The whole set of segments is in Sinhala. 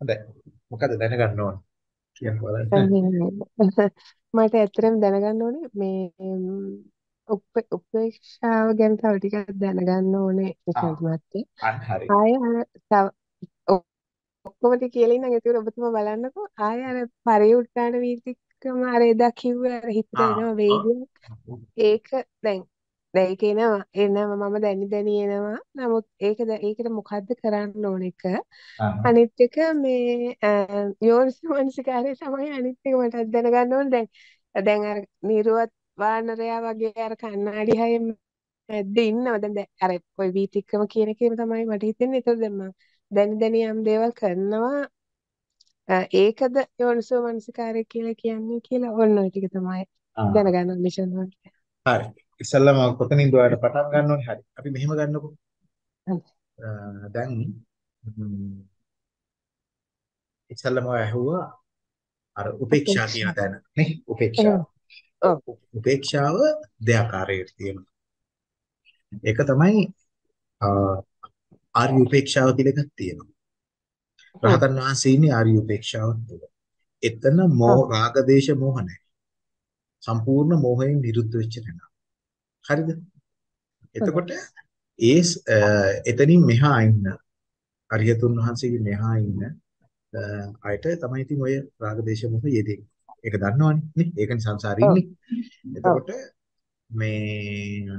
හොඳයි. මොකද දැනගන්න ඕන කියන්න බලන්න. මට ඇත්තටම දැනගන්න ඕනේ මේ උපේක්ෂාව ගැන තව ටිකක් දැනගන්න ඕනේ මහත්තයා. අන්න හරි. ආය තව ඔක්කොම ටික කියලා ඉන්නම් ඒකට ඔබතුමා බලන්නකෝ ආය අර පරිඋත්ථාන වීතිකම අර එදා කිව්ව අර හිතට එනවා වේගයක් ඒක දැන් දැන් ඒක එනවා එනවා මම දැනි දැනි එනවා. නමුත් ඒක ඒකට මොකද්ද කරන්න ඕන එක? අනිත් එක මේ යෝනිසමනසිකාරය තමයි අනිත් එක මට දැනගන්න ඕන. දැන් දැන් අර නිරුවත් වානරයා වගේ අර කණ්ණාඩි හයේ මැද්ද ඉන්නවා. දැන් අර ඔය වීතික්‍රම කියන එකේම තමයි මට හිතෙන්නේ. ඒතකොට දැන් මම දැනි දැනි යම් දේවල් කරනවා. ඒකද යෝනිසෝ මනසිකාරය කියලා කියන්නේ කියලා ඔන්න ඔය ටික තමයි දැනගන්න මිෂන් වලට. හරි. ඉස්සල්ලාම කොතනින්ද ඔයාලට පටන් ගන්න ඕනේ? හරි. අපි මෙහෙම ගන්නකො. දැන් ඉස්සල්ලාම ඇහුවා අර උපේක්ෂා කියන තැන නේ උපේක්ෂාව. උපේක්ෂාව දෙආකාරයකට තියෙනවා. ඒක තමයි ආර්ය උපේක්ෂාව කියලා එකක් තියෙනවා. රහතන් වහන්සේ ඉන්නේ ආර්ය උපේක්ෂාවක් තුළ. එතන මෝහ රාග දේශ මොහ නැහැ. සම්පූර්ණ මෝහයෙන් විරුද්ධ වෙච්ච තැන. හරිද? එතකොට ඒ එතනින් මෙහා ඉන්න අරියතුන් වහන්සේගේ මෙහා ඉන්න අයට තමයි ඉතින් ඔය රාග දේශ මොහ යෙදෙන්නේ. ඒක දන්නවනේ නේ? ඒකනේ සංසාරේ ඉන්නේ. එතකොට මේ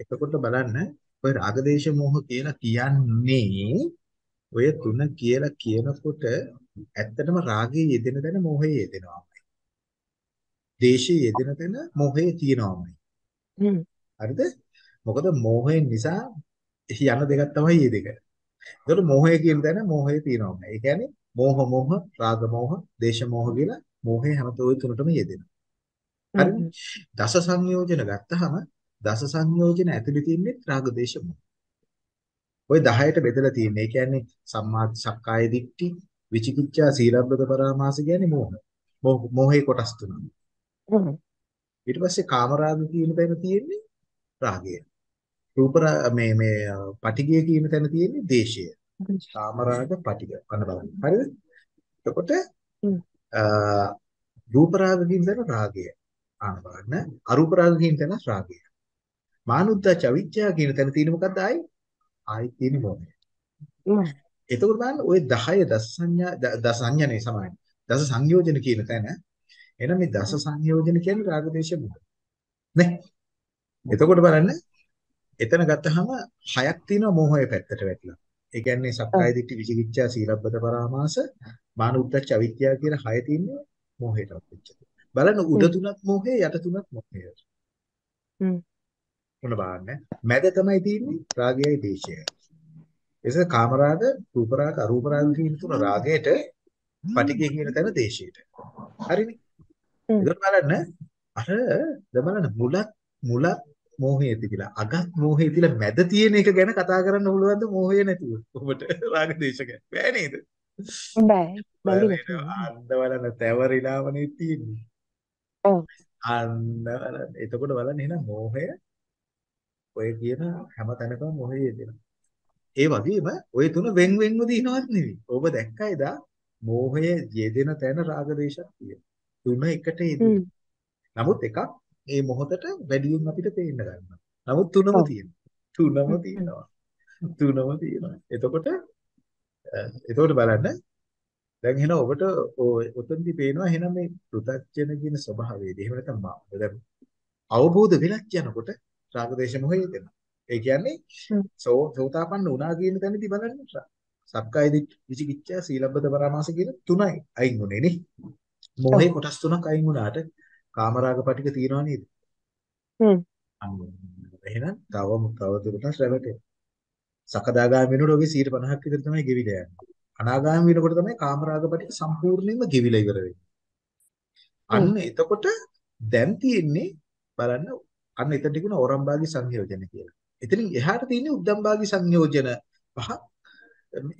එතකොට බලන්න ඔය රාගදේශ මොහ කියලා කියන්නේ ඔය තුන කියලා කියනකොට ඇත්තටම රාගයේ යෙදෙන තැන මොහේ යෙදෙනවාමයි. දේශයේ යෙදෙන තැන මොහේ තියෙනවාමයි. හරිද? මොකද මොහයෙන් නිසා යන දෙකක් තමයි මේ දෙක. ඒතකොට මොහය කියන තැන මොහේ තියෙනවාමයි. ඒ කියන්නේ මෝහ මොහ, රාග මොහ, දේශ මොහ කියලා මොහේ හැමත ওই තුනටම යෙදෙනවා. හරිද? දස සංයෝජන ගත්තහම දස සංයෝජන ඇතුළේ තියෙන්නේ රාග දේශ මොහ. ওই 10ට බෙදලා තියෙන්නේ. ඒ කියන්නේ සම්මා සක්කාය දිට්ඨි, විචිකිච්ඡා, සීලබ්බත පරාමාස කියන්නේ මෝහ. මෝහේ කොටස් තුනක්. ඊට පස්සේ කාමරාග කියන තැන තියෙන්නේ රාගය. රූප මේ මේ පටිගය කියන තැන තියෙන්නේ දේශය. කාමරාග පටිග. අන්න බලන්න. හරිද? එතකොට රූප රාග කියන තැන රාගය. අන්න බලන්න. අරූප රාග කියන තැන රාගය. මානුද්දා චවිච්ඡා කියන තැන තියෙන මොකද්ද ආයි? ආයි තියෙන මොහොතේ. එතකොට බලන්න ওই 10 දස සංඥා දස සංඥානේ සමානයි. දස සංයෝජන කියන තැන එහෙනම් මේ දස සංයෝජන කියන්නේ රාගදේශ මොහ. නේ? එතකොට බලන්න එතන ගත්තහම හයක් තියෙනවා මෝහයේ පැත්තට වැටිලා. ඒ කියන්නේ සක්කාය දිට්ඨි විචිකිච්ඡා සීලබ්බත පරාමාස මානුද්දච්ච අවිද්‍යාව කියන හය තියෙන්නේ මෝහයට වෙච්ච. බලන්න උඩ තුනක් මෝහය යට තුනක් මෝහය. හ්ම්. මොන බලන්න. මැද තමයි තියෙන්නේ රාගයයි දේශයයි. එස කාමරාග, රූපරාග, අරූපරාග කියන තුන රාගයට, පටිඝය කියන තැන දේශයට. හරිනේ. ඒක බලන්න අර බලන්න මුලත් මුලත් මෝහය තිබිලා අගත් මෝහය තිබිලා මැද තියෙන එක ගැන කතා කරන්න පුළුවන්ද මෝහය නැතුව? ඔබට රාග දේශ ගැන බෑ. නේද බෑ අන්න බලන්න තැවරිලාමනේ තියෙන්නේ. ඔව්. අන්න බලන්න. එතකොට බලන්න එහෙනම් මෝහය ඔය කියන හැම තැනකම මොහේ යෙදෙනවා. ඒ වගේම ඔය තුන වෙන් වෙන්ව දිනවත් නෙවෙයි. ඔබ දැක්කයි දා මෝහය යෙදෙන තැන රාග දේශක් තියෙනවා. තුන එකට යෙදෙනවා. නමුත් එකක් මේ මොහොතට වැඩියෙන් අපිට පේන්න ගන්නවා. නමුත් තුනම තියෙනවා. තුනම තියෙනවා. තුනම තියෙනවා. එතකොට එතකොට බලන්න දැන් එහෙනම් ඔබට ඔතනදි පේනවා එහෙනම් මේ පෘථග්ජන කියන ස්වභාවයේදී එහෙම නැත්නම් දැන් අවබෝධ වෙලක් යනකොට රාගදේශ මොහේ දෙනවා. ඒ කියන්නේ සෝ සෝතාපන්න වුණා කියන තැනදී බලන්න සක්කාය විචිකිච්ඡා සීලබ්බත පරාමාස කියන තුනයි අයින් උනේ නේ. මොහේ කොටස් තුනක් අයින් වුණාට කාමරාග පිටික තියනවා නේද? හ්ම්. එහෙනම් තව තව දුරටත් රැවටේ. සකදාගාමී වෙනකොට ඔගේ 150ක් විතර තමයි ගෙවිලා යන්නේ. අනාගාමී වෙනකොට තමයි කාමරාග පිටික සම්පූර්ණයෙන්ම ගෙවිලා ඉවර වෙන්නේ. අන්න එතකොට දැන් තියෙන්නේ බලන්න අන්න එතන තිබුණ ඕරම්බාගි සංයෝජන කියලා. එතනින් එහාට තියෙන්නේ උද්දම්බාගි සංයෝජන පහ.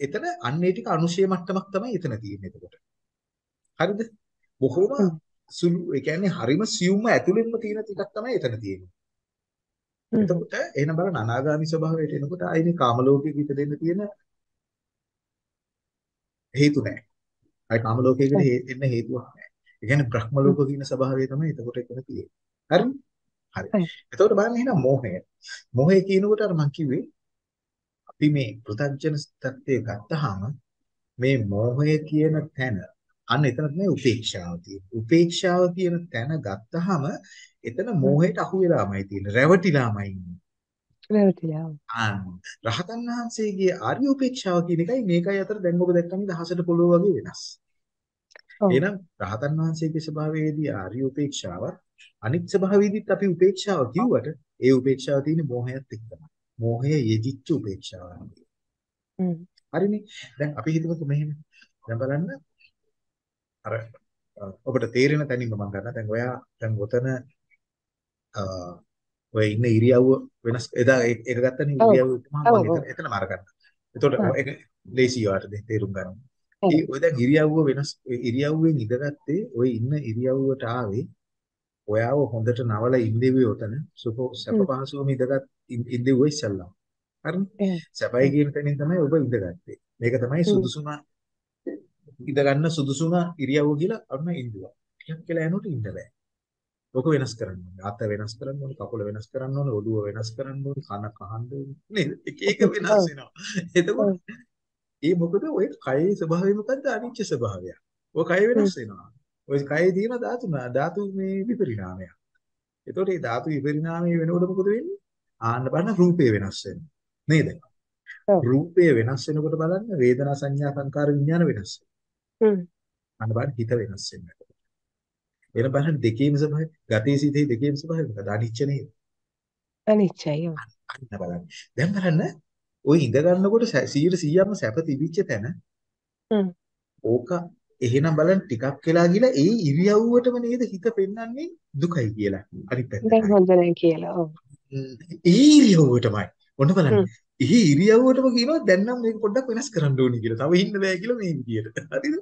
එතන අන්න ඒ ටික අනුශය මට්ටමක් තමයි එතන තියෙන්නේ එතකොට. හරිද? බොහෝම සුළු ඒ කියන්නේ හරිම සියුම්ම ඇතුළෙන්ම තියෙන ටිකක් තමයි එතන තියෙන්නේ. එතකොට එහෙනම් බලන්න අනාගාමි ස්වභාවයට එනකොට ආයිනේ කාම ලෝකෙක ඉපදෙන්න තියෙන හේතු නැහැ. අයි කාම ලෝකයකට එන්න හේතුවක් නැහැ. ඒ කියන්නේ බ්‍රහ්ම ලෝක කියන ස්වභාවය තමයි එතකොට එතන තියෙන්නේ. හරි? හරි. එතකොට බලන්න එහෙනම් මෝහය. මෝහය කියනකොට අර මං කිව්වේ අපි මේ පෘථග්ජන තත්ත්වය ගත්තාම මේ මෝහය කියන තැන අන්න එතන තමයි උපේක්ෂාව තියෙන්නේ. උපේක්ෂාව කියන තැන ගත්තාම එතන මෝහයට අහු වෙලාමයි තියෙන්නේ. රැවටිලාමයි ඉන්නේ. රැවටිලා. ආ රහතන් වහන්සේගේ ආර්ය උපේක්ෂාව කියන එකයි මේකයි අතර දැන් ඔබ දැක්කම දහසට පොළොව වගේ වෙනස්. එහෙනම් රහතන් වහන්සේගේ ස්වභාවයේදී ආර්ය උපේක්ෂාව අනිත් ස්වභාවයේදීත් අපි උපේක්ෂාව කිව්වට ඒ උපේක්ෂාව තියෙන්නේ මෝහයත් එක්ක තමයි. මෝහය යෙදිච්ච උපේක්ෂාවක්. හරිනේ. දැන් අපි හිතමුකෝ මෙහෙම. දැන් බලන්න අර ඔබට තේරෙන තැනින්ම මම ගන්න. දැන් ඔයා දැන් ඔතන ඔය ඉන්න ඉරියව්ව වෙනස් එදා ඒක ගත්තනේ ඉරියව්ව මම එතන එතනම අරගන්න. එතකොට ඒක ලේසි යාට තේරුම් ගන්න. ඒ ඔය දැන් ඉරියව්ව වෙනස් ඉරියව්වෙන් ඉඳගත්තේ ඔය ඉන්න ඉරියව්වට ආවේ ඔයාව හොඳට නවල ඉඳෙව්වේ ඔතන සුප සැප පහසුවම ඉඳගත් ඉඳෙව්වේ ඉස්සල්ලා. හරිනේ? සැපයි කියන තැනින් තමයි ඔබ ඉඳගත්තේ. මේක තමයි සුදුසුම ඉඳ ගන්න සුදුසුම ඉරියව්ව කියලා අන්න ඉඳුවා. ටිකක් කියලා යනකොට ඉඳ බෑ. ඔක වෙනස් කරන්න ඕනේ. අත වෙනස් කරන්න ඕනේ, කකුල වෙනස් කරන්න ඕනේ, ඔළුව වෙනස් කරන්න ඕනේ, කන කහන්න ඕනේ. නේද? එක එක වෙනස් වෙනවා. එතකොට ඒ මොකද ඔය කයේ ස්වභාවය මොකද්ද? අනිච්ච ස්වභාවය. ඔය කය වෙනස් වෙනවා. ඔය කයේ තියෙන ධාතු ධාතු මේ විපරිණාමය. එතකොට මේ ධාතු විපරිණාමය වෙනකොට මොකද වෙන්නේ? ආන්න බලන්න රූපේ වෙනස් වෙනවා. නේද? රූපය වෙනස් වෙනකොට බලන්න වේදනා සංඥා සංකාර විඥාන වෙනස් වෙනවා. අන්න බලන්න හිත වෙනස් වෙනවා. එන බලන්න දෙකේම ස්වභාවය ගතේ සිතේ දෙකේම ස්වභාවය මොකද අනිච්ච නේද? අනිච්චයි අන්න බලන්න. දැන් බලන්න ওই ඉඳ ගන්නකොට 100%ක්ම සැප තිබිච්ච තැන ඕක එහෙනම් බලන්න ටිකක් වෙලා ගිලා ඒ ඉරියව්වටම නේද හිත පෙන්වන්නේ දුකයි කියලා. අනිත් පැත්ත දැන් හොඳ නැහැ කියලා ඔව්. ඒ ඉරියව්වටමයි. ඔන්න බලන්න ඒ ඉරියව්වටම කියනවා දැන් නම් මේක පොඩ්ඩක් වෙනස් කරන්න ඕනේ කියලා. තව ඉන්න බෑ කියලා මේ විදියට. හරිද?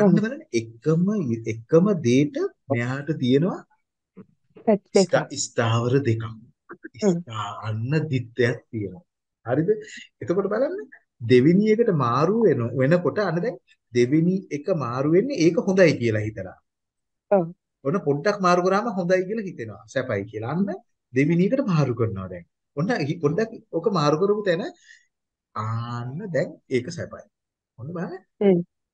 අන්න බලන්න එකම එකම දෙයට මෙයාට තියෙනවා ස්ථාවර දෙකක්. අන්න දිත්තයක් තියෙනවා. හරිද? එතකොට බලන්න දෙවෙනි එකට මාරු වෙන වෙනකොට අන්න දැන් දෙවෙනි එක මාරු වෙන්නේ ඒක හොඳයි කියලා හිතලා. ඔව්. ඔන්න පොඩ්ඩක් මාරු කරාම හොඳයි කියලා හිතෙනවා. සැපයි කියලා. අන්න දෙවෙනි එකට මාරු කරනවා දැන්. ඔන්න පොඩ්ඩක් ඔක මාරු කරපු තැන ආන්න දැන් ඒක සැපයි. ඔන්න බලන්න.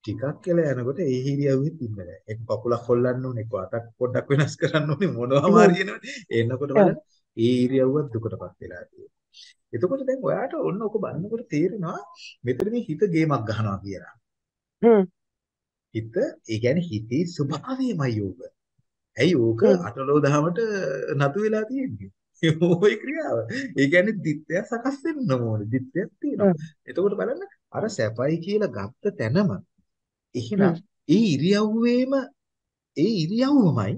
ටිකක් කියලා යනකොට ඒ හිරියවෙත් ඉන්න බෑ. එක කකුලක් හොල්ලන්න ඕනේ, එක අතක් පොඩ්ඩක් වෙනස් කරන්න ඕනේ මොනවාම හරියනවනේ. එන්නකොට බලන්න ඒ හිරියව්වත් දුකටපත් වෙලා තියෙනවා. එතකොට දැන් ඔයාට ඔන්න ඔක බලනකොට තේරෙනවා මෙතන මේ හිත ගේමක් ගහනවා කියලා. හ්ම්. හිත ඒ කියන්නේ හිතේ ස්වභාවයමයි යෝග. ඇයි ඕක අටලෝ දහමට නතු වෙලා තියෙන්නේ? ওই ක්‍රියාව. ඒ කියන්නේ දිත්‍ය සකස් වෙන්න ඕනේ. දිත්‍යක් තියෙනවා. එතකොට බලන්න අර සැපයි කියලා ගත්ත තැනම එහෙනම් ඒ ඉරියව්වේම ඒ ඉරියව්වමයි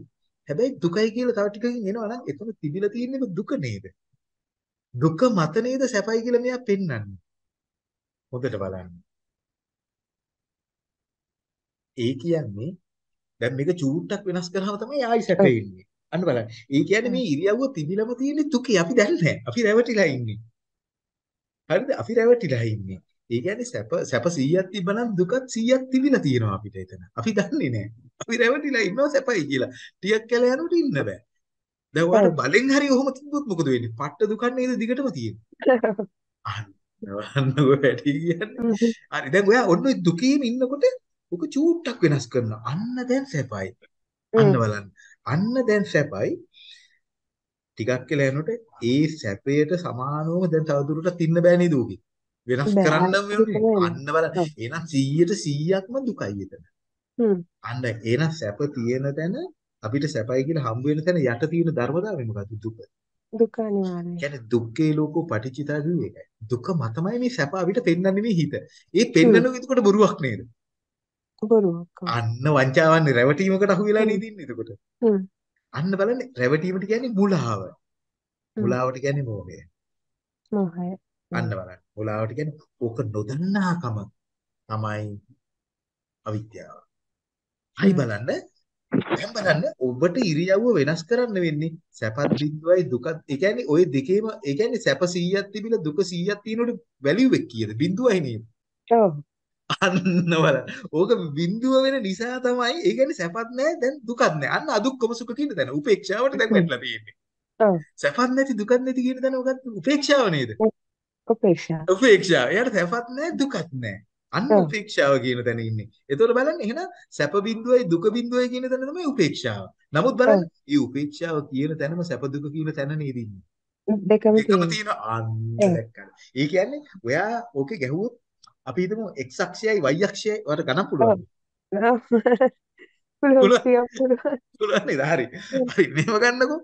හැබැයි දුකයි කියලා තව ටිකකින් එනවා නම් එතන තිබිලා තියෙන්නේ දුක නේද? දුක මත නේද සැපයි කියලා මෙයා පෙන්වන්නේ. හොඳට බලන්න. ඒ කියන්නේ දැන් මේක චූට්ටක් වෙනස් කරාම තමයි ආයි සැපේ ඉන්නේ. අන්න බලන්න. ඒ කියන්නේ මේ ඉරියව්ව තිබිලම තියෙන්නේ දුකේ. අපි දැන් නැහැ. අපි රැවටිලා ඉන්නේ. හරිද? අපි රැවටිලා ඉන්නේ. ඒ කියන්නේ සැප සැප 100ක් තිබ්බනම් දුකත් 100ක් තිබිලා තියෙනවා අපිට එතන. අපි දන්නේ නැහැ. අපි රැවටිලා ඉන්නවා සැපයි කියලා. ටිකක් කියලා යනකොට ඉන්න බෑ. දැන් ඔයාලට බලෙන් හරි ඔහොම තිබ්බොත් මොකද වෙන්නේ? පට්ට දුකක් නේද දිගටම තියෙන්නේ. නවන්නකො වැඩි කියන්නේ. හරි දැන් ඔයා ඔන්න ඔය දුකේම ඉන්නකොට ඔක චූට්ටක් වෙනස් කරනවා. අන්න දැන් සැපයි. අන්න බලන්න. අන්න දැන් සැපයි. ටිකක් කියලා යනකොට ඒ සැපයට සමානවම දැන් තවදුරටත් ඉන්න බෑ නේද උගේ වෙනස් කරන්න වෙන්නේ අන්න බලන්න. එහෙනම් 100ට 100ක්ම දුකයි එතන. අන්න එහෙනම් සැප තියෙන තැන අපිට සැපයි කියලා හම්බ වෙන තැන යට තියෙන ධර්මතාවය මොකද්ද? දුක. දුක අනිවාර්යයි කියන්නේ දුක්ඛේ ලෝකෝ පටිච්චිතා කිව්වේ ඒකයි දුක මතමයි මේ සැප අපිට පෙන්වන්නේ මේ හිත. ඒ පෙන්වන එතකොට බොරුවක් නේද බොරුවක් අන්න වංචාවන්නේ රැවටීමකට අහු වෙලා නේද ඉන්නේ එතකොට? අන්න බලන්න රැවටීමට කියන්නේ මුලාව. මුලාවට කියන්නේ මෝහය. මෝහය. අන්න බලන්න. මුලාවට කියන්නේ ඕක නොදන්නාකම තමයි අවිද්‍යාව. හයි බලන්න. දැන් බලන්න ඔබට ඉරියව්ව වෙනස් කරන්න වෙන්නේ සැපත් බිඳුවයි දුකත්. ඒ කියන්නේ ওই දෙකේම ඒ කියන්නේ සැප 100ක් තිබිලා දුක 100ක් තියෙනකොට වැලියු එක කීයද? බිඳුවයි නේද? ඔව් අන්න බලන්න. ඕක බිඳුව වෙන නිසා තමයි ඒ කියන්නේ සැපත් නැහැ දැන් දුකත් නැහැ. අන්න අදුක්කම සුඛ කියන තැන. උපේක්ෂාවට දැන් වැටලා තියෙන්නේ. ඔව් සැපත් නැති දුකත් නැති කියන තැන මොකක්ද? උපේක්ෂාව නේද? උපේක්ෂාව උපේක්ෂාව. එයාට සැපත් නැහැ දුකත් නැහැ. අන්න උපේක්ෂාව කියන තැන ඉන්නේ. එතකොට බලන්න එහෙනම් සැප බිඳුවයි දුක බිඳුවයි කියන තැන තමයි උපේක්ෂාව. නමුත් බලන්න මේ උපේක්ෂාව කියන තැනම සැප දුක කියන තැන නේද ඉන්නේ. දෙකම තියෙනවා තියෙන අන්න දැක්කද? ඒ කියන්නේ ඔයා ඕකේ ගැහුවොත් අපි හිතමු x අක්ෂයයි y අක්ෂයයි වට ගණන් පුළුවන්. පුළුවන් නේද? හරි. හරි මෙහෙම ගන්නකො.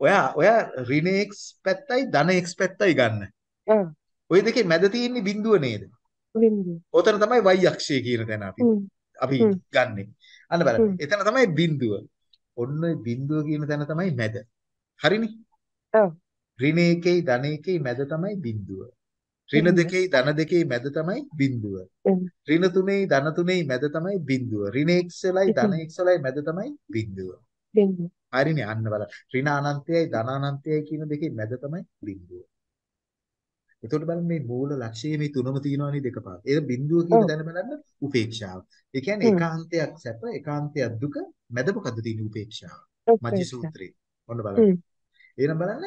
ඔයා ඔයා ඍණ x පැත්තයි ධන x පැත්තයි ගන්න. ওই දෙකේ මැද තියෙන්නේ බිඳුව නේද? බින්දුව ඔතන තමයි y අක්ෂය කියන තැන අපි අපි ගන්නෙ. අන්න බලන්න. එතන තමයි බිඳුව. ඔන්න ඔය බිඳුව කියන තැන තමයි මැද. හරිනේ? ඔව් ඍණ එකේ ධන එකේ මැද තමයි බිඳුව. ඍණ දෙකේ ධන දෙකේ මැද තමයි බිඳුව. ඍණ තුනේ ධන තුනේ මැද තමයි බිඳුව. ඍණ x වලයි ධන x වලයි මැද තමයි බිඳුව. බින්දුව හරිනේ අන්න බලන්න. ඍණ අනන්තයයි ධන අනන්තයයි කියන දෙකේ මැද තමයි බිඳුව. එතකොට බලන්න මේ මූල ලක්ෂයේ මේ තුනම තියෙනවා නේද එකපාරට. ඒ බිඳුව කියන තැන බලන්න උපේක්ෂාව. ඒ කියන්නේ ඒකාන්තයක් සැප ඒකාන්තයක් දුක මැද මොකද්ද තියෙන්නේ උපේක්ෂාව. මජ්ජි සූත්‍රේ. ඔන්න බලන්න. එහෙනම් බලන්න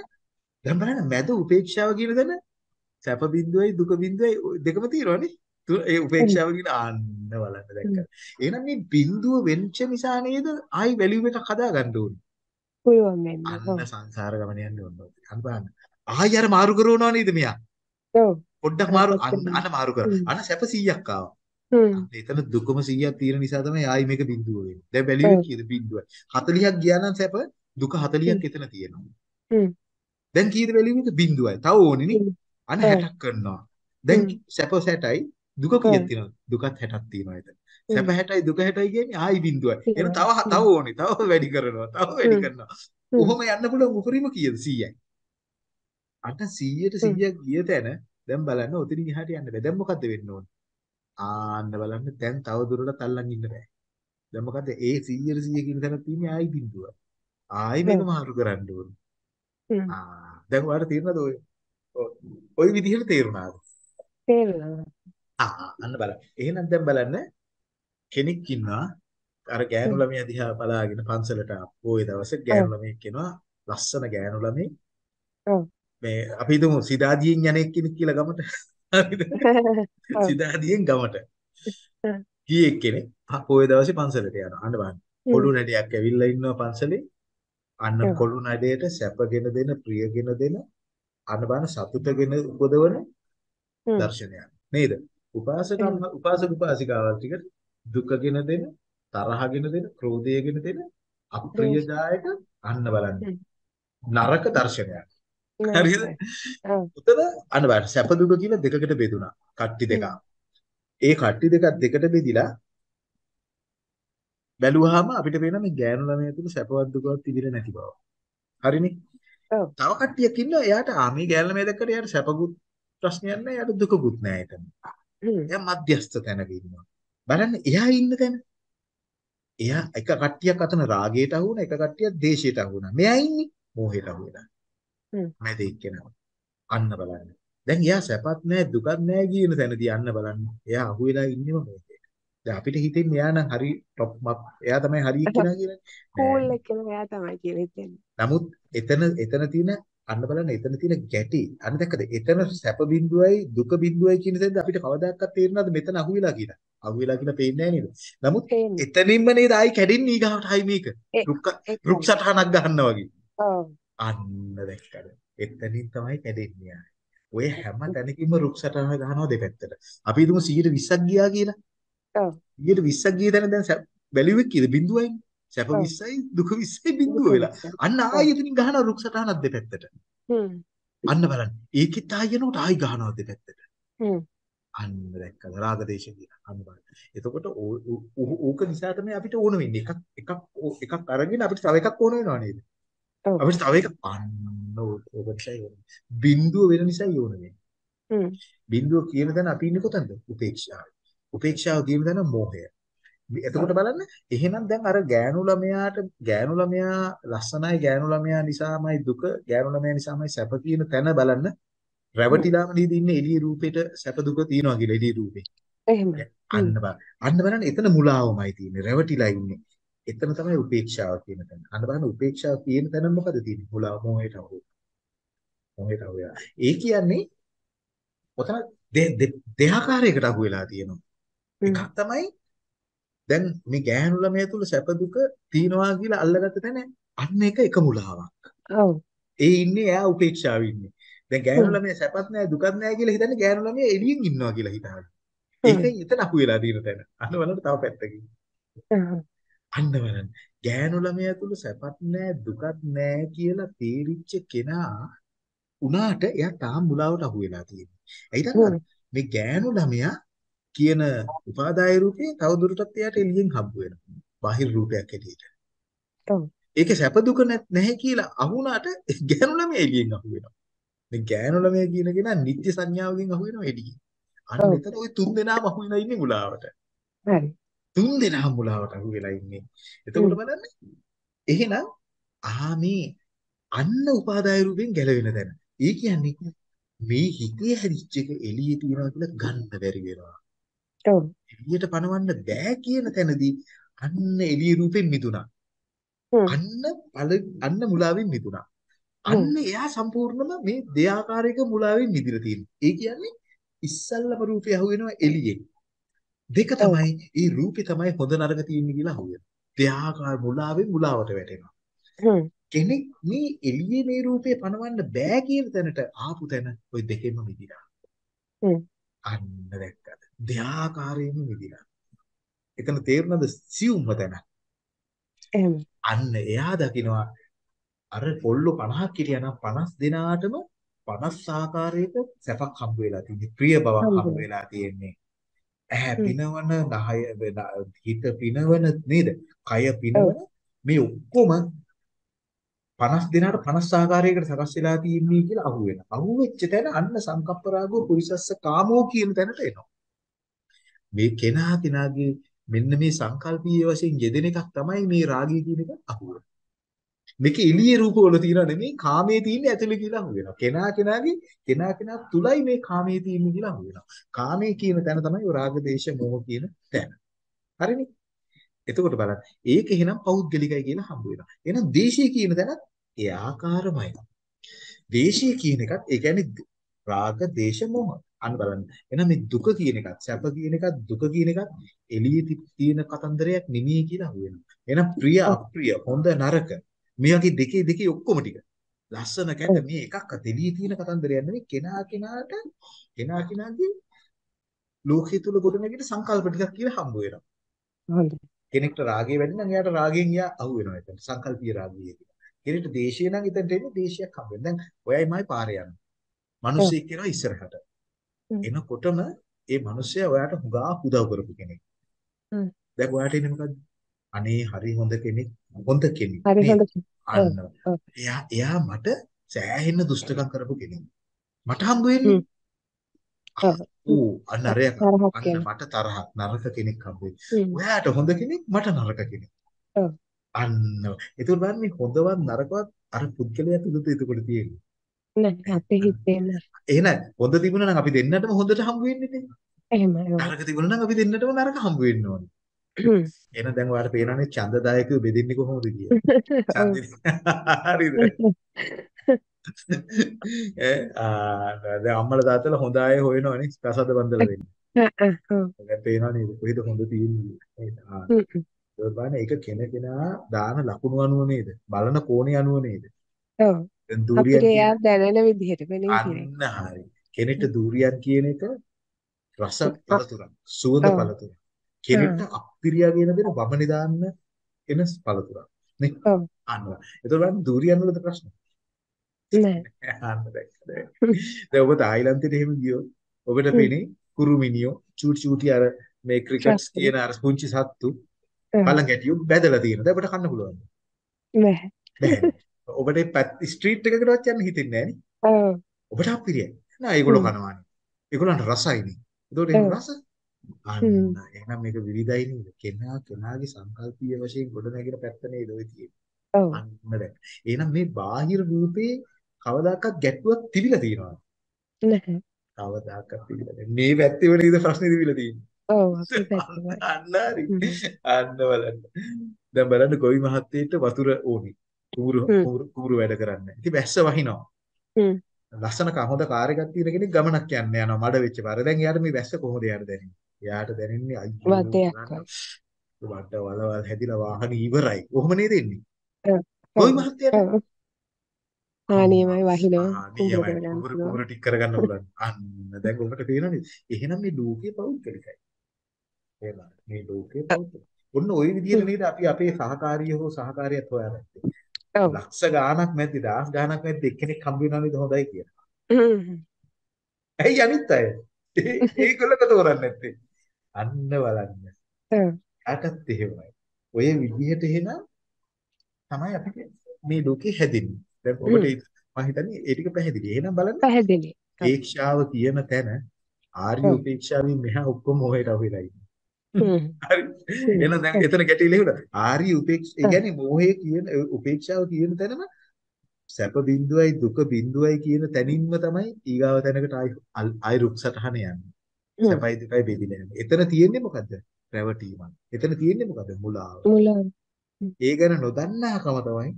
දැන් බලන්න මැද උපේක්ෂාව කියන තැන සැප බිඳුවයි දුක බිඳුවයි දෙකම තියෙනවනේ. ඒ උපේක්ෂාව කියන ආන්න බලන්න හ්ම් දැක්කද. එහෙනම් මේ බිඳුව වෙච්ච නිසා නේද ආයි වැලියු එකක් හදා ගන්න ඕනේ. පුළුවන් වෙන්න අන්න සංසාර ගමන යන්න ඕනේ. අන්න බලන්න. ආයි අර මාරු කරනවා නේද මෙයා? ඔව් පොඩ්ඩක් මාරු අන්න මාරු කර. අන්න සැප 100ක් ආවා. හ්ම් එතන දුකම 100ක් තියෙන නිසා තමයි ආයි මේක බිඳුව වෙන්නේ. දැන් වැලියු කීයද බිඳුවයි. 40ක් ගියා නම් සැප දුක 40ක් හ්ම් එතන තියෙනවා. හ්ම් දැන් කීයද වැලියු එක බිඳුවයි. තව ඕනේ නේ. ඔව් 60ක් කරනවා. දැන් සැප 60යි දුක කීයක් තියෙනවද? දුකත් 60ක් තියෙනවා එතන. සැප හ්ම් 60යි දුක 60යි කියන්නේ ආයි බිඳුවයි. තියෙනවා තව තව ඕනේ. තව වැඩි කරනවා. තව වැඩි කරනවා. හ්ම් කොහොම යන්න පුළුවන් උපරිම කීයද 100යි. අන්න 100ට හ්ම් 100ක් ගිය තැන දැන් බලන්න ඔතනින් එහාට යන්න බෑ. දැන් මොකද්ද වෙන්න ඕනේ? ආන්න බලන්න දැන් තව දුරටත් අල්ලන් ඉන්න බෑ. දැන් මොකද ඒ 100ට 100 කියන තැන තියෙන්නේ ආයි බිඳුව. ආයි මේක මාරු කරන්න ඕනේ. ආ දැන් ඔයාලට තේරෙනවද ඔය ඔය විදිහට තේරුණාද? තේරුණා. ආ අන්න බලන්න. එහෙනම් දැන් බලන්න. කෙනෙක් ඉන්නවා. අර ගෑනු ළමයා දිහා බලාගෙන පන්සලට ආපුවේ දවසේ ගෑනු ළමයෙක් කෙනා ලස්සන ගෑනු ළමයි මේ අපි හිතමු සිතාදියෙන් යන්නේ කෙනෙක් කියලා ගමට. හරිද? සිතාදියෙන් ගමට. ගියේ කෙනෙක්. පොයේ දවසේ පන්සලට යනවා. අන්න බලන්න. කොළු නැඩයක් ඇවිල්ලා ඉන්නවා පන්සලේ. අන්න කොළු නැඩයට සැපගෙන දෙන ප්‍රියගෙන දෙන අන්න බලන්න සතුටගෙන උපදවන දර්ශනයක්. නේද? උපාසක උපාසක උපාසිකාවල් ටිකට දුකගෙන දෙන තරහගෙන දෙන ක්‍රෝධයගෙන දෙන අප්‍රියදායක අන්න බලන්න. නරක දර්ශනයක්. හරිද? උතන අන්න බලන්න. සැප දුක කියලා දෙකකට බෙදුණා. කට්ටි දෙකක්. ඒ කට්ටි දෙකක් දෙකට බෙදිලා බැලුවාම අපිට පේනවා මේ ගෑනු ළමයා තුළ සැපවත් දුකවත් තිබිලා නැති බව. හරිනේ? ඔව් තව කට්ටියක් ඉන්නවා එයාට ආ මේ ගෑනු ළමයා දැක්කට එයාට සැපකුත් ප්‍රශ්නයක් නැහැ එයාට දුකකුත් නැහැ එතන. එයා මධ්‍යස්ථ තැනක ඉන්නවා. බලන්න එයා ඉන්න තැන. එයා එක කට්ටියක් අතන රාගයට අහු වුණා එක කට්ටියක් දේශයට අහු වුණා. මෙයා ඉන්නේ මෝහයට අහු වෙලා. හ්ම් මැද එක්කෙනා. අන්න බලන්න. දැන් එයා සැපත් නැහැ දුකත් නැහැ කියන තැනදී අන්න බලන්න. එයා අහු වෙලා ඉන්නේම මේකේ. දැන් අපිට හිතෙන්නේ එයා නම් හරි টොප් එයා තමයි හරි කියලා. කූල් නෑ. එක්කම එයා තමයි කියලා හිතෙන්නේ. නමුත් එතන එතන තියෙන අන්න බලන්න එතන තියෙන ගැටි. අන්න දැක්කද? එතන සැප බිඳුවයි දුක බිඳුවයි කියන තැනදී අපිට කවදාකවත් තේරෙනවද මෙතන අහුවෙලා කියලා? අහුවෙලා කියලා පේන්නේ නැහැ නේද? නමුත් තේන්නේ එතනින්ම නේද ආයි කැඩෙන්නේ ඊගාවට? ආයි මේක. ඒකයි රුක් සටහනක් ගන්නවා වගේ. ඔව්. අන්න දැක්කද? එතනින් තමයි කැඩෙන්නේ ආයි ඔය හැම තැනකින්ම රුක් සටහන ගන්නවා දෙපැත්තට. අපි හිතමු 120ක් ගියා කියලා ඔව්. 120ක් ගිය තැන දැන් වැලියුවක් කීයද බිඳුවයි? සැප ඔව්. 20යි දුක 20යි බිඳුව වෙලා. දුක අන්න ආයෙ එතනින් ගහනවා රුක් සටහනක් දෙපැත්තට. හ්ම්. අන්න බලන්න. ඒකෙත් ආයෙ යනකොට ආයෙ ගහනවා දෙපැත්තට. හ්ම්. අන්න දැක්කද? රාගදේශ කියලා. අන්න බලන්න. එතකොට ඕක නිසා තමයි අපිට ඕන වෙන්නේ. එකක් එකක් එකක් අරගෙන අපිට තව එකක් ඕන වෙනවා නේද? අපිට තව එකක් අන්න ඕක ඕක නිසා ඕන. බිඳුව වෙන නිසා ඕන වෙන්නේ. හ්ම්. බිඳුව කියන තැන අපි ඉන්නේ කොතනද? උපේක්ෂාව උපේක්ෂාව කියන තැන මෝහය එතකොට බලන්න එහෙනම් දැන් අර ගෑනු ළමයාට ගෑනු ළමයා ලස්සනයි ගෑනු ළමයා නිසාමයි දුක ගෑනු ළමයා නිසාමයි සැප කියන තැන බලන්න රැවටිලාම නේද ඉන්නේ එළිය රූපෙට සැප දුක තියනවා කියලා එළිය රූපේ එහෙමයි. අන්න. බලන්න. අන්න බලන්න එතන මුලාවමයි තියෙන්නේ. රැවටිලා ඉන්නේ. එතන තමයි උපේක්ෂාව කියන තැන. අන්න බලන්න උපේක්ෂාව කියන තැන මොකද තියෙන්නේ? මුලාව මොහේට අහු. මොහේට අහු වෙලා. ඒ කියන්නේ ඔතන දෙආකාරයකට අහු වෙලා තියෙනවා. එකක් තමයි දැන් මේ ගෑනු ළමයා තුල සැප දුක තියනවා කියලා අල්ලගත්ත තැන අන්න ඒක එක මුලාවක්. ඔව්. ඒ ඉන්නේ එයා උපේක්ෂාවේ ඉන්නේ. දැන් ගෑනු ළමයා සැපත් නැහැ දුකත් නැහැ කියලා හිතන්නේ ගෑනු ළමයා එළියෙන් ඉන්නවා කියලා හිතනවා. ඒකයි එතන අහු වෙලා තියෙන තැන. අන්න බලන්න තව පැත්තකින්. අන්න බලන්න. ගෑනු ළමයා තුල සැපත් නැහැ දුකත් නැහැ කියලා තේරිච්ච කෙනා උනාට එයා තාම මුලාවට අහු වෙලා තියෙනවා. දන්නවද? මේ ගෑනු ළමයා කියන උපාදාය රූපේ තවදුරටත් එයාට එළියෙන් හම්බ වෙනවා. බාහිර රූපයක් ඇටියට. ඔව්. ඒකේ සැප දුක නැහැ කියලා අහුණාට ගෑනු ළමයා එළියෙන් අහු වෙනවා. මේ ගෑනු ළමයා කියන කෙනා නිත්‍ය සංඥාවකින් අහු වෙනවා එළියෙන්. අන්න එතන ওই තුන් දෙනාම අහු වෙලා ඉන්නේ මුලාවට. හරි. තුන් දෙනාම මුලාවට අහු වෙලා ඉන්නේ. එතකොට බලන්න. එහෙනම් ආ මේ අන්න උපාදාය රූපෙන් ගැලවෙන තැන. ඒ කියන්නේ මේ හිතේ හැදිච්ච එක එළියේ තියනවා කියලා ගන්න බැරි වෙනවා. ඔව්. එළියට පනවන්න බෑ කියන තැනදී අන්න එළිය රූපෙන් මිදුණා. අන්න අන්න මුලාවෙන් මිදුණා. අන්න එයා සම්පූර්ණම මේ දෙආකාරයක මුලාවෙන් මිදිලා තියෙනවා. ඒ කියන්නේ ඉස්සල්ලාම රූපය අහු වෙනවා එළියෙන්. දෙක තමයි ඒ රූපේ තමයි හොඳ නරක තියෙන්නේ කියලා අහු වෙනවා. දෙආකාර මුලාවෙන් මුලාවට වැටෙනවා. කෙනෙක් මේ එළියේ මේ රූපේ පනවන්න බෑ කියන තැනට ආපු තැන ওই දෙකෙන්ම මිදිලා. අන්න දැක්කද? දෙආකාරයෙන්ම මිදිලා. එතන තේරුණාද සියුම්ම තැන? එහෙම. අන්න එයා දකිනවා අර පොල්ලෝ 50ක් හිටියා නම් 50 දෙනාටම 50 ආකාරයක සැපක් හම්බ වෙලා තියෙන්නේ. ප්‍රිය බවක් හම්බ වෙලා තියෙන්නේ. ඇහැ පිනවන, නහය හිත පිනවන නේද? කය පිනවන මේ ඔක්කොම 50 දෙනාට 50 ආකාරයකට සකස් වෙලා තියෙන්නේ කියලා අහු වෙනවා. අහු වෙච්ච තැන අන්න සංකප්ප රාගෝ පුරිසස්ස කාමෝ කියන තැනට එනවා. මේ කෙනා කෙනාගේ මෙන්න මේ සංකල්පීය වශයෙන් යෙදෙන එකක් තමයි මේ රාගය කියන එක අහු වෙනවා. මේක එළියේ රූපවල තියෙනව නෙමෙයි කාමයේ තියෙන්නේ ඇතුලේ කියලා අහු වෙනවා. කෙනා කෙනාගේ කෙනා කෙනා තුලයි මේ කාමයේ තියෙන්නේ කියලා අහු වෙනවා. කාමයේ කියන තැන තමයි රාග දේශ මොහ කියන තැන. හරිනේ? එතකොට බලන්න ඒක එහෙනම් පෞද්ගලිකයි කියලා හම්බ වෙනවා. එහෙනම් දේශී කියන තැනත් ඒ ආකාරමයි. දේශී කියන එකත් ඒ කියන්නේ රාග දේශ මොහ. අන්න බලන්න. එහෙනම් මේ දුක කියන එකත් සැප කියන එකත් දුක කියන එකත් එළියේ තියෙන කතන්දරයක් නෙමෙයි කියලා අහු වෙනවා. එහෙනම් ප්‍රිය අප්‍රිය හොඳ නරක මේ වගේ දෙකේ දෙකේ ඔක්කොම ටික ලස්සන කැට මේ එකක්වත් එළියේ තියෙන කතන්දරයක් නෙමෙයි කෙනා කෙනාට කෙනා කෙනාගේ ලෝකයේ තුල ගොඩනැගෙන සංකල්ප ටිකක් කියලා හම්බ වෙනවා. හොඳයි. කෙනෙක්ට රාගය වැඩි නම් එයාට රාගයෙන් එයා අහු වෙනවා එතන සංකල්පීය රාගය කියලා. කෙනෙක්ට දේශය නම් එතනට එන්නේ දේශයක් හම්බ වෙනවා. දැන් ඔයයිමයි පාරේ යනවා. මිනිස්සෙක් කෙනා ඉස්සරහට. එනකොටම ඒ මිනිස්සයා ඔයාට හුඟා උදව් කරපු කෙනෙක්. දැන් ඔයාට ඉන්නේ මොකද්ද? අනේ හරි හොඳ කෙනෙක් හොඳ කෙනෙක්. හරි හොඳ අන්න. එයා එයා මට සෑහෙන දුෂ්ටකම් කරපු කෙනෙක්. මට හම්බ වෙන්නේ. ඕ අන්න අරය අන්න මට තරහක් නරක කෙනෙක් හම්බ වෙන්නේ. ඔයාට හොඳ කෙනෙක් මට නරක කෙනෙක්. අන්න. ඒක බලන්න හොඳවත් නරකවත් අර පුද්ගලයා තුලද එතකොට තියෙන්නේ. නෑ අපේ හිතේ නෑ. එහෙනම් හොඳ තිබුණා නම් අපි දෙන්නටම හොඳට හම්බ වෙන්නේ. එහෙමයි. නරක තිබුණා නම් අපි දෙන්නටම නරක හම්බ වෙන්න ඕනේ. එහෙනම් දැන් ඔයාලට පේනවනේ ඡන්දදායකව බෙදෙන්නේ කොහොමද කියලා. හරිද? ඒ ආ දැන් අම්මලා තාත්තලා හොඳ අය හොයනවනේ ප්‍රසද බන්දල වෙන්නේ. දැන් පේනව නේද කොහෙද හොඳ තියෙන්නේ. ඒක කෙනකෙනා දාන ලකුණු අනුව නේද? බලන කෝණේ අනුව නේද? ඔව්. දූරියන් අපිට එයා දැනෙන විදිහට වෙන විදිහට. අන්න හරි. කෙනෙක්ට දූරියන් කියන එක රස පළතුරක්, සුවඳ පළතුරක්. කෙනෙක්ට අප්පිරියා කියන දේ වමනේ දාන්න එන පළතුරක්. නේ? අන්න. ඒතකොට බලන්න දූරියන් වලද ප්‍රශ්න? නෑ. අන්න දැක්කද? දැන් ඔබ තායිලන්තෙට එහෙම ගියොත් ඔබට පේන්නේ කුරුමිනියෝ චූටි චූටි අර මේ ක්‍රිකට්ස් කියන අර පුංචි සත්තු පළඟැටියෝ බැදලා තියෙනවා. දැන් ඔබට කන්න පුළුවන්ද? නැහැ. නැහැ. ඔබට ස්ට්‍රීට් එකකටවත් යන්න හිතෙන්නේ නැහැ නේ? ඔබට අපිරියයි. නෑ ඒගොල්ලෝ කනවානේ. ඒගොල්ලන්ට රසයිනේ. ඒතකොට ඒ රස අන්න එහෙනම් මේක විවිධයි නේද? කෙනා කෙනාගේ සංකල්පීය වශයෙන් ගොඩ නැගෙන පැත්ත නේද ඔය තියෙන්නේ. ඔව්. අන්න දැන්. එහෙනම් මේ බාහිර රූපේ කවදාකවත් ගැටුවක් තිබිලා තියෙනවද? නැහැ. කවදාකවත් තිබිලා නැහැ. මේ පැත්තේ නේද ප්‍රශ්නේ තිබිලා තියෙන්නේ. ඔව් අපේ පැත්තමයි. අන්න හරි. අන්න බලන්න. දැන් බලන්න ගොවි මහත්තයෙක්ට වතුර ඕනි. කූරු කූරු වැඩ කරන්න. ඉතින් වැස්ස වහිනවා. හ්ම්. ලස්සන හොඳ කාර් එකක් තියෙන කෙනෙක් ගමනක් යන්න යනවා මඩ වෙච්ච පාර. දැන් එයාට මේ වැස්ස කොහොමද යාට දැනෙන්නේ? එයාට දැනෙන්නේ අයියෝ. මට වලවල් හැදිලා වාහනේ ඉවරයි. කොහොම නේද එන්නේ? ඔව්. මහත්තයාට ඔව්. ආ නියමයි වහිනවා. කුඹුර. කුඹුර ටික කරගන්න පුළුවන්. අන්න දැන් ඔබට තේරෙනවනේ. එහෙනම් මේ ලෝකයේ පෞද්ගලිකයි. එහෙනම් මේ ලෝකයේ පෞද්ගලිකයි. ඔන්න ওই විදිහට නේද අපි අපේ සහකාරිය හෝ සහකාරියත් හොයාගත්තේ. ලක්ෂ ගාණක් නැති දහස් ගාණක් නැති එක්කෙනෙක් හම්බ වෙනවා නේද හොඳයි කියලා. ඇයි අනිත් අය? ඒගොල්ලෝ තෝරන්නේ නැත්තේ. අන්න බලන්න. කාටත් එහෙමයි. ඔය විදිහට එහෙනම් තමයි අපිට මේ ලෝකේ හැදෙන්නේ. දැන් ඔබට මම හිතන්නේ ඒ ටික පැහැදිලි. එහෙනම් බලන්න පැහැදිලි. උපේක්ෂාව කියන තැන ආර්ය. උපේක්ෂාවෙන් මෙහා ඔක්කොම මොහේට අහුවෙලා ඉන්නේ. හරි. එහෙනම් දැන් එතන ගැටේ ලෙහුණා. ආර්ය උපේක්ෂ ඒ. කියන්නේ මොහේ කියන උපේක්ෂාව කියන තැනම සැප බිඳුවයි දුක බිඳුවයි කියන තැනින්ම තමයි ඊගාව තැනකට ආයි ආයි රුක් සටහන යන්නේ. සැපයි දුකයි බෙදිලා යන්නේ. එතන තියෙන්නේ මොකද්ද? රැවටීමක්. එතන තියෙන්නේ මොකද්ද? මුලාව. මුලාව. ඒ ගැන නොදන්නාකම තමයි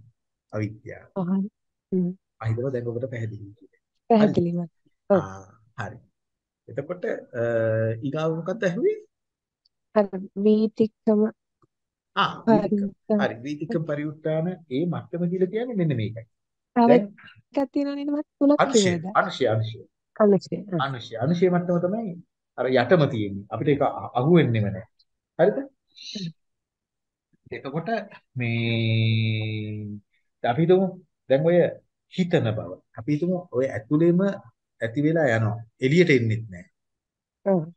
අවිද්‍යාව. හරි. හිතනවා දැන් ඔබට පැහැදිලි. පැහැදිලිමත්. හරි. එතකොට ඊගාව මොකක්ද ඇහුවේ? වීතික්කම ආ. හරි වීතික්කම පරිඋත්තාන ඒ මට්ටම කියලා කියන්නේ මෙන්න මේකයි. දැන් එකක් තියෙනවා නේද මත් තුනක් කියනවාද? අනුශය අනුශය අනුශය. අනුශය අනුශය මට්ටම තමයි අර යටම තියෙන්නේ. අපිට ඒක අහුවෙන්නේම නැහැ. හරිද? එතකොට මේ අපි හිතමු දැන් ඔය හිතන බව. අපි හිතමු ඔය ඇතුළේම ඇති වෙලා යනවා. එළියට එන්නෙත් නැහැ.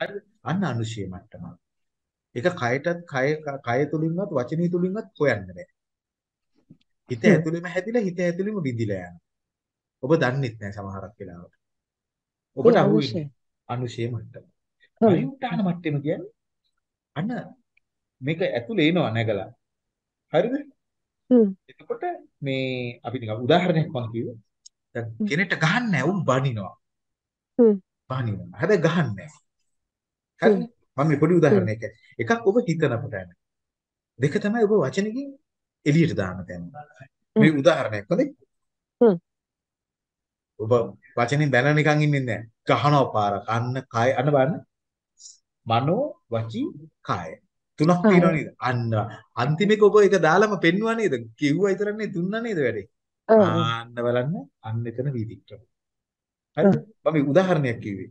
හරිද? අන්න අනුශය මට්ටම. ඒක කයටත් කය කය තුලින්වත් වචනේ තුලින්වත් හොයන්න බෑ. හිත. ඇතුළෙම හැදිලා හිත ඇතුළෙම බිඳිලා යනවා. ඔබ දන්නෙත් නැහැ සමහරක් වෙලාවට. ඔබට අනුශය. අහුවෙන්නේ අනුශය මට්ටම. පරිඋත්ථාන මට්ටම කියන්නේ අන්න මේක ඇතුළේ එනවා නැගලා. හරිද? හ්ම්. එතකොට මේ අපි නිකන් උදාහරණයක් මම කිව්වා. දැන්. කෙනෙක්ට ගහන්නේ නැහැ උන් බනිනවා. හ්ම්. බනිනවා. හැබැයි ගහන්නේ නැහැ. හරිද? මම මේ පොඩි. උදාහරණයක් එකක් ඔබ හිතන පටන්. දෙක තමයි ඔබ වචනකින් එළියට දාන තැන. මේ. උදාහරණයක් හොඳේ. හ්ම්. ඔබ වචනෙන් දැන නිකන් ඉන්නේ නැහැ. ගහනවා පාර කන්න කය අන්න බලන්න. මනෝ වචී කාය. තුනක්. තියෙනවා නේද? අන්න අන්තිමේක ඔබ ඒක දාලම පෙන්නුවා නේද? කිව්වා විතරක් නේ දුන්නා නේද වැඩේ? ආන්න බලන්න අන්න එතන වීතික්‍රම. ඔව්. හරිද? මම උදාහරණයක් කිව්වේ.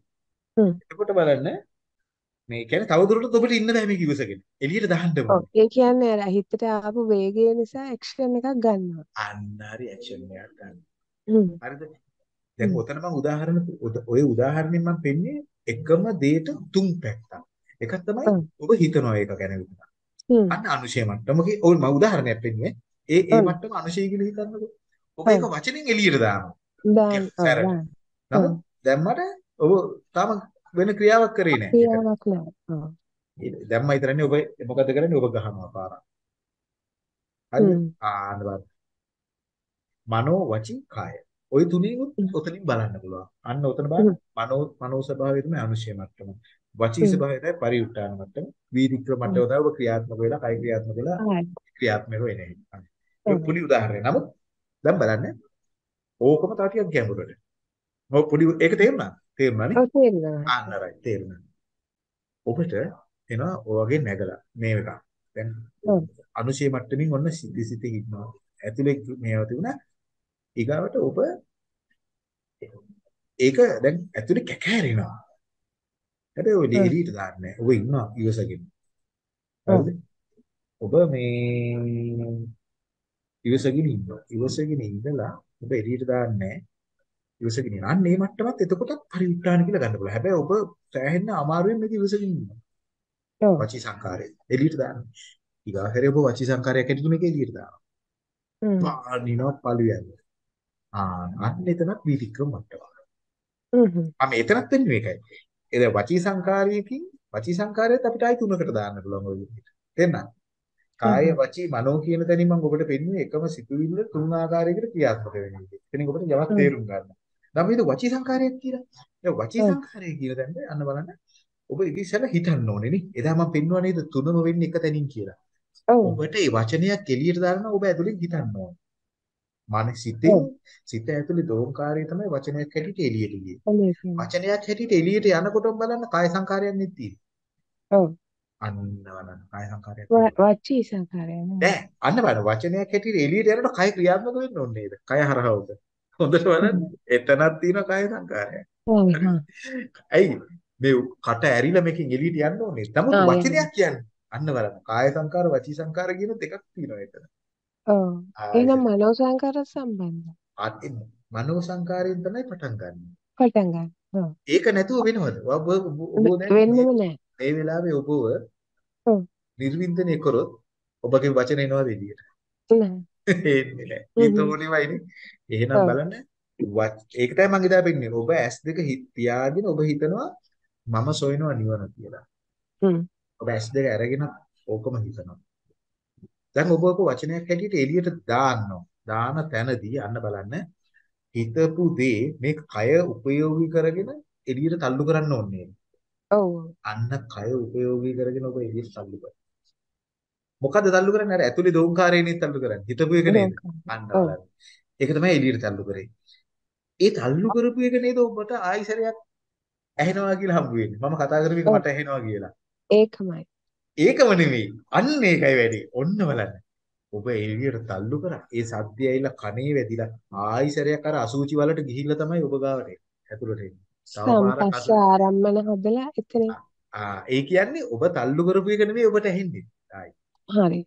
එතකොට බලන්න මේ කියන්නේ තවදුරටත් ඔබට ඉන්න බෑ මේක ඉවසගෙන. එළියට දාන්න ඔව්. ඕනේ. ඒ කියන්නේ අර හිතට ආපු වේගය නිසා ඇක්ෂන් එකක් ගන්නවා. අන්න හරි ඇක්ෂන් එකක් ගන්න. හරිද? දැන්. ඔතන මම උදාහරණ උද- ඔය උදාහරණයෙන් මම පෙන්නේ එකම දෙයට තුන් පැත්තක්. එකක් තමයි. ඔබ හිතනවා ඒක ගැන විතර. හ්ම්. අන්න අනුශය මට්ටමකේ ඔය මම උදාහරණයක් පෙන්නුවේ. ඒ ඒ. මට්ටම අනුශය කියලා හිතන්නකෝ. ඔබ. ඒක වචනෙන් එළියට දානවා. දාන්න. දාන්න. නමුත් ඔව්. දැම්මට ඔබ තාම වෙන ක්‍රියාවක් කරේ නැහැ. ක්‍රියාවක් නෑ. ඔව්. දැම්ම විතරනේ ඔබ මොකද කරන්නේ ඔබ ගහනවා පාරක්. හරිද? ආන්න බලන්න. මනෝ වචී කාය. ওই තුනිනුත්. ඔතනින් බලන්න පුළුවන්. අන්න ඔතන බලන්න. මනෝ මනෝ ස්වභාවය තමයි අනුශය මට්ටම. වචී. ස්වභාවය තමයි පරිඋත්ථාන මට්ටම. වීතික්‍රම හ්ම්. මට්ටම තමයි ඔබ ක්‍රියාත්මක වෙලා කය ක්‍රියාත්මක වෙලා. ක්‍රියාත්මක වෙන්නේ. ඒක. පොඩි උදාහරණයක්. නමුත් දැන් බලන්න. ඕකම තව ටිකක් ගැඹුරට. ඔව් පොඩි ඒක තේරුණා? තේරුණානේ? ඔව් තේරෙනවා. ආන්න රයිට් තේරුණා. ඔබට එනවා ඔය වගේ නැගලා මේ එක. දැන් ඔව්. අනුශය මට්ටමින් ඔන්න සිටි සිටි ඉන්නවා. ඇතුලේ මේවා තිබුණා. ඊගාවට ඔබ ඒක දැන් ඇතුලේ කැකෑරෙනවා. හැබැයි ඔය. එළියට දාන්නේ. ඔබ ඉන්නවා ඉවසගෙන. ඔබ මේ ඉවසගෙන ඉන්නවා. ඉවසගෙන ඉඳලා ඔබ එළියට දාන්නේ. ඉවසගෙන ඉන්න. අන්න මේ මට්ටමත් එතකොටත් පරිඋත්ථාන කියලා ගන්න පුළුවන්. හැබැයි ඔබ සෑහෙන්න අමාරුවෙන් මේක ඉවසගෙන ඉන්නවා. ඔව්. වචී සංකාරය එළියට දාන්න. ඊගාහැරේ ඔබ වචී සංකාරයක් හැටියට මේක එළියට දානවා. හ්ම්. පානිනවා පළුයන්න. ආ අන්න එතනත් වීතික්‍රම මට්ටම. හ්ම්. ආ මේ එතනත් වෙන්නේ මේකයි. ඒ දැන් වචී සංකාරයකින් වචී සංකාරයත් අපිට ආයි තුනකට දාන්න පුළුවන් ඔය විදිහට. තේරුණාද? කාය හ්ම්. වචී මනෝ කියන තැනින් මම ඔබට පෙන්නුවේ එකම සිතුවිල්ල තුන් ආකාරයකට ක්‍රියාත්මක වෙන විදිහ. එතනින් ඔබට යමක් හ්ම්. තේරුම් ගන්න. නම් මේක වචී සංකාරයක් කියලා. ඒ වචී. සංකාරය කියන තැනට අන්න බලන්න ඔබ ඉතින් හිතන්න ඕනේ නේ. එදා මම පෙන්වුවා නේද තුනම වෙන්නේ එක තැනින් කියලා. ඔව් ඔබට මේ වචනයක් එළියට දාන්න ඔබ ඇතුලෙන් හිතන්න ඕනේ. මනස සිතේ සිත ඇතුලේ දෝංකාරය තමයි වචනයක් හැටියට එළියට ගියේ. වචනයක් හැටියට එළියට යනකොටම බලන්න කාය සංකාරයක් නෙත් තියෙන්නේ. ඔව් අන්න බලන්න කාය සංකාරයක්. වචී සංකාරය නේද නෑ අන්න බලන්න වචනයක් හැටියට එළියට යනකොට කය ක්‍රියාත්මක වෙන්න ඕනේ නේද? කය හරහා උද. හොඳට බලන්න. එතනක් තියෙනවා කාය. හා ඇයි? මේ කට ඇරිලා මේකෙන් එළියට යන්න ඕනේ. නමුත් වචනයක් කියන්නේ. අන්න බලන්න. කාය සංකාර වචී සංකාර කියන දෙකක් තියෙනවා එතන. ඔව් එහෙනම් මනෝ සංකාර සම්බන්ධ. අන්න මනෝ සංකාරයෙන් තමයි පටන් ගන්න. පටන් ගන්න. ඔව් ඒක නැතුව වෙනවද? ඔබ ඔබ වෙන්නෙම නෑ. මේ වෙලාවේ ඔබව ඔව් නිර්වින්දනය කරොත් ඔබගේ වචන එනවද එළියට? නෑ එන්නේ නැහැ. හිත හ්ම් ඕනෙමයිනේ. එහෙනම් බලන්න ඒක තමයි මම ඉදා පෙන්නේ. ඔබ S2 හිත තියාගෙන ඔබ හිතනවා මම සොයනවා නිවන කියලා. හ්ම් ඔබ S2 අරගෙන ඕකම හිතනවා. දැන් ඔබ ඔක වචනයක් හැටියට එළියට දාන්නවා. දාන තැනදී අන්න බලන්න හිතපු දේ මේ කය උපයෝගී කරගෙන එළියට තල්ලු කරන්න ඕනේ. ඔව් අන්න කය උපයෝගී කරගෙන ඔබ එළියට තල්ලු කරනවා. මොකද්ද තල්ලු කරන්නේ? අර ඇතුලේ දෝංකාරයනේ තල්ලු කරන්නේ. හිතපු එක නේද? අන්න බලන්න. ඒක තමයි එළියට තල්ලු කරේ. ඒ තල්ලු කරපු එක නේද ඔබට ආයිසරයක් ඇහෙනවා කියලා හම්බ වෙන්නේ. මම කතා කරපු එක මට ඇහෙනවා කියලා. ඒකමයි ඒකම නෙමෙයි. අන්න ඒකයි වැඩි. ඔන්න බලන්න. ඔබ එළියට තල්ලු කරා. ඒ සද්දය ඇවිල්ලා කනේ වැදිලා ආයිසරයක් අර අසූචි වලට ගිහිල්ලා තමයි ඔබ ගාවට. ඇතුළට එන්නේ. සම්පස්ස ආරම්මන හදලා එතනින් ආ ඒ කියන්නේ ඔබ තල්ලු කරපු එක නෙමෙයි ඔබට ඇහෙන්නේ. ආයි. හරි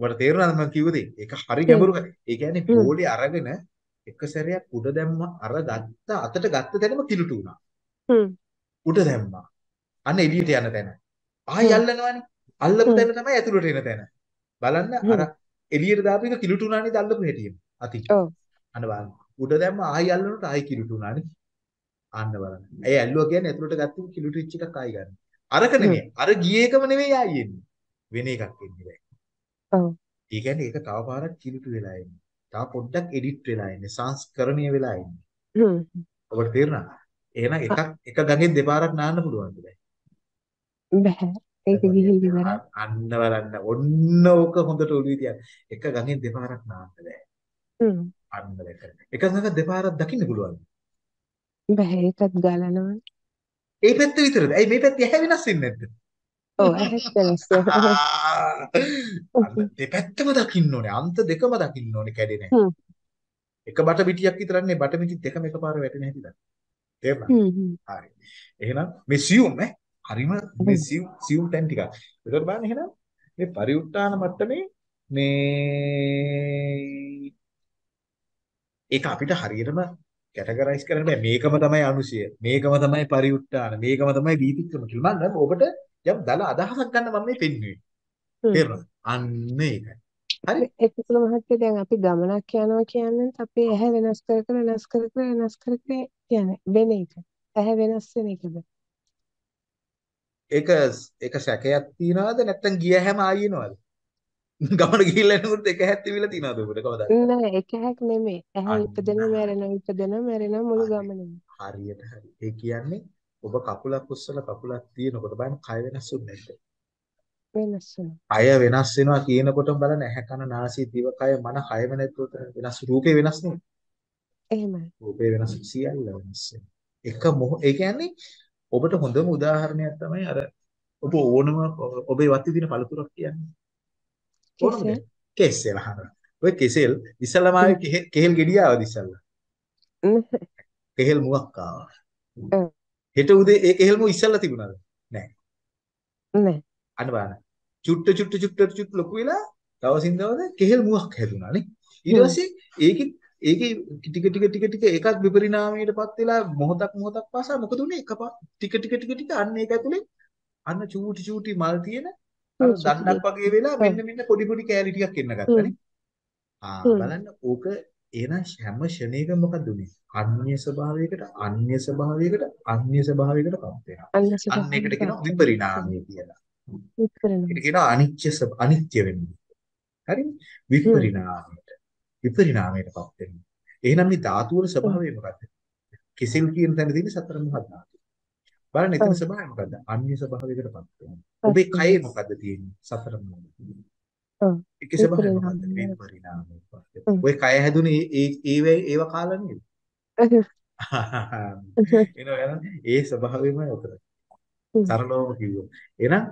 ඔබට තේරුණාද මම කිව්ව දේ? ඒක හරි. ගැඹුරු. ඒ කියන්නේ බෝලේ අරගෙන එක සැරයක් උඩ දැම්ම අර ගත්ත අතට ගත්ත තැනම කිලුටු වුණා. හ්ම් උඩ දැම්මා. අන්න එළියට යන තැන. ආයි අල්ලනවනේ. අල්ලපු තැන තමයි ඇතුළට එන තැන. බලන්න අර එළියට දාපු එක කිලුටු වුණානේ අල්ලපු හැටියෙන්. අතින්. ඔව් අන්න බලන්න. උඩ දැම්ම ආයි අල්ලනකොට ආයි කිලුටු වුණානේ. අන්න බලන්න. ඒ ඇල්ලුවා කියන්නේ ඇතුළට ගත්ත කිලුටු වෙච්ච එකක් ආයි ගන්න. අරක නෙමෙයි. අර ගිය එකම නෙමෙයි ආයි එන්නේ. වෙන එකක් එන්නේ දැන්. ඔව් ඒ කියන්නේ ඒක තව පාරක් කිලුටු වෙලා එන්නේ. තව පොඩ්ඩක් එඩිට් වෙලා එන්නේ. සංස්කරණීය වෙලා එන්නේ. හ්ම් ඔබට තේරුණා? එහෙනම් එකක් එක ගඟෙන් දෙපාරක් නාන්න පුළුවන්ද දැන්? බෑ ඒක ගිහින් ඉවරයි අන්න බලන්න. ඔන්න ඕක හොඳට ඔළුවේ තියන්න. එක ගඟෙන් දෙපාරක් නාන්න බෑ. හ්ම් අන්න දැක. එක ගඟ දෙපාරක් දකින්න පුළුවන්. බෑ ඒකත් ගලනවා ඒ පැත්ත විතරද? ඇයි මේ පැත්ත ඇහැ වෙනස් වෙන්නේ නැද්ද? ඔව් ඇහෙස්පෙලස් දෙපැත්තම දකින්න ඕනේ. අන්ත දෙකම දකින්න ඕනේ කැඩෙන්නේ එක. බට පිටියක් විතරන්නේ බට පිටි දෙකම එකපාර වැටෙන හැටි දන්න. තේරුණා හරි. එහෙනම් මේ සියුම් ඈ? හරිම මේ සිව් සිව් ටෙන් ටිකක්. ඒකට බලන්න එහෙනම් මේ පරිඋත්තාන මට්ටමේ මේ ඒක අපිට හරියටම කැටගරයිස් කරන්න බෑ. මේකම තමයි අනුශය. මේකම තමයි පරිඋත්තාන. මේකම තමයි වීතික්‍රම කියලා. මම ඔබට යම් දල අදහසක් ගන්න මම මේ පෙන්වුවේ. තේරුණාද? අන්න ඒකයි. හරි. ඒකතුල මහත්තයා දැන් අපි ගමනක් යනවා කියන්නේ අපේ ඇහැ වෙනස් කර කර වෙනස් කර කර වෙනස් කර කර කියන්නේ වෙන එක. ඇහැ වෙනස් වෙන එකද? ඒක ඒක සැකයක් තියනවද නැත්නම් ගිය හැම ආයෙනවද? ගමන ගිහිල්ලා එනකොට එක හැත් තිබිලා තියනවද ඔබට කවදාද? නෑ එක හැක් නෙමෙයි. ඇහැ ඉපදෙනවා මැරෙනවා ඉපදෙනවා මැරෙනවා මුළු. ගමනම. හරියට හරි. ඒ කියන්නේ ඔබ කකුලක් උස්සලා කකුලක් තියෙනකොට බලන්න කය වෙනස් වෙන්නේ නැද්ද? වෙනස් වෙනවා. කය වෙනස් වෙනවා කියනකොටම බලන්න ඇහැ කන නාසය දිව කය මන කයම නැතුව වෙනස් රූපේ වෙනස් නේ. එහෙමයි. රූපේ වෙනස් සියල්ල වෙනස්. එක මොහ ඒ කියන්නේ ඔබට හොඳම උදාහරණයක් තමයි අර ඔබ ඕනම ඔබේ වත්තේ තියෙන පළතුරක් කියන්නේ. ඕනම කෙසෙල් අහනවා. ඔය කෙසෙල් ඉස්සල්ලාම කෙහෙල් ගෙඩිය ආවද ඉස්සල්ලා? කෙහෙල් මුවක් ආවා. හෙට උදේ ඒ කෙහෙල් මුව ඉස්සල්ලා තිබුණාද? නෑ. නෑ. අන්න බලන්න. චුට්ට චුට්ට චුට්ට චුට්ට ලොකු වෙලා දවසින් දවස කෙහෙල් මුවක් හැදුනා නේ. ඊට. පස්සේ ඒකේ ඒකේ ටික ටික ටික ටික එකක් විපරිණාමයටපත් වෙලා මොහොතක් මොහොතක් පාසා මොකද උනේ එකප ටික ටික ටික ටික අන්න ඒක ඇතුලේ අන්න චූටි චූටි මල් තියෙන දණ්ඩක් වගේ වෙලා. මෙන්න මෙන්න පොඩි පොඩි කෑලි ටිකක් එන්න හ්ම්. ගත්තනේ. ආ. බලන්න ඕක එන හැම ෂණයකම මොකද උනේ? අන්‍ය ස්වභාවයකට අන්‍ය ස්වභාවයකට අන්‍ය ස්වභාවයකටපත් වෙනවා. අන්න ඒකට කියනවා පත් වෙනවා. විපරිණාමය කියලා. ඒකට කියනවා ස්වභ- අනිත්‍ය වෙන්නේ. හරිද? හ්ම්. විපරිණාමයට. විපරිණාමයටපත් වෙනවා. එහෙනම් මේ ධාතු වල ස්වභාවය මොකද්ද? කෙසෙල් කියන තැන තියෙන සතර මහා ධාතු. බලන්න එතන ස්වභාවය මොකද්ද? අන්‍ය ස්වභාවයකටපත් වෙනවා. පත් ඔබේ කයේ වෙනවා මොකද්ද තියෙන්නේ? සතර මූල. ඔව් ඒකේ ස්වභාවය මොකද්ද? මේ පරිණාමය. හ්ම් ඔය කය හැදුනේ ඒ ඒ ඒව කාලා නේද? එනවා ඒ ස්වභාවයමයි උතර. සරලවම කිව්වොත්. එහෙනම්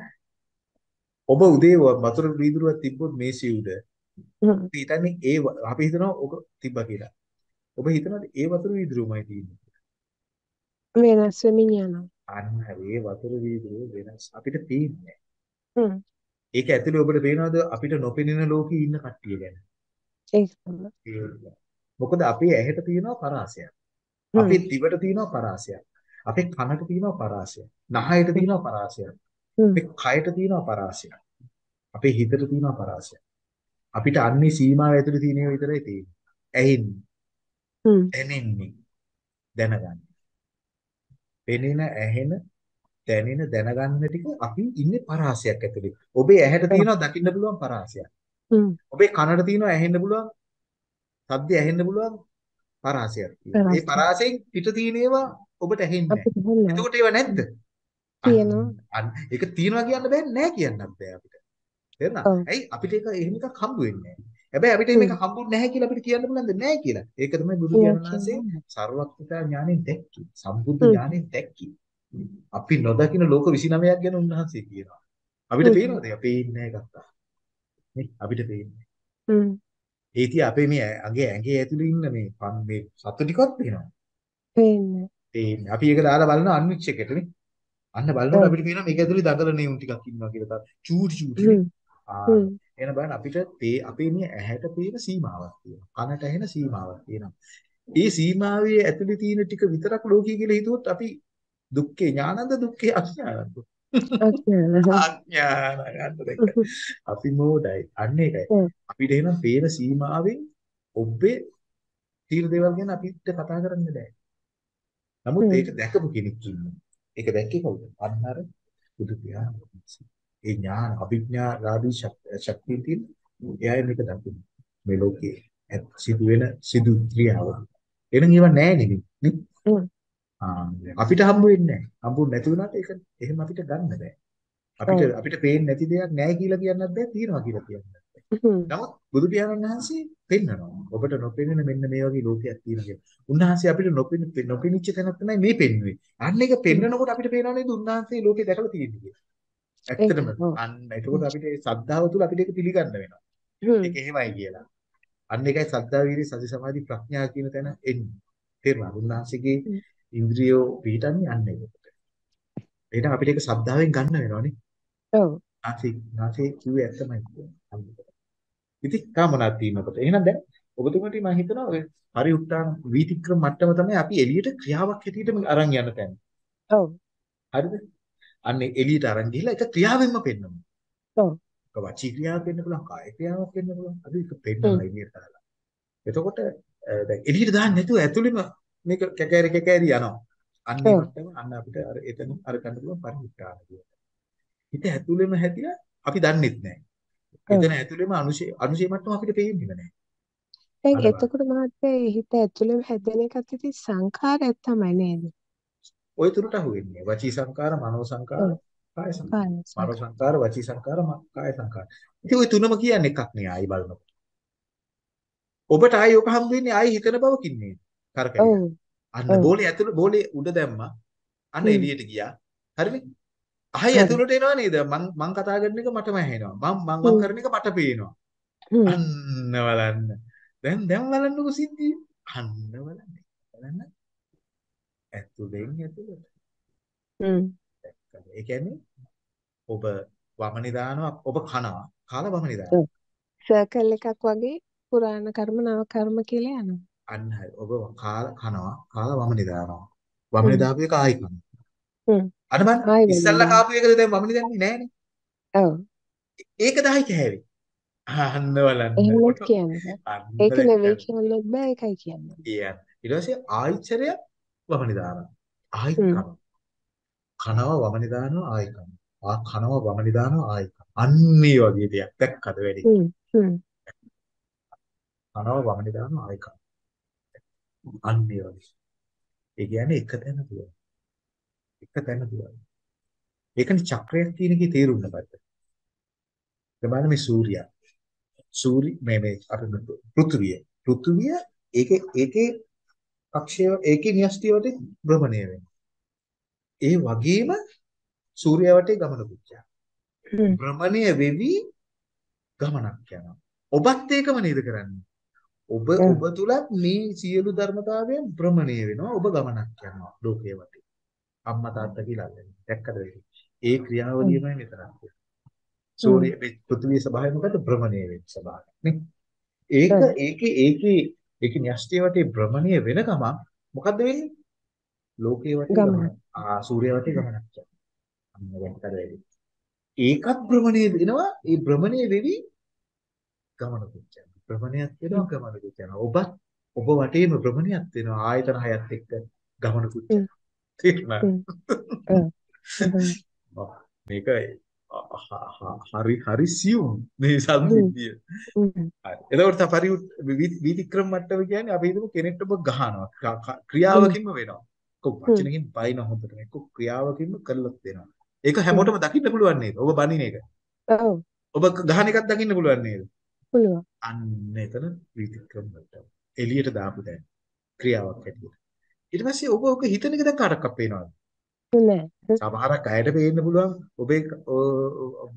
ඔබ උදේ වතුර වීදුරුවක් තිබ්බොත් හ්ම් අපි හිතන්නේ ඒ අපි හිතනවා ඔබ තිබ්බා කියලා. ඔබ හිතනවාද ඒ වතුර වීදුරුවමයි තියෙන්නේ? වෙනස් වෙමින් යනවා අන්න ඒ වතුර වීදුරුව වෙනස් අපිට පේන්නේ. හ්ම් ඒක ඇතුලේ ඔබට පේනවද අපිට නොපෙනෙන ලෝකේ ඉන්න කට්ටිය ගැන? ඒක. මොකද අපේ ඇහැට තියෙනවා පරාසයක්. අපේ දිවට තියෙනවා පරාසයක්. අපේ කනට තියෙනවා පරාසයක්. නහයට තියෙනවා පරාසයක්. අපේ කයට තියෙනවා පරාසයක්. අපේ හිතට තියෙනවා පරාසයක්. අපිට අන්නේ සීමාව ඇතුලේ තියෙන ඒවා විතරයි තියෙන්නේ. ඇහෙන්නේ, හ්ම් දැනෙන්නේ, දැනගන්නේ. පෙනෙන, ඇහෙන, දැනෙන, දැනගන්න ටික අපි ඉන්නේ පරාසයක් ඇතුලේ. ඔබේ ඇහැට තියෙනවා දකින්න පුළුවන් පරාසයක්. ඔබේ කනට තියෙනවා ඇහෙන්න පුළුවන්, ශබ්දය ඇහෙන්න පුළුවන් පරාසයක්. ඒ. පරාසයෙන් පිට තියෙන ඒවා ඔබට ඇහෙන්නේ නැහැ. එතකොට ඒවා නැද්ද? තියෙනවා. ඒක තියනවා කියන්න බෑ නෑ කියන්නත් බෑ අපිට. තේරුණා? ඇයි අපිට ඒක එහෙම එකක් හම්බ වෙන්නේ නැහැ. හැබැයි අපිට මේක හම්බුනේ නැහැ කියලා අපිට කියන්න පුළුවන්ද නැහැ කියලා. ඒක තමයි බුදු වහන්සේ කියන්නේ. සර්වඥතා ඥාණයෙන් දැක්කේ. සම්බුද්ධ. ඥාණයෙන් දැක්කේ. අපි නොදකින ලෝක 29ක් ගැන උන්වහන්සේ කියනවා. අපිට. පේනවද? පේන්නේ නැහැ ගත්තා. නේ අපිට පේන්නේ. හ්ම් ඒ තිය අපේ මේ ඇඟේ ඇඟේ ඇතුලේ ඉන්න මේ පන් මේ සතු ටිකක් පේනවා. පේන්නේ පේන්නේ. අපි ඒක දාලා බලන අන්විච් එකට නේ. අන්න බලනකොට. අපිට පේනවා මේක ඇතුලේ දඟලන උන් ටිකක් ඉන්නවා කියලා. තා- චූටි චූටි ආ එහෙනම් බලන්න අපිට තේ අපේ මේ ඇහැට පේන සීමාවක් තියෙනවා. කනට ඇහෙන සීමාවක් තියෙනවා. ඒ සීමාවේ ඇතුලේ තියෙන ටික විතරක් ලෝකී කියලා හිතුවොත් අපි දුක්ඛේ ඥානන්ද දුක්ඛේ අඥානන්ද අඥාන අඥානන්ද දෙක අපි මොඩයි අන්න ඒකයි. අපිට එහෙනම් පේන සීමාවෙන් ඔබේ තීර දේවල් ගැන අපිට කතා කරන්න බෑ නමුත්. ඒක දැකපු කෙනෙක් ඉන්නවා ඒක දැක්කේ කවුද අන්න අර බුදු පියාණන්. ඒ ඥාන අභිඥාලාභී ශක්- ශක්තිය තියෙන එයා මේක දකින්න මේ ලෝකයේ සිදුවෙන සිදු ක්‍රියාව එනං ඒවා නෑ නෙමෙයි නේ අපිට හම්බ වෙන්නේ නැහැ. හම්බුනේ නැති වුණාට ඒක එහෙම අපිට ගන්න බෑ. අපිට. අපිට පේන්නේ නැති දෙයක් නැහැ කියලා කියන්නත් බෑ, තියනවා කියලා කියන්නත් බෑ. නමුත් බුදු පියාණන් වහන්සේ පෙන්නනවා. ඔබට නොපෙනෙන මෙන්න මේ වගේ ලෝකයක් තියෙනවා කියලා. උන්වහන්සේ අපිට නොපෙන නොපෙනිච්ච තැනක් තමයි මේ පෙන්වුවේ. අන්න ඒක පෙන්නකොට අපිට පේනවා නේද උන්වහන්සේ ලෝකේ දැකලා තියෙන්නේ කියලා. ඇත්තටම. අන්න එතකොට අපිට ඒ ශ්‍රද්ධාව තුළ අපිට ඒක පිළිගන්න වෙනවා. ඒක එහෙමයි කියලා. අන්න ඒකයි ශ්‍රද්ධා වීර්ය සති සමාධි ප්‍රඥා කියන තැන එන්නේ. තේරුණා? උන්වහන්සේගේ. ඉන්ද්‍රියෝ පිහිටන්නේ අන්න ඒකට. එහෙනම් අපිට ඒක ශ්‍රද්ධාවෙන් ගන්න වෙනවනේ. ඔව් ආසි ආසි කිව්වේ ඇත්තමයි කියන්නේ. ඉතින් තා මොනවද තියෙනකොට. එහෙනම් දැන් ඔබතුමාට මම හිතනවා ඔය පරිඋත්තාන වීතික්‍රම මට්ටම තමයි අපි එළියට ක්‍රියාවක් හැටියට අරන් යන තැන. ඔව් හරිද? අන්න එළියට අරන් ගිහිල්ලා ඒක ක්‍රියාවෙන්ම පෙන්වනවා. ඔව් ඒක වචී ක්‍රියාවක් වෙන්න පුළුවන්, කාය ක්‍රියාවක් වෙන්න පුළුවන්. අපි ඒක පෙන්වනවා එළියට දාලා. එතකොට දැන් එළියට දාන්න නැතුව ඇතුළෙම මේක කැකෑරි කැකෑරි යනවා. අන්න ඒ ඔව්. මට්ටම අන්න අපිට අර එතන අර ගන්න පුළුවන් පරිඋත්තාන කියලා. හිත ඇතුළෙම හැදිලා අපි දන්නෙත් නැහැ. ඔව්. එතන ඇතුළෙම අනුශේ අනුශේ මට්ටම අපිට පේන්නේ නැහැ. දැන් අර බලන්න. එතකොට මහත්තයා ඒ හිත ඇතුළෙම හැදෙන එකත් ඉතින් සංඛාරයක් තමයි නේද? ওই තුරට අහුවෙන්නේ. වචී සංකාර, මනෝ සංකාර, ඔව්. කාය සංකාර. කාය මනෝ සංඛාර. සංකාර, වචී සංකාර, ම- කාය සංකාර. ඉතින් ওই තුනම කියන්නේ එකක් නේ ආයි බලනකොට. ඔබට ආයි ඔක හම් වෙන්නේ ආයි හිතන බවකින් නේද? කරකැවිලා. අන්න. බෝලේ ඇතුළ බෝලේ උඩ දැම්මා. අන්න. එළියට ගියා. හරිනේ? හරි. ඇතුළට එනවා නේද? මං මං කතා කරන එක මටම ඇහෙනවා. මං මං හ්ම්. කරන එක මට පේනවා. අන්න බලන්න. දැන් දැන් බලන්නකො සිද්ධිය. අන්න බලන්න. බලන්න. ඇතුලෙන් ඇතුලට. හ්ම්. ඒ කියන්නේ ඔබ වමනේ දානවා ඔබ කනවා කාලා වමනේ දානවා. සර්කල් එකක් වගේ පුරාණ කර්ම නව කර්ම කියලා යනවා. අන්න හරි. ඔබ කාලා කනවා කාලා වමනේ දානවා. වමනේ. දාපු එක ආයි කනවා. හ්ම්. අර බලන්න. ඉස්සල්ලා කාපු එකද දැන් වමනේ දැන්නේ නෑනේ. ඔව්. ඒකද ආයි කෑවේ. අන්න බලන්න. එහෙමත් කියන්න ඒක නෙවෙයි? කියන්නත් බෑ ඒකයි කියන්නේ. කියන්නේ. ඊට පස්සේ ආයිචරය වමනේ දානවා. ආයි. කනවා. කනවා වමනේ දානවා ආයි කනවා. ආ කනවා වමනේ දානවා ආයි කනවා. අන්න ඒ වගේ දෙයක් දැක්කද වැඩි. හ්ම්. හ්ම්. කනවා වමනේ දානවා ආයි කනවා. අන්න ඒ වගේ. ඒ කියන්නේ එක තැන තියෙන. එක තැන දුවන. ඒකනේ චක්‍රයක් කියන එකේ තේරුම මොකද්ද? බලන්න මේ සූර්යයා. සූරි මේ මේ අර පෘථුවිය. පෘථුවිය ඒකේ ඒකේ කක්ෂය ඒකේ න්‍යෂ්ටිය වටේ භ්‍රමණය වෙනවා. ඒ වගේම සූර්යයා වටේ ගමන පුච්චා. භ්‍රමණය වෙවි ගමනක් යනවා. ඔබත් ඒකම නේද කරන්නේ? ඔබ ඔබ තුලත් මේ සියලු ධර්මතාවයන් භ්‍රමණය වෙනවා. ඔබ ගමනක් යනවා ලෝකයේ වටේ. අම්මා තාත්තා කියලා අල්ලන්නේ. දැක්කද ඒ ක්‍රියාවලියමයි මෙතන. සූර්ය පෘථිවියේ ස්වභාවය මොකද්ද? භ්‍රමණය වෙන ස්වභාවය. නේ? ඒක ඒකේ ඒකේ ඒකේ න්‍යෂ්ටිය වටේ භ්‍රමණය වෙන ගමන් මොකද්ද වෙන්නේ? ලෝකයේ වටේ ගමන. ආ සූර්ය වටේ ගමනක් යනවා. ඒකත් භ්‍රමණය වෙනවා. ඒ භ්‍රමණය වෙවි ගමනකුත් යනවා. භ්‍රමණයක් වෙනවා ගමනකුත් යනවා. ඔබත් ඔබ වටේම භ්‍රමණයක් වෙනවා. ආයතන හයත් එක්ක ගමනකුත් යනවා. මේක හරි හරි සියුම් මේ සංසිද්ධිය. හරි. එතකොට පරි වීතික්‍රම මට්ටම කියන්නේ අපි හිතමු කෙනෙක්ට ඔබ ගහනවා. ක්‍රියාවකින්ම වෙනවා. කො වචනකින් බයින හොඳට නේ. කො ක්‍රියාවකින්ම කරලත් දෙනවා. ඒක හැමෝටම දකින්න පුළුවන් නේද? ඔබ බනින එක. ඔව්. ඔබ ගහන එකක් දකින්න පුළුවන් නේද? පුළුවන්. අන්න එතන වීතික්‍රම මට්ටම. එළියට දාපු දැන් ක්‍රියාවක් හැටියට. ඊට පස්සේ ඔබ ඔක හිතන එක දැන් කාටක් අපේනවද? නෑ. සමහරක් අයට පේන්න පුළුවන් ඔබේ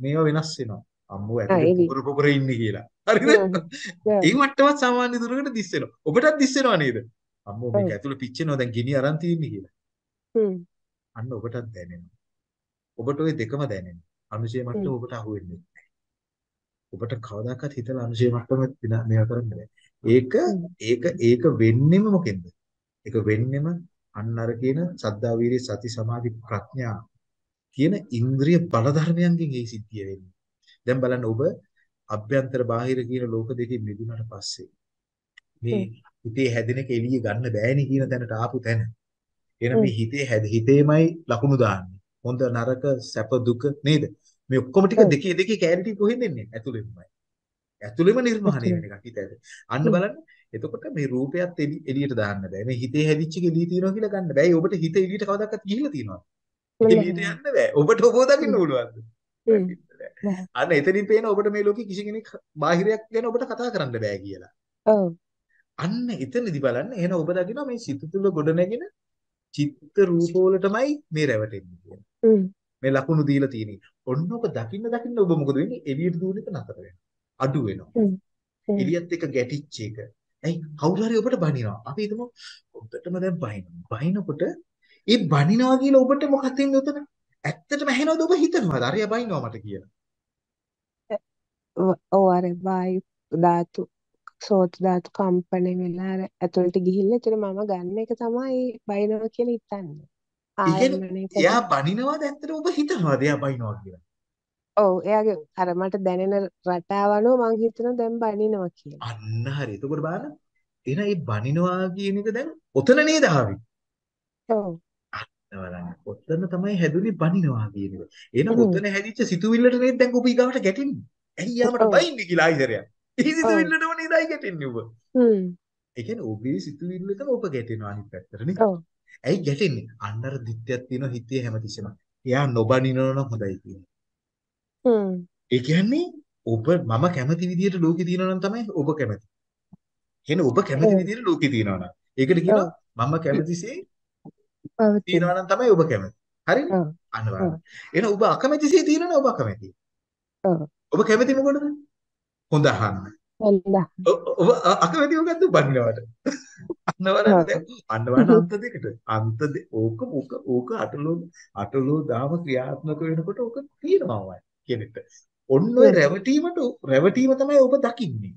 මේවා වෙනස් වෙනවා. අම්මෝ ඇතුලේ පුපුර පුපුර ඉන්නේ කියලා. හරිද? ඒ මට්ටමත් සාමාන්‍ය දුරකට දිස් වෙනවා. ඔබටත් දිස් වෙනවා නේද? අම්මෝ මේක ඇතුලේ පිච්චෙනවා දැන් ගිනි අරන් තියෙන්නේ කියලා. හ්ම්. අන්න ඔබටත් දැනෙනවා. ඔබට ওই දෙකම දැනෙනවා. අනුශය මට්ටම ඔබට අහු වෙන්නේ නැහැ. ඔබට කවදාකවත් හිතලා අනුශය මට්ටම මේවා කරන්න බෑ. ඒක ඒක ඒක වෙන්නෙම මොකෙන්ද? ඒක වෙන්නෙම අන්න අර කියන සද්ධා වීර්ය සති සමාධි ප්‍රඥා කියන ඉන්ද්‍රිය බල ධර්මයන්ගෙන් ඒ සිද්ධිය වෙන්නේ. දැන් බලන්න ඔබ අභ්‍යන්තර බාහිර කියන ලෝක දෙකෙන් මිදුණාට පස්සේ මේ හිතේ හැදෙන එක එළිය ගන්න බෑනේ කියන තැනට ආපු තැන. එහෙනම් මේ හිතේ හැද හිතේමයි ලකුණු දාන්නේ. හොඳ නරක සැප දුක නේද? මේ ඔක්කොම ටික දෙකේ දෙකේ කැලිටි කොහෙන්ද එන්නේ? ඇතුළෙන්මයි. ඇතුළෙම නිර්මාණය වෙන එකක් හිත ඇතුළේ. අන්න බලන්න එතකොට මේ රූපයත් එළියට දාන්න බෑ. මේ හිතේ හැදිච්ච එක එළිය තියනවා කියලා ගන්න බෑ. ඔබට හිත එළියට කවදාවත් ගිහිල්ලා තියෙනවා. එළියට යන්න බෑ. ඔබට ඔබව දකින්න පුළුවන්ද? අන්න එතනින් පේන ඔබට මේ ලෝකේ කිසි කෙනෙක් බාහිරයක් ගැන ඔබට කතා කරන්න බෑ කියලා. ඔව්. අන්න එතනදි බලන්න එහෙනම් ඔබ දකිනවා මේ සිත තුළ ගොඩනැගෙන චිත්ත රූප වලටමයි මේ රැවටෙන්නේ කියලා. මේ ලකුණු දීලා තියෙන්නේ. ඔන්න ඔබ දකින්න දකින්න ඔබ මොකද වෙන්නේ? එළියට දුවන එක නතර වෙනවා. අඩු වෙනවා. එළියත් එක්ක ගැටිච්ච එක. ඇයි කවුරු හරි ඔබට බනිනවා. අපි හිතමු ඔබටම දැන් බනිනවා. බනිනකොට ඒ බනිනවා කියලා ඔබට මොකක්ද වෙන්නේ උතන? ඇත්තටම ඇහෙනවද ඔබ හිතනවාද? අරයා බනිනවා මට කියලා. ඔව් අර වායු ධාතු සෝත ධාතු කම්පන වෙලා ඇතුළට ගිහිල්ලා එතන මම ගන්න එක තමයි බනිනවා කියලා හිතන්නේ. ආයමනේ එයා බනිනවද ඇත්තටම ඔබ හිතනවාද එයා බනිනවා කියලා? ඔව් එයාගේ අර මට දැනෙන රටාව අනුව මං හිතනවා දැන් බනිනවා කියලා. අන්න හරි. එතකොට බලන්න. එහෙනම් මේ බනිනවා කියන එක දැන් ඔතන නේද ආවේ? ඔව්. බලන්න. ඔතන තමයි හැදුනේ බනිනවා කියන එක. එහෙනම් ඔතන හැදිච්ච සිතුවිල්ලට නේද දැන් ඔබ ඊගාවට ගැටෙන්නේ? ඇයි යාමට බයින්නේ කියලා ආයිසරයක්. ඒ සිතුවිල්ලටම නේද ආයි ගැටෙන්නේ ඔබ? හ්ම්. ඒ කියන්නේ ඔබේ සිතුවිල්ලටම ඔබ ගැටෙනවා අනිත් පැත්තට නේ. ඔව්. ඇයි ගැටෙන්නේ? අන්න අර දිත්‍යයක් තියෙනවා හිතේ හැමතිස්සෙම. එයා නොබනිනව නම් හොඳයි කියන්නේ. හ්ම්. ඒ කියන්නේ ඔබ මම කැමති විදිහට ලෝකේ තියෙනවා නම් තමයි ඔබ කැමති. කියන්නේ ඔබ කැමති විදිහට ලෝකේ තියෙනවා නම්. ඒකට කියනවා මම කැමතිසේ තියෙනවා නම් තමයි ඔබ කැමති. හරිද? අන්න බලන්න. එහෙනම් ඔබ අකමැතිසේ තියෙනවා නම් ඔබ අකමැති. ඔබ කැමති මොකටද? හොඳ අහන්න. හොඳ. ඔබ අකමැති මොකද්ද බන්නවට? අන්න බලන්න අන්න බලන්න අන්ත දෙකට. අන්ත ඕක ඕක ඕක අටලෝ අටලෝ දාම ක්‍රියාත්මක වෙනකොට ඕක තියෙනවාමයි. කෙනෙක්ට. ඔන්න ඔය රැවටීමට රැවටීම තමයි ඔබ දකින්නේ.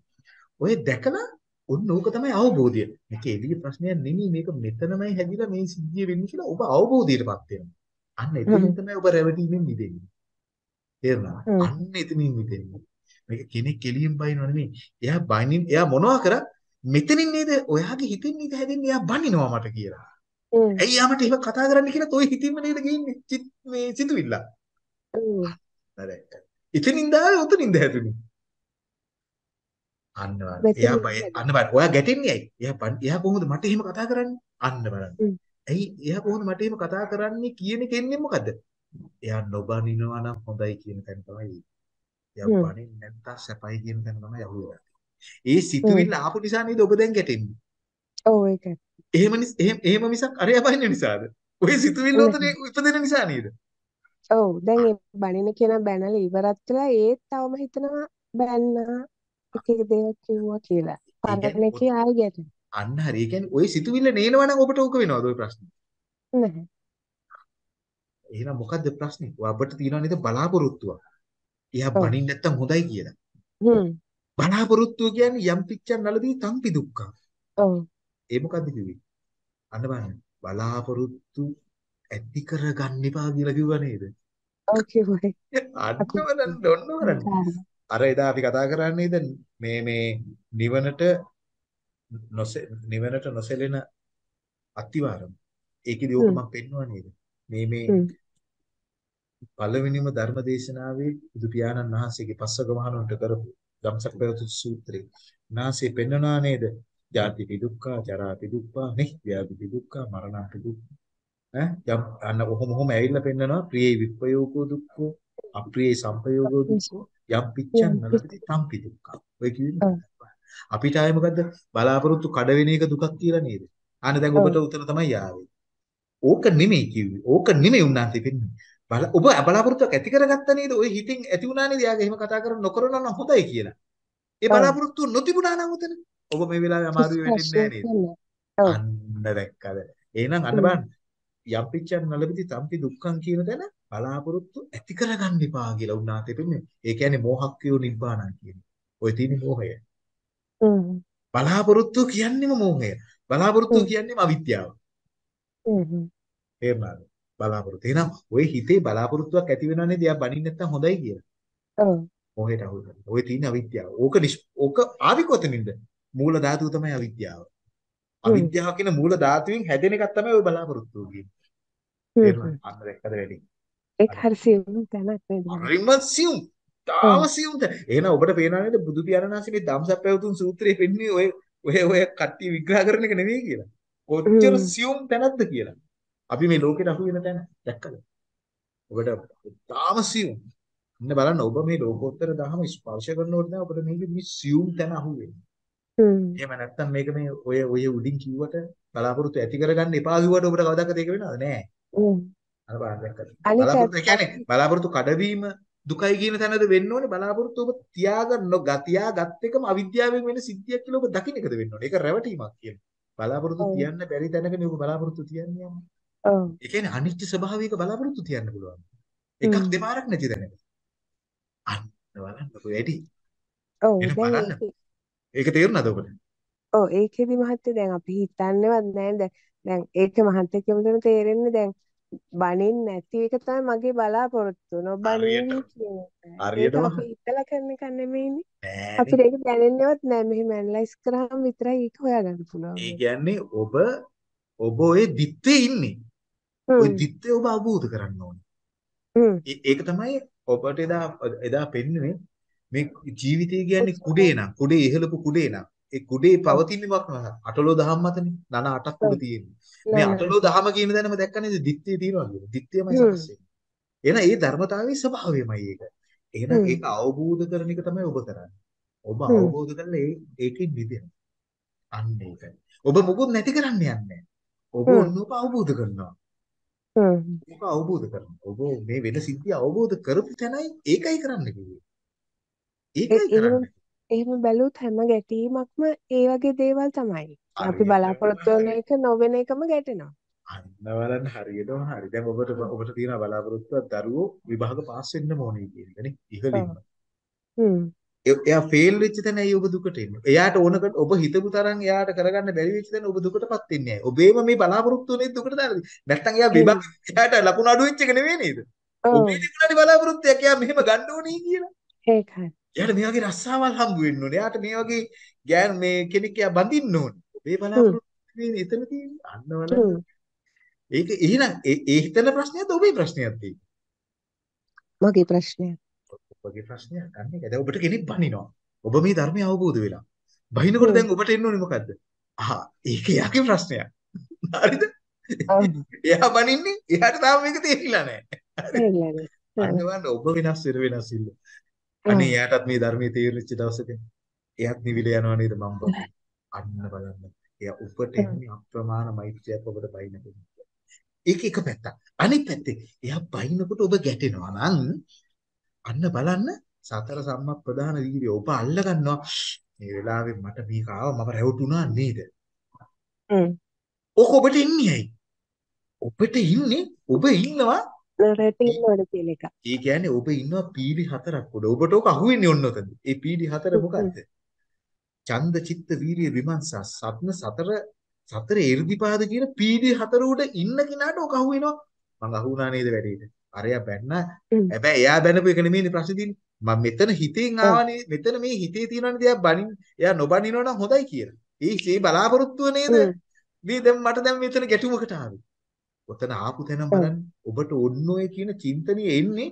ඔය දැකලා ඔන්න ඕක තමයි අවබෝධය. මේක එළිය ප්‍රශ්නයක් නෙමෙයි මේක මෙතනමයි හැදිලා මේ සිද්ධිය වෙන්නේ කියලා ඔබ අවබෝධයටපත් වෙනවා. අන්න එතනින් තමයි ඔබ රැවටීමෙන් මිදෙන්නේ. තේරුණා? අන්න එතනින් මිදෙන්නේ. මේක කෙනෙක් එළියෙන් බයිනව නෙමෙයි. එයා බයිනින් එයා මොනවා කරත් මෙතනින් නේද ඔයාගේ හිතින් නේද හැදෙන්නේ එයා බනිනවා මට කියලා. ඇයි යාමට එහෙම කතා කරන්න කියලා toy හිතින්ම නේද ගින්නේ මේ සිතුවිල්ල. හරි. ඉතින් දාවේ උතනින්ද හැදුනේ. අන්න බලන්න. එයා බය අන්න බලන්න. ඔයා ගැටෙන්නේ ඇයි? එයා එයා කොහොමද මට එහෙම කතා කරන්නේ? අන්න බලන්න. ඇයි එයා කොහොමද මට එහෙම කතා කරන්නේ කියන කෙන්නේ මොකද? එයා නොබනිනවා නම් හොඳයි කියන තැන තමයි. එයා හ්ම්. බනින්න නැත්තම් සැපයි කියන තැන තමයි අහුවෙලා. ඒ සිතුවිල්ල ආපු නිසා නේද ඔබ දැන් ගැටෙන්නේ. ඔව් ඒක. එහෙම නිස- එහෙම එහෙම මිසක් අරයා බනින්න නිසාද? ඔය සිතුවිල්ල උතනේ ඉපදෙන නිසා නේද? ඔව් දැන් ඒ බණින කෙනා බැනලා ඉවරත් වෙලා ඒත් තවම හිතනවා බැන්නා එක එක දේවල් කිව්වා කියලා. ඒ කියන්නේ පරණ එකේ ආයෙ ගැටෙනවා. අන්න හරි. ඒ කියන්නේ ওই සිතුවිල්ල නේනවා නම් ඔබට ඕක වෙනවද ওই ප්‍රශ්නේ? නැහැ. එහෙනම් මොකද්ද ප්‍රශ්නේ? ඔබට තියෙනවා නේද බලාපොරොත්තුවක්. එයා. බනින්න නැත්තම් හොඳයි කියලා. හ්ම්. බලාපොරොත්තුව කියන්නේ යම් පිච්චන් නලදී තම්පි දුක්ඛ. ඔව්. ඒ මොකද්ද කිව්වේ? අන්න බලන්න. බලාපොරොත්තු ඇති කරගන්න එපා කියලා කිව්වා නේද? ඔව් කිව්වයි. අන්න බලන්න. අර එදා අපි කතා කරන්නේ නේද මේ මේ නිවනට නොසෙ නිවනට නොසෙලෙන අතිවාරම. ඒකෙදි ඕක. මම පෙන්නුවා නේද? මේ මේ. පළවෙනිම ධර්ම දේශනාවේ බුදු පියාණන් වහන්සේගේ පස්වග මහණුන්ට කරපු ධම්සක් පැවතු සූත්‍රේ. උන්වහන්සේ පෙන්වනා නේද? ජාති දුක්ඛ, ජරා දුක්ඛ, නේ? ව්‍යාධි දුක්ඛ, මරණ දුක්ඛ. ඈ යම් අන්න කොහොම කොහොම ඇවිල්ලා පෙන්නනවා ප්‍රියේ විප්පයෝකෝ දුක්ඛෝ, අප්‍රියේ සංපයෝගෝ දුක්ඛෝ, යම් පිච්ඡන් නලපති තම්පි දුක්ඛ. ඔය ඔව්. අපිට ආයේ මොකද්ද? බලාපොරොත්තු කඩ වෙන එක දුකක් කියලා නේද? අන්න දැන්. ඔබට උතන තමයි ආවේ. ඕක නෙමෙයි කිව්වේ. ඕක නෙමෙයි උන්නාන්සේ පෙන්නේ. ඔබ බලාපොරොත්තුවක් ඇති කරගත්ත නේද? ඔය හිතින් ඇති වුණා නේද? යාගේ එහෙම කතා කරන නොකරනවා නම් හොඳයි කියලා. ඒ. බලාපොරොත්තු නොතිබුණා නම් උතන. ඔබ මේ වෙලාවේ කිසි අමාරුවේ වැටෙන්නේ නැහැ නේද? අන්න දැක්කද? එහෙනම් අන්න. බලන්න. යම් පිච්චන් නලපති තම්පි දුක්ඛං කියන තැන බලාපොරොත්තු ඇති කරගන්න එපා කියලා උන්නාන්සේ පෙන්නේ. ඒ කියන්නේ මෝහක්ඛයෝ නිබ්බාණං කියන්නේ. ඔය තියෙන මෝහය. හ්ම්. බලාපොරොත්තු කියන්නේම මෝහය. බලාපොරොත්තු. කියන්නේම අවිද්‍යාව. හ්ම්. තේරුණාද? බලාපොරොත්තු. එහෙනම් ওই හිතේ බලාපොරොත්තුවක් ඇති වෙනා නේද? යා බනින්න නැත්තම් හොඳයි කියලා. ඔව්. මොහේට අහු වෙනවා. ඔය තියෙන අවිද්‍යාව. ඕක ඕක ආවි කොතනින්ද? මූල ධාතුව තමයි අවිද්‍යාව. අවිද්‍යාව කියන මූල ධාතුවෙන් හැදෙන එකක් තමයි ඔය බලාපොරොත්තුව කියන්නේ. තේරුණාද? අන්න දැක්කද වැඩි. ඒක හරි සියුම් තැනක් නේද? හරිම සියුම්. තාම සියුම්. එහෙනම් ඔබට පේනවා නේද බුදු පියාණන් වහන්සේ මේ ධම්සප් පැවතුම් සූත්‍රයේ පෙන්නේ ඔය ඔය ඔය කට්ටිය විග්‍රහ කරන එක නෙවෙයි කියලා. කොච්චර. සියුම් තැනක්ද කියලා. අපි මේ ලෝකෙට අහු වෙන තැන දැක්කද? ඔබට තාම සියුම්. ඉන්න බලන්න ඔබ මේ ලෝකෝත්තර දහම ස්පර්ශ කරනකොට තමයි ඔබට මේක මේ සියුම් තැන අහු වෙන්නේ. හ්ම්. එහෙම නැත්නම් මේක මේ ඔය ඔය උඩින් කිව්වට බලාපොරොත්තු ඇති කරගන්න එපා කිව්වට ඔබට කවදාකද ඒක වෙනවද? නෑ. හ්ම්. අර බලන්න දැක්කද? බලාපොරොත්තු කියන්නේ බලාපොරොත්තු කඩවීම දුකයි කියන තැනද වෙන්න ඕනේ බලාපොරොත්තු ඔබ තියාගන්න ගතියා ගත් එකම අවිද්‍යාවෙන් වෙන සිද්ධියක් කියලා ඔබ දකින්න එකද වෙන්න ඕනේ. ඒක රැවටීමක් කියන්නේ. බලාපොරොත්තු. තියන්න බැරි තැනකනේ ඔබ බලාපොරොත්තු තියන්නේ යන්නේ. ඔව්. ඒ කියන්නේ අනිත්‍ය ස්වභාවයක බලාපොරොත්තු තියන්න පුළුවන්. එකක්. දෙපාරක් නැති තැනක. අන්න බලන්නකො වැඩි. ඔව් බලන්න. ඒක තේරුණාද ඔබට? ඔව් ඒකෙදි මහත්තයා දැන් අපි හිතන්නේවත් නැහැ දැන් දැන් ඒක මහත්තයා කියමුදම තේරෙන්නේ දැන් බනින් නැති එක තමයි මගේ බලාපොරොත්තුව නොබනීවි හරියට. කියන හරියටම අපි හිතලා කරන එක නෙමෙයිනේ. අපිට ඒක දැනෙන්නේවත් නැහැ. මෙහෙම ඇනලයිස් කරාම විතරයි ඒක හොයාගන්න පුළුවන්. ඒ කියන්නේ ඔබ ඔබ ඔය දිත්තේ ඉන්නේ. ඔය හ්ම්. දිත්තේ ඔබ අවබෝධ කරගන්න ඕනේ. ඒක තමයි ඔබට එදා එදා පෙන්නුවේ මේ ජීවිතය කියන්නේ කුඩේ නම් කුඩේ ඉහළපු කුඩේ නම් ඒ කුඩේ පවතින්නේ මොකක්ද අටලෝ දහම් මතනේ නන අටක් උඩ තියෙන්නේ. මේ. අටලෝ දහම කියන දැනම දැක්කනේ දිත්තේ තියෙනවා කියන්නේ දිත්තේමයි. සකස් වෙන්නේ. එහෙනම් ඒ ධර්මතාවයේ ස්වභාවයමයි ඒක. එහෙනම්. ඒක අවබෝධ කරන එක තමයි ඔබ කරන්නේ. ඔබ. අවබෝධ කරලා ඒ ඒකෙන් මිදෙනවා අන්න ඒකයි. ඔබ මොකොත් නැති කරන්න යන්නේ ඔබ හ්ම්. ඔන්න ඔබ අවබෝධ කරනවා ඔබ අවබෝධ කරනවා ඔබ මේ වෙන සිද්ධිය අවබෝධ කරපු තැනයි ඒකයි කරන්න කිව්වේ ඒකයි කරන්න එහෙම බැලුවොත් හැම ගැටීමක්ම ඒ වගේ දේවල් තමයි. අපි බලාපොරොත්තු වෙන. එක නොවෙන එකම ගැටෙනවා. අන්න බලන්න හරියටම හරි. දැන් ඔබට ඔබට තියෙන බලාපොරොත්තුවක් දරුවෝ විභාග පාස් වෙන්න ඕනේ කියන එකනේ. ඉහළින්ම. හ්ම්. එයා ෆේල් වෙච්ච තැන ඇයි ඔබ දුකට එන්නේ? එයාට ඕනකට ඔබ හිතපු තරම් එයාට කරගන්න බැරි වෙච්ච තැන ඔබ දුකටපත් වෙන්නේ නැහැ. ඔබේම මේ බලාපොරොත්තු වෙන්නේ දුකට දාලා. නැත්තම් එයා විභාග එයාට ලකුණු අඩු වෙච්ච එක නෙවෙයි නේද? ඔබේ තිබුණානේ බලාපොරොත්තුයක් එයා මෙහෙම ගන්න ඕනේ කියලා. ඒකයි. එයාට මේ වගේ රස්සාවල් හම්බ වෙන්න ඕනේ. එයාට මේ වගේ ගෑන් මේ කෙනෙක් එයා බඳින්න ඕනේ. ඔබේ බලාපොරොත්තු නෙවෙයි එතන තියෙන්නේ. අන්න බලන්න. හ්ම්. ඒක එහෙනම් ඒ හිතන ප්‍රශ්නයක්ද ඔබේ ප්‍රශ්නයක්ද ඒක? මගේ ප්‍රශ්නය. ඔබගේ ප්‍රශ්නයක් අන්න ඒක. දැන් ඔබට කෙනෙක් බනිනවා. ඔබ මේ ධර්මය අවබෝධ වෙලා. බහිනකොට හ්ම්. දැන් ඔබට එන්න ඕනේ මොකද්ද? ආහ් ඒක යාගේ ප්‍රශ්නයක්. හරිද? එයා බනින්නේ එයාට තාම මේක තේරිලා නැහැ. අන්න. බලන්න ඔබ වෙනස් වෙන වෙනස් ඉන්න. අනේ එයාටත් මේ ධර්මයේ තේරිච්ච දවසක එයාත් නිවිල යනවා නේද මම බබු. අන්න බලන්න. එයා හ්ම්. එන්නේ අප්‍රමාණ මෛත්‍රියක් ඔබට බයිනකොට. ඒක එක පැත්තක්. අනිත් පැත්තේ එයා බයිනකොට ඔබ ගැටෙනවා නම් අන්න බලන්න සතර සම්මා ප්‍රධාන වීර්යය ඔබ අල්ල ගන්නවා. මේ වෙලාවේ මට මේක ආව මම රැවටුණා නේද? හ්ම්. ඔක ඔබට ඉන්නේ ඇයි? ඔබට ඉන්නේ ඔබ ඉන්නවා නොරැටෙන්න ඕන කියන එක. ඒ කියන්නේ ඔබ ඉන්නවා පීඩි හතරක් උඩ. ඔබට ඔක අහුවෙන්නේ ඔන්න ඔතනද. ඒ පීඩි හතර. මොකද්ද? ඡන්ද චිත්ත වීරිය විමර්ශා සත්න සතර සතර එර්ධිපාද කියන පීඩි හතර උඩ ඉන්න කෙනාට ඔක අහුවෙනවා. මං අහුණා නේද වැඩේට. අරයා බැන්න. හැබැයි එයා බැනපු එක නෙමෙයිනේ ප්‍රශ්නේ තියෙන්නේ. මම මෙතන හිතෙන්. ආවනේ මෙතන මේ හිතේ තියෙනවනේ දෙයක් බනින් එයා නොබනිනවා නම් හොඳයි කියලා. ඒ ඒ බලාපොරොත්තුව නේද. මේ දැන් මට දැන් මෙතන ගැටුමකට ආවේ. ඔතන ආපු තැන. බලන්න ඔබට ඔන්න ඔය කියන චින්තනය එන්නේ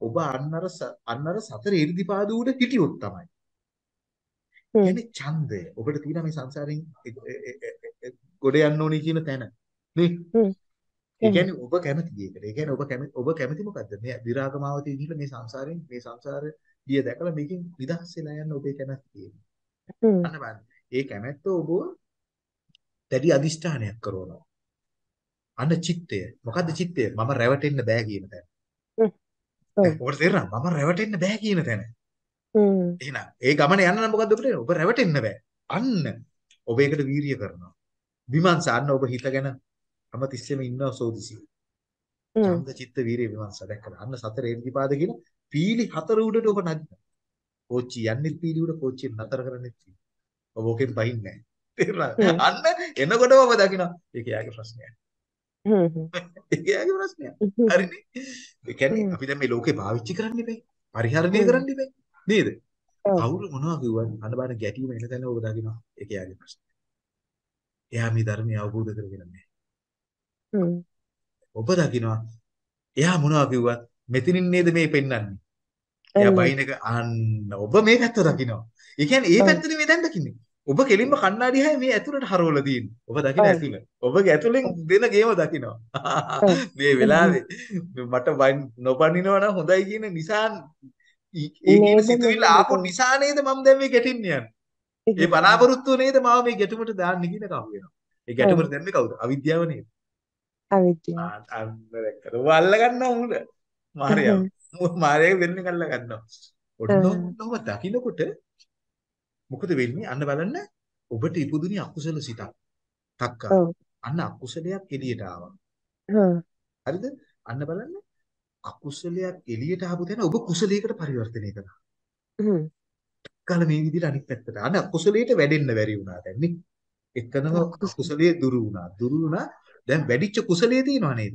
ඔබ අන්නර අන්නර සතර ඉර්ධිපාද උඩ හිටියොත් තමයි. කියන්නේ ඡන්දය. ඔබට තියෙන මේ සංසාරයෙන් ගොඩ යන්න ඕනේ කියන තැන. නේ? ඒ. කියන්නේ ඔබ කැමති ඒකට. ඒ කියන්නේ ඔබ කැමති ඔබ කැමති මොකද්ද? මේ විරාගමාවතී ගිහිල්ලා මේ සංසාරයෙන් මේ සංසාර ගිය දැකලා මේකෙන් නිදහස් වෙලා යන්න ඔබේ කැමැත්ත තියෙනවා. හ්ම්. අන්න බලන්න. ඒ කැමැත්ත ඔබ දැඩි අදිෂ්ඨානයක් කරනවා. අන්න චිත්තය. මොකද්ද චිත්තය? මම රැවටෙන්න බෑ කියන තැන. හ්ම්. ඔබට තේරෙනවද? මම රැවටෙන්න බෑ කියන තැන. හ්ම්. එහෙනම් ඒ ගමන යන්න නම් මොකද්ද ඔබට? ඔබ රැවටෙන්න බෑ. අන්න ඔබ ඒකට වීරිය කරනවා. විමර්ශ අන්න ඔබ හිතගෙන හැමතිස්සෙම ඉන්නවා සෝදිසි. හ්ම්. ඡන්ද චිත්ත වීරිය විමර්ශ දැක්කද? අන්න සතර එර්ධිපාද කියන පීලි හතර උඩට ඔබ නගිනවා. කෝච්චි යන්නේ පීලි උඩ කෝච්චිය නතර කරන්නේ ඔබ ඕකෙන් බහින්නේ නැහැ. හ්ම්. අන්න එනකොටම ඔබ දකිනවා. ඒක යාගේ ප්‍රශ්නයක්. හ්ම්. හ්ම්. ඒක යාගේ ප්‍රශ්නයක්. හරිනේ? ඒ කියන්නේ හ්ම්. අපි දැන් මේ ලෝකේ පාවිච්චි කරන්න ඉබේ. පරිහරණය හ්ම්. කරන්න ඉබේ. නේද? කවුරු මොනවා කිව්වත් අන්න බලන්න ගැටීම එන තැන ඔබ දකිනවා. ඒක යාගේ ප්‍රශ්නය. එයා මේ ධර්මය අවබෝධ කරගෙන නැහැ. හ්ම්. ඔබ දකිනවා. එයා මොනවා කිව්වත් මෙතනින් නේද මේ පෙන්වන්නේ. එයා. බයින් එක අන්න ඔබ මේ පැත්ත දකිනවා. ඒ කියන්නේ ඒ. පැත්තනේ මේ දැන් දකින්නේ. ඔබ කෙලින්ම කණ්ණාඩි හැය මේ ඇතුළට හරවලා තියෙන්නේ. ඔබ දකින. ඇතුළ. ඔබගේ ඇතුළෙන්. දෙන ගේම දකිනවා. මේ වෙලාවේ මට බයින් නොපනිනවා නම් හොඳයි කියන නිසා ඒ කියන සිතුවිල්ල ආපු. නිසා නේද මම දැන් මේ ගැටින්න යන්නේ. ඒ බලාපොරොත්තුව නේද මාව මේ ගැටුමට දාන්නේ කියන කව වෙනවා. ඒ. ගැටුමට දැම්මේ කවුද? අවිද්‍යාව නේද? අවිද්‍යාව. අන්න දැක්කද? ඔබ අල්ල ගන්නවා. මාර්යාව. හ්ම්. මාර්යාව වෙන්නේ අල්ල ගන්නවා. ඔන්න. ඔන්නම දකින්නකොට මොකද වෙන්නේ? අන්න බලන්න ඔබට ඉපදුනේ අකුසල සිතක්. තක්කා. අන්න අකුසලයක් එළියට ආවා. හරිද? අන්න බලන්න අකුසලයක් එළියට ආපු තැන ඔබ කුසලයකට පරිවර්තනය කරනවා. හ්ම්. කල මේ විදිහට අනිත් පැත්තට. අන්න අකුසලයට වැඩෙන්න බැරි වුණා දැන් නේ. එතනම. අකුසලයේ දුරු වුණා. දුරු වුණා. දැන් වැඩිච්ච කුසලයේ තියෙනව නේද?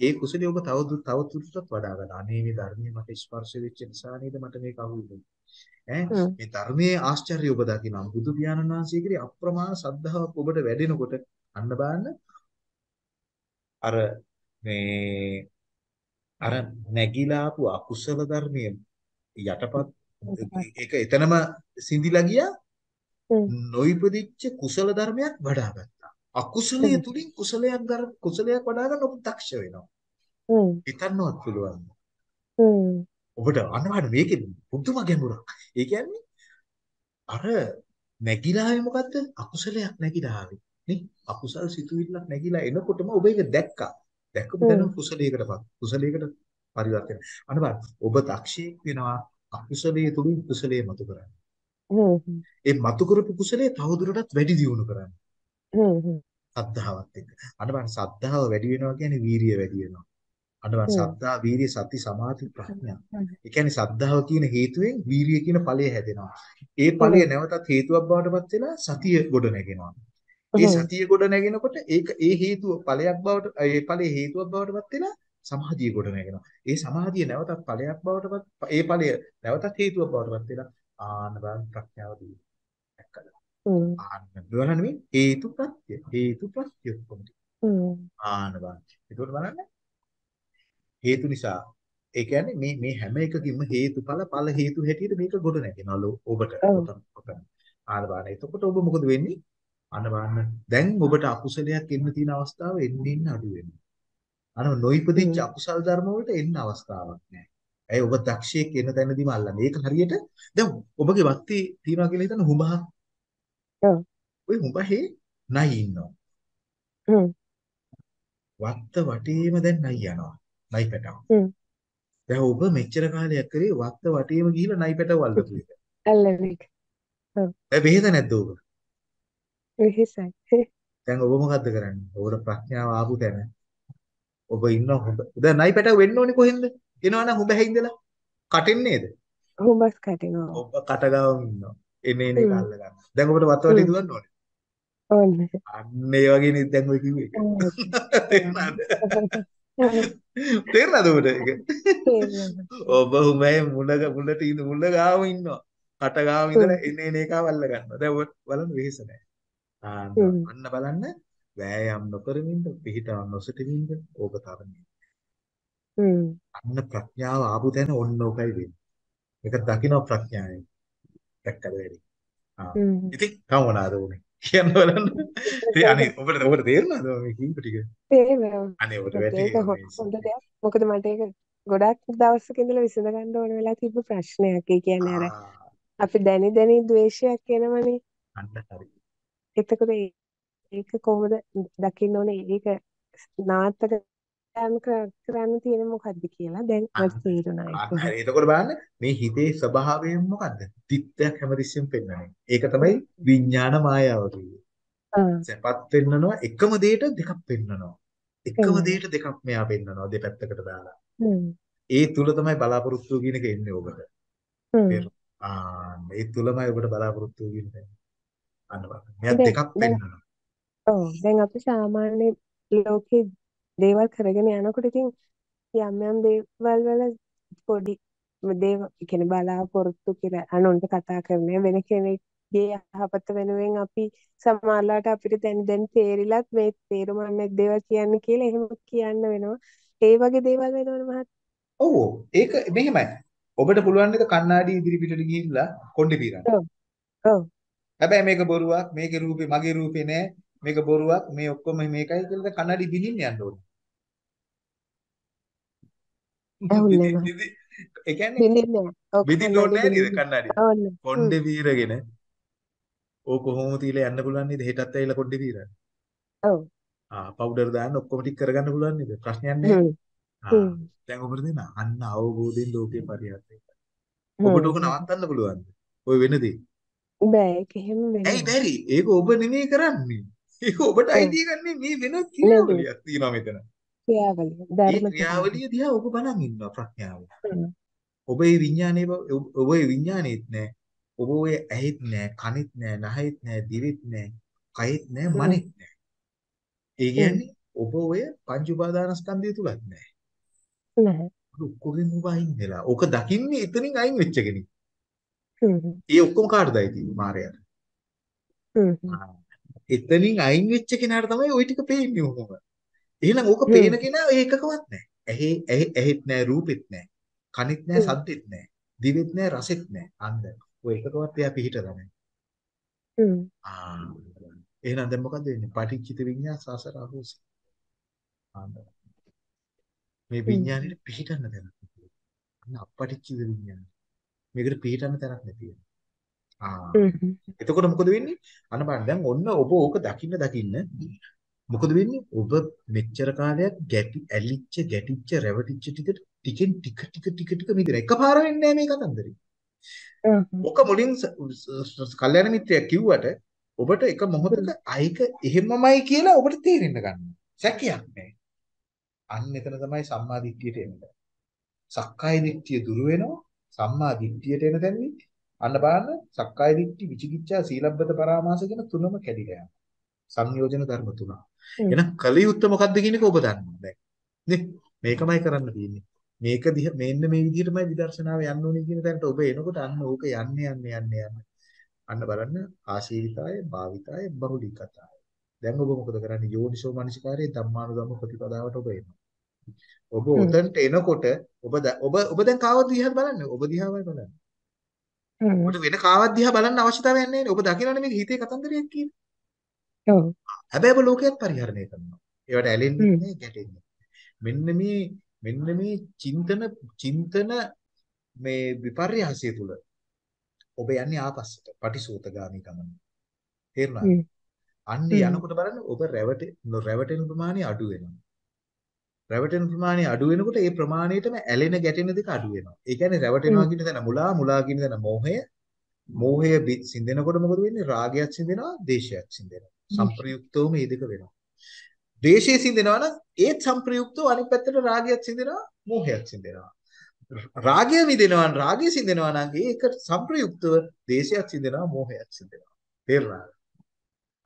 ඒ කුසලයේ ඔබ තව තව දුරටත් වඩා ගන්න. අනේ මේ ධර්මයේ මට ස්පර්ශ වෙච්ච නිසා නේද මට මේක අහුවෙන්නේ. ඈ. මේ ධර්මයේ ආශ්චර්යය ඔබ දකිනවා. බුදු පියාණන් වහන්සේ කිරේ අප්‍රමාණ සද්ධාවක් ඔබට වැඩෙනකොට අන්න බලන්න අර මේ අර නැగిලා ආපු අකුසල ධර්මයේ යටපත් ඒක එතනම සිඳිලා ගියා. නොයිපදිච්ච කුසල ධර්මයක් වඩා ගත්තා. අකුසලයේ තුලින් කුසලයක් ගන්න කුසලයක් වඩා ගන්න ඔබ දක්ෂ වෙනවා. හ්ම්. හිතන්නවත් පුළුවන්. හ්ම්. ඔබට අනවන මේකේ පුදුම ගැඹුරක්. ඒ කියන්නේ අර නැగిලාවේ මොකද්ද? අකුසලයක් නැగిලාවේ. නේ? අකුසල් සිතුවිල්ලක් නැగిලා එනකොටම ඔබ ඒක දැක්කා. දැකපු දැනුම කුසලයකටපත්. කුසලයකට පරිවර්තන. අනවන ඔබ දක්ෂයෙක් වෙනවා අකුසලයේ තුලින් කුසලයේ මතු කරන්න. හ්ම්. ඒ මතු කරපු කුසලයේ තවදුරටත් වැඩි දියුණු කරන්න. හ්ම් හ්ම්. සද්ධාවත් එක්ක. අන්න බලන්න සද්ධාව වැඩි වෙනවා කියන්නේ වීරිය වැඩි වෙනවා. අන්න බලන්න. සද්ධා, වීරිය, සති, සමාධි, ප්‍රඥා. ඒ කියන්නේ සද්ධාව කියන හේතුවෙන් වීරිය කියන ඵලය හැදෙනවා. ඒ ඵලය. නැවතත් හේතුවක් බවට පත් වෙලා සතිය ගොඩ නැගෙනවා. ඒ. සතිය ගොඩ නැගෙනකොට ඒක ඒ හේතුව ඵලයක් බවට ඒ ඵලයේ හේතුවක් බවට පත් වෙලා සමාධිය ගොඩ නැගෙනවා. ඒ සමාධිය නැවතත් ඵලයක් බවට පත් ඒ ඵලය නැවතත් හේතුවක් බවට පත් වෙලා ආන්න බලන්න ප්‍රඥාව දී. ආන්න බලන්න මේ හේතු ප්‍රත්‍ය හේතු ප්‍රත්‍ය ඔක්කොම ටික. ආන්න බලන්න. ඒකෝට බලන්න හේතු නිසා ඒ කියන්නේ මේ මේ හැම එකකින්ම හේතුඵල ඵල හේතු හැටියට මේක ගොඩ නැගෙනවලු ඔබට. ඔතන. ආන්න බලන්න. එතකොට ඔබ මොකද වෙන්නේ? අන්න බලන්න. දැන් ඔබට අකුසලයක් එන්න තියෙන අවස්ථාව එන්න එන්න අඩු වෙනවා. අන්න නොයිපදිච්ච. අකුසල් ධර්ම වලට එන්න අවස්ථාවක් නැහැ. ඇයි ඔබ දක්ෂයෙක් එන තැනදීම අල්ලන්නේ. ඒක හරියට දැන් ඔබගේ වත්තේ තියනවා කියලා හිතන්න හුඹහක්. ඔව්. ওই හුඹහේ නයි ඉන්නවා. හ්ම්. වත්ත වටේම දැන් නයි යනවා. නයි පැටව. හ්ම්. දැන් ඔබ මෙච්චර කාලයක් කරේ වත්ත වටේම ගිහිල්ලා නයි පැටව අල්ලපු එක. අල්ලන එක. ඔව්. දැන් වෙහෙස නැද්ද ඔබ? වෙහෙසයි. දැන් ඔබ මොකද්ද කරන්නේ? ඔබට ප්‍රඥාව ආපු තැන ඔබ ඉන්න හොඳ. දැන් නයි පැටව වෙන්න ඕනේ කොහෙන්ද? එනවනම් හොඹ හැින්දලා. කටෙන් නේද? හුඹස් කටිනවා. ඔබ කටගාවම ඉන්නවා. එනේ එනේ හ්ම්. කල්ල ගන්න. දැන් ඔබට වත්ත වටේ හ්ම්. දුවන්න ඕනේ. ඕන්න. අන්න ඒ වගේ දැන් ඔය කිව්වේ. ඕක. තේරුණාද? තේරුණාද ඔබට ඒක? ඔබ හුඹේ මුලක මුලට ඉන්න මුල ගාම ඉන්නවා. කට හ්ම්. ඉඳලා එනේ එනේ එකව අල්ල ගන්නවා. දැන් ඔබ බලන්න වෙහෙස නැහැ. අන්න බලන්න වෑයම් නොකරමින්ද පිහිටව නොසිටමින්ද ඕක තරන්නේ. හ්ම්. අන්න ප්‍රඥාව ආපු තැන ඔන්න ඕකයි වෙන්නේ. ඒක දකින්න ප්‍රඥාවෙන්. දැක්කද වැඩි. ආ. ඉතින් කම මොනවාද උනේ? කියන්න බලන්න. ඒ අනේ ඔබට ඔබට තේරුණාද මේ කිව්ව ටික? තේරෙනවා. අනේ ඔබට වැටේ. මොකද මට ඒක ගොඩක් දවසක ඉඳලා විසඳ ගන්න ඕන වෙලා තිබ්බ ප්‍රශ්නයක්. ඒ කියන්නේ අර අපි දැනි දැනි ද්වේෂයක් එනවනේ. අන්න හරි. එතකොට ඒක කොහොමද දකින්න ඕනේ? ඒක නාටක ගන්න කර- කරන්න තියෙන මොකද්ද කියලා දැන් මට තේරුණා ඒක. හරි. එතකොට බලන්න මේ හිතේ ස්වභාවය මොකද්ද? තිත්යක් හැමතිස්සෙම පෙන්වන්නේ. ඒක තමයි විඥාන මායාව කියන්නේ. සැපත් පෙන්නනවා එකම දෙයට දෙකක් පෙන්නනවා. එකම පෙන්වනවා. දෙයට දෙකක් මෙයා පෙන්නනවා දෙපැත්තකට දාලා. ඒ තුල තමයි බලාපොරොත්තු කියන එක එන්නේ ඔබට. ආ ඒ තුලමයි ඔබට බලාපොරොත්තු වෙන්නේ. අන්න බලන්න. මෙයා දෙකක් දැන් පෙන්නනවා. ඔව් දැන් අපි සාමාන්‍ය ලෝකේ දේවල් කරගෙන යනකොට ඉතින් යම් යම් දේවල් වල පොඩි දේව කියන්නේ බලාපොරොත්තු කියලා අනුන්ට කතා කරන්නේ වෙන කෙනෙක්ගේ යහපත වෙනුවෙන් අපි සමහරලාට අපිට දැන් දැන් තේරිලත් මේ තේරුම් ගන්න දේවල් කියන්නේ කියලා එහෙම කියන්න වෙනවා. ඒ වගේ දේවල් වෙනවනේ මහත්. ඔව් ඒක මෙහෙමයි. ඔබට පුළුවන් නේද කණ්ණාඩි ඉදිරි පිටට ගිහිල්ලා කොණ්ඩේ පීරන්න. ඔව් ඔව් හැබැයි මේක බොරුවක්, මේකේ රූපේ මගේ රූපේ නෑ. මේක බොරුවක්, මේ ඔක්කොම මේකයි කියලා කණ්ණාඩි බිනින්න යන්න ඕනේ. ඇහුන්නේ. විදි ඒ කියන්නේ බින්දින්නේ නැහැ. කන්නඩි ඕනේ නෑ නේද බින්දින්නේ. හ්ම්. කොණ්ඩේ පීරගෙන ඕක කොහොම තියලා යන්න පුළුවන් නේද? හෙටත් ඇවිල්ලා කොණ්ඩේ පීරන්න. ඔව්. ආ පවුඩර් දාන්න ඔක්කොම ටික කරගන්න පුළුවන් නේද? ප්‍රශ්නයක් නෑ. හ්ම්. ආ. දැන් ඔබට දෙන අන්න අවබෝධයෙන් ලෝකේ පරිහරණය හ්ම්. ඔබට ඕක නවත්තන්න පුළුවන්ද? ඔය වෙන දේ. බෑ ඒක එහෙම ඇයි වෙනවා. බැරි? ඒක ඔබ නෙමෙයි කරන්නේ. ඒක ඔබට. අයිති ගන්නේ මේ වෙන නේද? ක්‍රියාවලියක් තියෙනවා මෙතන. ක්‍රියාවලිය ධර්මතාවය. ක්‍රියාවලිය දිහා ඔබ බලන් ඉන්නවා ප්‍රඥාව. ඔබ ඒ විඥානයේ බව- ඔබ ඒ විඥානෙත් නෑ. ඔබ ඔය ඇහෙත් නෑ, කනෙත් නෑ, නහයෙත් නෑ, දිවෙත් නෑ, කයෙත් නෑ. මනෙත් නෑ. ඒ. කියන්නේ ඔබ ඔය පංච උපාදානස්කන්ධය තුලත් නෑ. නැහැ. ඔක්කොගෙන් ඔබ අයින් වෙලා. ඕක දකින්නේ එතනින් අයින් වෙච්ච කෙනෙක්. හ්ම්. ඒ ඔක්කොම කාටද අයිති? මායයට. හ්ම්. එතනින් අයින් වෙච්ච කෙනාට තමයි ওই ටික පේන්නේ ඔහොම. එහෙනම් ඕක. පේන කෙනා ඔය එකකවත් නැහැ. ඇහි ඇහි ඇහෙත් නැහැ, රූපෙත් නැහැ. කනෙත් නැහැ. සද්දෙත් නැහැ. දිවෙත් නැහැ, රසෙත් නැහැ. අන්න ඔය එකකවත් එයා පිහිටලා නැහැ. හ්ම්. ආ. එහෙනම් දැන් මොකද වෙන්නේ? පටිච්චිත විඤ්ඤාස සසර අහෝසි. ආන්න. මේ. විඤ්ඤාණයට පිහිටන්න නැතිව. අන්න අපටිච්චිත විඤ්ඤාණ. මේකට පිහිටන්න තැනක් නැතිව. ආ. හ්ම්. එතකොට මොකද වෙන්නේ? අන්න බලන්න දැන් ඔන්න ඔබ ඕක දකින්න දකින්න මොකද වෙන්නේ? ඔබ මෙච්චර කාලයක් ගැටි ඇලිච්ච ගැටිච්ච රැවටිච්ච ටික ටිකෙන් ටික ටික ටික ටික මිදෙන. එකපාර වෙන්නේ නැහැ මේ කතන්දරේ. ඔක මුලින් කල්යාණ මිත්‍රයා කිව්වට ඔබට එක මොහොතක. අයික එහෙමමයි කියලා ඔබට තේරෙන්න ගන්නවා. සැකයක් නැහැ. අන්න එතන තමයි සම්මා දිට්ඨියට එන්නේ. සක්කාය දිට්ඨිය දුරු වෙනවා. සම්මා දිට්ඨියට එන තැනදී අන්න බලන්න සක්කාය දිට්ඨි විචිකිච්ඡා සීලබ්බත පරාමාස කියන තුනම කැඩිලා යනවා. සංයෝජන ධර්ම තුන. හ්ම්. එහෙනම් කලියුත්ත මොකද්ද කියන එක ඔබ දන්නවා දැන්. නේ? මේකමයි කරන්න තියෙන්නේ. මේක දිහ මෙන්න මේ විදිහටමයි විදර්ශනාව යන්න ඕනේ කියන තැනට ඔබ එනකොට අන්න ඕක යන්නේ යන්නේ යන්නේ යන්නේ. අන්න බලන්න ආශීවිතාය, භාවිතාය, බහුලීකතාය. දැන් ඔබ මොකද කරන්නේ? යෝනිසෝ මනසිකාරයේ ධම්මානුධම්ම ප්‍රතිපදාවට ඔබ එනවා. ඔබ. උතන්ට එනකොට ඔබ ඔබ ඔබ දැන් කාවද දිහාද බලන්නේ? ඔබ දිහාමයි බලන්නේ. ඔබට වෙන කාවත් දිහා බලන්න අවශ්‍යතාවයක් නැහැ නේ. ඔබ දකිනවනේ මේක හිතේ කතන්දරයක් කියලා. ඔව්. හැබැයි ලෝකයක් පරිහරණය කරනවා. ඒවට ඇලෙන්නේ ගැටෙන්නේ. මෙන්න මේ මෙන්න මේ චින්තන චින්තන මේ විපර්යාසය තුල ඔබ යන්නේ ආපස්සට පටිසෝතගාමී ගමන. තේරුණාද? අන්නේ. යනකොට බලන්න ඔබ රැවටෙ රැවටෙන ප්‍රමාණය අඩු වෙනවා. රැවටෙන ප්‍රමාණය අඩු වෙනකොට ඒ ප්‍රමාණයටම ඇලෙන ගැටෙන දෙක අඩු වෙනවා. ඒ කියන්නේ රැවටෙනවා. කියන තැන මුලා මුලා කියන තැන මෝහය මෝහය සිඳෙනකොට මොකද වෙන්නේ? රාගයක් සිඳෙනවා, දේශයක් සිඳෙනවා. සංප්‍රයුක්තවම මේ දෙක වෙනවා. දේශය සිඳෙනවා නම් ඒත් සංප්‍රයුක්තව අනිත් පැත්තට රාගයක් සිඳෙනවා, මෝහයක් සිඳෙනවා. රාගය මිදෙනවා නම් රාගය සිඳෙනවා නම් ඒක සංප්‍රයුක්තව දේශයක් සිඳෙනවා, මෝහයක් සිඳෙනවා. තේරුණාද?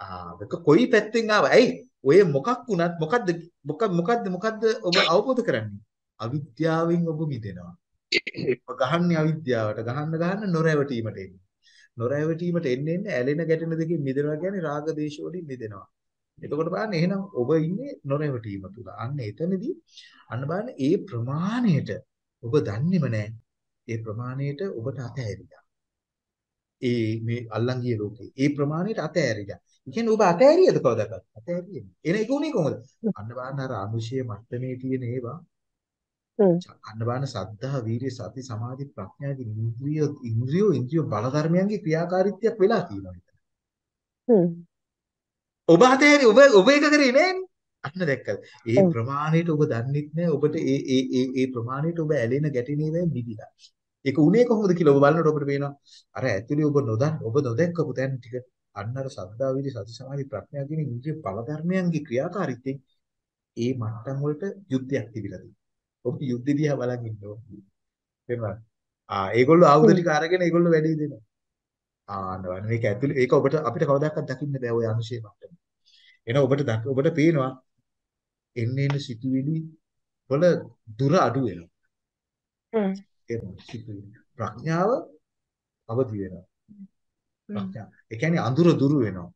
ආ ඒක කොයි පැත්තෙන් ආව? ඇයි? ඔය මොකක් වුණත් මොකද්ද මොකක් මොකද්ද මොකද්ද ඔබ අවබෝධ කරන්නේ? අවිද්‍යාවෙන් ඔබ මිදෙනවා. ඔබ ගහන්නේ අවිද්‍යාවට ගහන්න ගහන්න නොරැවටීමට එන්නේ. නොරැවටීමට එන්නේ එන්නේ ඇලෙන ගැටෙන දෙකෙන් මිදෙනවා කියන්නේ රාග දේශ වලින් මිදෙනවා. එතකොට බලන්න එහෙනම් ඔබ ඉන්නේ නොරැවටීම තුල. අන්න එතනදී අන්න බලන්න ඒ ප්‍රමාණයට ඔබ දන්නේම නැහැ. ඒ ප්‍රමාණයට ඔබට අතහැරියා. ඒ මේ අල්ලන් ගිය ලෝකේ. ඒ ප්‍රමාණයට අතහැරියා. ඒ කියන්නේ ඔබ අතහැරියද කවදාවත්? අතහැරියේ නෑ. එන එක උනේ කොහොමද? අන්න බලන්න අර අනුශය මට්ටමේ තියෙන ඒවා හ්ම්. අන්න බලන්න සද්ධා වීර්ය සති සමාධි ප්‍රඥාගේ ඉන්ද්‍රිය ඉන්ද්‍රිය ඉන්ද්‍රිය බල ධර්මයන්ගේ ක්‍රියාකාරීත්වයක් වෙලා තියෙනවා මෙතන. හ්ම්. ඔබ අතහැරි ඔබ ඔබ ඒක කරේ නෑනේ. අන්න දැක්කද? ඒ. ප්‍රමාණයට ඔබ දන්නෙත් නෑ ඔබට ඒ ඒ ඒ ඒ ප්‍රමාණයට ඔබ ඇලෙන ගැටෙන ඒවායින් මිදිලා. ඒක උනේ කොහොමද කියලා ඔබ බලනකොට ඔබට පේනවා අර ඇතුලේ ඔබ නොදන්න ඔබ නොදැක්කපු තැන් ටික අන්න අර සද්ධා වීර්ය සති සමාධි ප්‍රඥා කියන ඉන්ද්‍රිය බල ධර්මයන්ගේ ක්‍රියාකාරීත්වයෙන් ඒ මට්ටම් වලට යුද්ධයක් තිබිලා තියෙනවා. ඔබ යුද්ධ දිහා බලන් ඉන්න ඕනේ. තේරුණාද? ආ ඒගොල්ලෝ ආයුධ. ටික අරගෙන ඒගොල්ලෝ වැඩේ දෙනවා. ආ නවන මේක ඇතුලේ ඒක ඔබට අපිට කවදාකවත් දකින්න බෑ ඔය අනුශේ මට්ටම. එන ඔබට ඔබට පේනවා එන්න එන්න සිතුවිලි වල දුර අඩු වෙනවා. හ්ම්. ප්‍රඥාව අවදි වෙනවා. ප්‍රඥා. ඒ කියන්නේ අඳුර දුරු වෙනවා.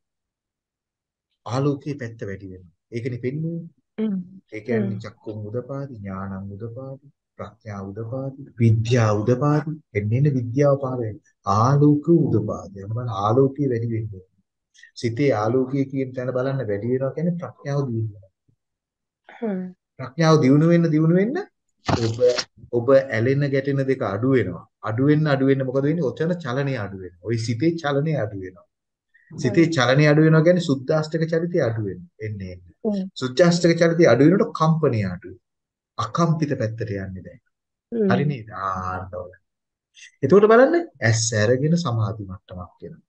ආලෝකයේ පැත්ත වැඩි වෙනවා. ඒකනේ පෙන්වන්නේ. හ්ම්. ඒ කියන්නේ චක්කුම් උදපාදි, ඥානං උදපාදි, ප්‍රඥා උදපාදි, විද්‍යා උදපාදි. එන්නේ විද්‍යාව වෙනවා. ආලෝක උදපාදි. එනවා ආලෝකයේ වැඩි වෙන්නේ. සිතේ ආලෝකයේ කියන තැන බලන්න වැඩි වෙනවා කියන්නේ ප්‍රඥාව දියුණු වෙනවා. හ්ම්. ප්‍රඥාව දියුණු වෙන්න දියුණු වෙන්න ඔබ ඔබ ඇලෙන ගැටෙන දෙක අඩු වෙනවා. අඩු වෙන්න අඩු වෙන්න මොකද වෙන්නේ? ඔතන චලනය අඩු වෙනවා. ওই සිතේ චලනය අඩු වෙනවා. සිතේ චලනය අඩු වෙනවා කියන්නේ සුද්ධාෂ්ටක චරිතය අඩු. එන්නේ. සුද්ධාෂ්ටක චරිතය අඩු වෙනකොට කම්පනය අඩු. අකම්පිත පැත්තට යන්නේ දැන්. හරි නේද? ආන්නවල. එතකොට බලන්න ඇස් ඇරගෙන සමාධි මට්ටමක් වෙනවා.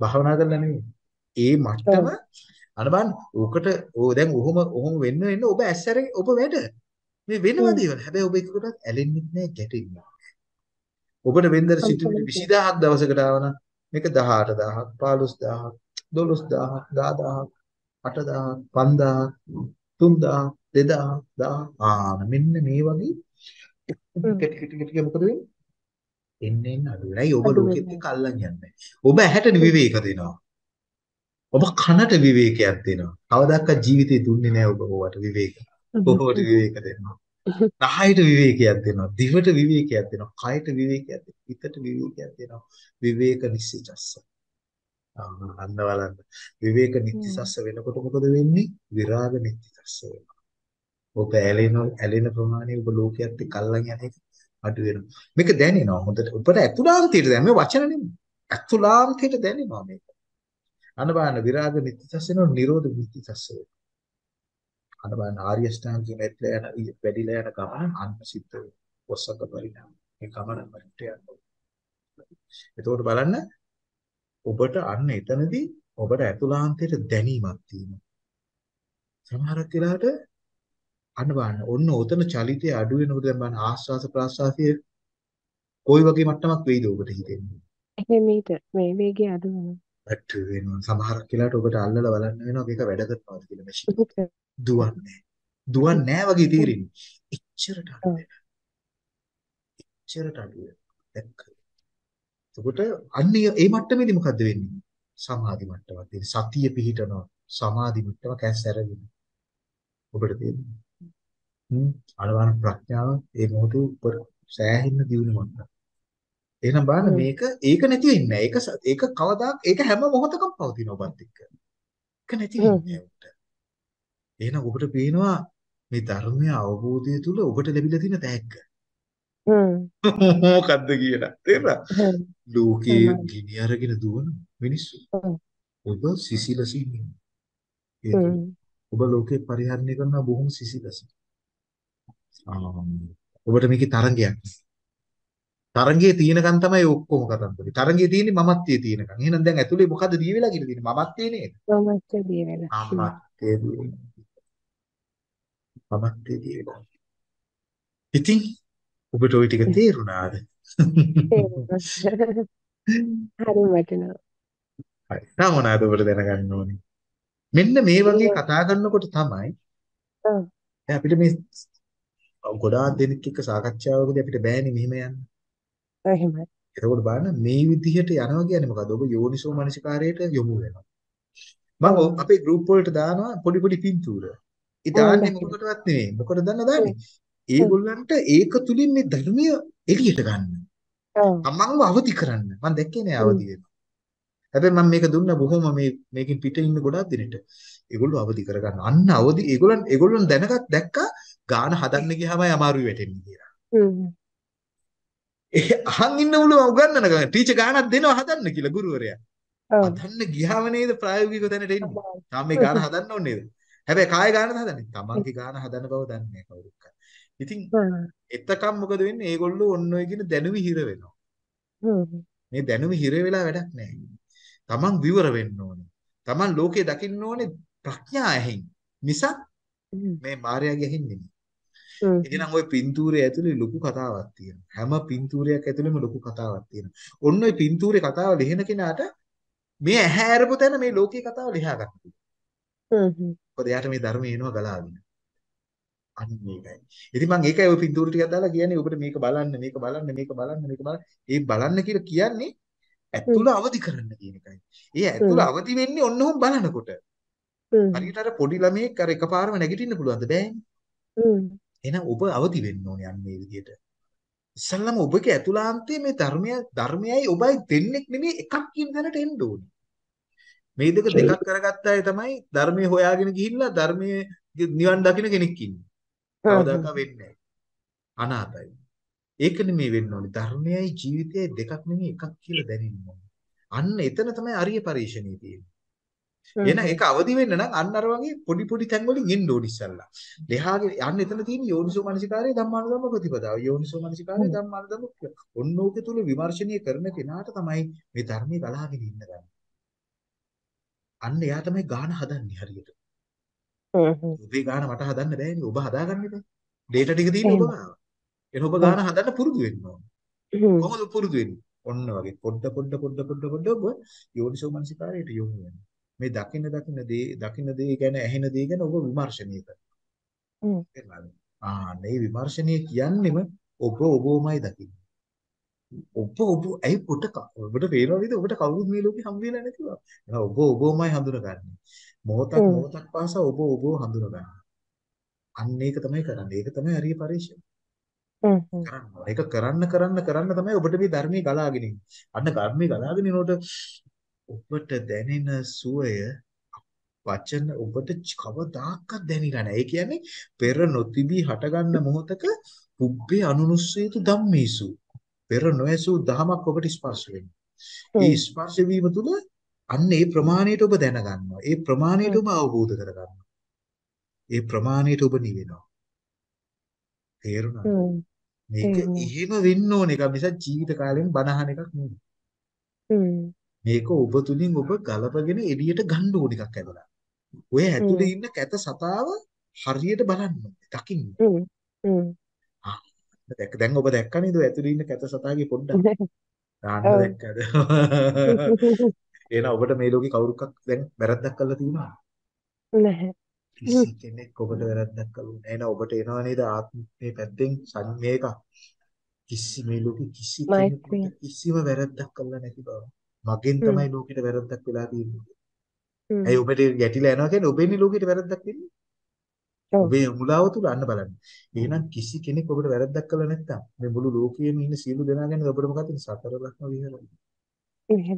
භාවනා කරලා නෙමෙයි. ඒ මට්ටම අර බලන්න ඕකට ඕ දැන් ඔහොම ඔහොම වෙන්න වෙන්න ඔබ ඇස් ඇරගෙන ඔබ වැඩ. මේ වෙනවා. දේවල්. හැබැයි ඔබ එකකටත් ඇලෙන්නෙත් නෑ ගැටෙන්නේ. ඔබට වෙන්දර සිතුවිලි සම්පූර්ණ 20000ක් දවසකට ආවනම් මේක 18000ක් 15000ක් 12000ක් 10000ක් 8000ක් 5000ක් 3000ක් 2000ක් 1000 ආ මෙන්න මේ වගේ. ටික ටික ටික මොකද වෙන්නේ? එන්නේ වෙනයි ඔබ ලෝකෙත්. එක්ක අල්ලන් යන්නේ. ඔබ ඇහැට විවේක දෙනවා. ඔබ කනට විවේකයක් දෙනවා. කවදාවත් ජීවිතේ දුන්නේ නැහැ ඔබ ඕවට විවේක. ඔබට විවේක දෙනවා. නහයට විවේකයක් දෙනවා. දිවට විවේකයක් දෙනවා. කයට විවේකයක් දෙනවා. හිතට විවේකයක් දෙනවා. විවේක නිසිතස්ස. අන්න බලන්න. විවේක නිත්‍යසස්ස වෙනකොට මොකද වෙන්නේ? විරාග නිත්‍යසස්ස වෙනවා. ඔබ ඇලෙන ඇලෙන ප්‍රමාණය ඔබ ලෝකයේත් එක්ක අල්ලන් යන එක අඩු වෙනවා. මේක දැනෙනවා හොඳට. ඔබට ඇතුළාන්තයට දැන් මේ වචන නෙමෙයි. ඇතුළාන්තයට දැනෙනවා මේක. අන්න බලන්න විරාග නිත්‍යසස්ස වෙනවා නිරෝධ නිත්‍යසස්ස වෙනවා. අන්න බලන්න ආර්ය ශ්‍රාන්තිය මෙట్లా යන වැඩිලා යන ගමන අන්න සිද්ධ වෙනවා. ඔස්සක පරිණාම. මේ ගමන වලට යනවා. එතකොට බලන්න ඔබට අන්න එතනදී ඔබට ඇතුළාන්තයට දැනීමක් තියෙනවා. සමහරක් වෙලාවට අන්න බලන්න ඔන්න ඔතන චලිතය අඩු වෙනකොට දැන් බලන්න ආස්වාස ප්‍රාස්වාසයේ කොයි වගේ මට්ටමක් වෙයිද ඔබට හිතෙන්නේ? එහෙමීට මේ වේගය අඩු වෙනවා. අඩු වෙනවා. සමහරක් වෙලාවට ඔබට අල්ලලා බලන්න වෙනවා මේක වැඩ කරනවාද කියලා මැෂින්. දුවන්නේ. දුවන්නේ නැහැ වගේ තේරෙන්නේ. එච්චරට අඩු වෙනවා. එච්චරට අඩු වෙනවා. එතකොට අන්නේ ඒ මට්ටමේදී මොකද්ද වෙන්නේ? සමාධි මට්ටමක් තියෙන. සතිය පිහිටනවා. සමාධි මට්ටමක් ඇස් ඇරගෙන. ඔබට තේරෙන්නේ. හ්ම් අලවන ප්‍රඥාව ඒ මොහොතේ උඩ සෑහෙන්න දියුණු මට්ටම. එහෙනම් බලන්න. මේක ඒක නැති වෙන්නේ නැහැ. ඒක ඒක කවදාක් ඒක හැම මොහොතකම පවතින ඔබත් එක්ක. නැති වෙන්නේ උට. එහෙනම් ඔබට පේනවා මේ ධර්මය අවබෝධය තුල ඔබට ලැබිලා තියෙන තෑග්ග. මොකද්ද කියලා. තේරුණා? ලෝකේ ගිනි අරගෙන දුවන මිනිස්සු. ඔබ සිසිලසින් ඉන්නේ. ඔබ ලෝකේ පරිහරණය කරන බොහොම සිසිලසින්. ඔබට මේකේ තරංගයක්. තරංගයේ තියෙනකන් තමයි ඔක්කොම කතන්දරේ. තරංගයේ තියෙන්නේ මමත්වයේ තියෙනකන්. එහෙනම් දැන් ඇතුලේ මොකද්ද දිය වෙලා කියලා තියෙන්නේ? මමත්වයේ නේද? මමත්වයේ දිය වෙලා. මමත්වයේ දිය වෙලා. ඉතින් ඔබට ওই ටික තේරුණාද? හරි වටිනවා. හරි. තා මොනවාද ඔබට දැනගන්න ඕනේ? මෙන්න මේ වගේ කතා කරනකොට තමයි අපිට මේ ගොඩාක් දෙනෙක් එක්ක සාකච්ඡාවකදී අපිට බෑනේ මෙහෙම යන්න. එහෙමයි. එතකොට බලන්න මේ විදිහට යනවා කියන්නේ මොකද්ද? ඔබ යෝනිසෝ මනසිකාරයට යොමු වෙනවා. මම අපේ ගෲප් වලට දානවා පොඩි පොඩි පින්තූර. ඒ දාන්නේ මොකටවත් නෙමෙයි. මොකටද දන්න දාන්නේ? ඒගොල්ලන්ට ඒක තුලින් මේ ධර්මය එළියට ගන්න. තමන්ව අවදි කරන්න. මම දැක්කේ නෑ අවදි වෙනවා. හැබැයි මම මේක දුන්න බොහොම මේ මේකෙන් පිට ඉන්න ගොඩාක් දිනට. ඒගොල්ලෝ අවදි කරගන්න. අන්න අවදි ඒගොල්ලන් ඒගොල්ලන් දැනගත් දැක්කා ගාන හදන්න ගියාමයි අමාරුයි වැටෙන්නේ කියලා. ඒ අහන් ඉන්න උළු උගන්නන ටීචර් ගානක් දෙනවා හදන්න කියලා ගුරුවරයා. හදන්න ගියාම නේද ප්‍රායෝගිකව දැනට එන්නේ. තාම මේ ගාන හදන්න ඕනේ නේද? හැබැයි කාය ගානද හදන්නේ? තමන්ගේ ගාන හදන බව දන්නේ කවුරුත්. ඉතින් එතකම් මොකද වෙන්නේ? ඒගොල්ලෝ ඔන්න ඔය කියන දැනුමි හිර වෙනවා. මේ දැනුමි හිර වෙලා වැඩක් නැහැ. තමන් විවර වෙන්න ඕනේ. තමන් ලෝකේ දකින්න ඕනේ ප්‍රඥා ඇහින්. මිසක් මේ මායාවේ ඇහින් නෙමෙයි. එහෙනම් ওই පින්තූරය ඇතුලේ ලොකු කතාවක් තියෙනවා. හැම පින්තූරයක් ඇතුලේම ලොකු කතාවක් තියෙනවා. ඔන්න ඔය පින්තූරේ කතාව ලියන කෙනාට මේ ඇහැ අරපු තැන මේ ලෝකේ කතාව ලියා ගන්න පුළුවන්. මොකද එයාට මේ ධර්මය එනවා ගලාගෙන. අන්න මේකයි. ඉතින් මම ඒකයි ওই පින්තූර ටිකක් දාලා කියන්නේ ඔබට මේක බලන්න මේක බලන්න මේක බලන්න මේක බලන්න. ඒ බලන්න කියලා කියන්නේ ඇතුළ අවදි කරන්න කියන එකයි. ඒ ඇතුළ අවදි වෙන්නේ ඔන්නෝම බලනකොට. හරියට අර පොඩි ළමයෙක් අර එකපාරම නැගිටින්න පුළුවන්ද බෑනේ. එහෙනම් ඔබ අවදි වෙන්න ඕනේ අන්න මේ විදිහට. ඉස්සල්ලාම ඔබගේ ඇතුළාන්තයේ මේ ධර්මය ධර්මයයි ඔබයි දෙන්නෙක් නෙමෙයි එකක් කියන තැනට එන්න ඕනේ. මේ දෙක දෙකක් කරගත්ත අය තමයි ධර්මයේ හොයාගෙන ගිහිල්ලා ධර්මයේ නිවන් දකින්න කෙනෙක් ඉන්නේ. කවදාක වෙන්නේ අනාතයි. ඒක නෙමෙයි වෙන්න ඕනේ. ධර්මයයි ජීවිතයයි දෙකක් නෙමෙයි එකක් කියලා දැනෙන්න. අන්න එතන තමයි අරිය පරිශ්‍රණිය තියෙන්නේ. එහෙනම් ඒක අවදි වෙන්න නම් අන්න අර වගේ පොඩි පොඩි තැන් වලින් එන්න ඕනි ඉස්සල්ලා. ලෙහාගේ යන්න එතන තියෙන යෝනිසෝ මනසිකාරයේ ධම්මානුධම්ම ප්‍රතිපදාව. යෝනිසෝ මනසිකාරයේ ධම්මානුධම්ම ඔන්න ඕක තුල විමර්ශනීය කරන කෙනාට තමයි මේ ධර්මයේ ගලාගෙන ඉන්න ගන්න. අන්න එයා තමයි ගාන හදන්නේ හරියට. ඔබේ ගාන මට හදන්න බෑනේ. ඔබ හදාගන්න බෑ. ඩේටා ටික තියෙන්නේ ඔබ ගාව. එහෙනම් ඔබ ගාන හදන්න පුරුදු වෙන්න ඕනේ. කොහොමද පුරුදු වෙන්නේ? ඔන්න වගේ පොඩ පොඩ පොඩ පොඩ පොඩ ඔබ යෝනිසෝ මනසිකාරයට යොමු වෙනවා. මේ දකින්න දකින්න දේ දකින්න දේ ගැන ඇහෙන දේ ගැන ඔබ විමර්ශනය කරනවා. ආ මේ විමර්ශනය කියන්නෙම ඔබ ඔබමයි දකින්නේ. ඔබ ඔබ ඇයි පොට ඔබට පේනවා නේද ඔබට කවුරුත් මේ ලෝකේ හම්බ වෙලා නැතිව. එහෙනම් ඔබ ඔබමයි හඳුනගන්නේ. මොහොතක් මොහොතක් පාසා ඔබ ඔබ හඳුනගන්න. අන්න ඒක තමයි කරන්නේ. ඒක තමයි හරිය පරිශ්‍රය. ඒක කරන්න කරන්න කරන්න තමයි ඔබට මේ ධර්මයේ ගලාගෙන ඉන්නේ. අන්න ධර්මයේ ගලාගෙන යනකොට ඔබට දැනෙන සුවය වචන ඔබට කවදාකවත් දැනෙලා නැහැ. ඒ කියන්නේ පෙර නොතිබී හටගන්න මොහොතක පුබ්බේ අනුනුස්සේතු ධම්මේසු. පෙර නොඇසූ දහමක් ඔබට ස්පර්ශ වෙනවා. ඒ ස්පර්ශ වීම තුළ අන්න ඒ ප්‍රමාණයට ඔබ දැනගන්නවා. ඒ ප්‍රමාණයට ඔබ අවබෝධ කරගන්නවා. ඒ ප්‍රමාණයට ඔබ නිවෙනවා. තේරුණාද? මේක එහෙම වෙන්න ඕන එක මිසක් ජීවිත කාලෙම බනහන එකක් නෙවෙයි. මේක ඔබ තුලින් ඔබ ගලපගෙන එළියට ගන්න ඕන එකක් ඇදලා. ඔය ඇතුලේ ඉන්න කැත සතාව හරියට බලන්න දකින්න. දැක්ක දැන් ඔබ දැක්ක නේද ඇතුලේ ඉන්න කැත සතාගේ පොඩ්ඩක්. දාන්න දැක්කද? එහෙනම් ඔබට මේ ලෝකේ කවුරුක්ක් දැන් වැරද්දක් කළා තියෙනවද? නැහැ. කිසි කෙනෙක් ඔබට වැරද්දක් කළු නැහැ. එහෙනම් ඔබට එනවා නේද ආත්මේ පැත්තෙන් සංමේක කිසි මේ ලෝකේ කිසි කෙනෙකුට කිසිම වැරද්දක් කළා නැති බව. මගෙන් තමයි ලෝකෙට වැරද්දක් වෙලා තියෙන්නේ. ඇයි ඔබට ගැටිලා යනවා කියන්නේ ඔබෙන්නේ ලෝකෙට වැරද්දක් වෙන්නේ? ඔබේ මුලාව තුල අන්න බලන්න. එහෙනම් කිසි කෙනෙක් ඔබට වැරද්දක් කළා නැත්නම් මේ මුළු ලෝකයේම ඉන්න සියලු දෙනා ගැන ඔබට මොකද සතර බ්‍රහ්ම විහරණය.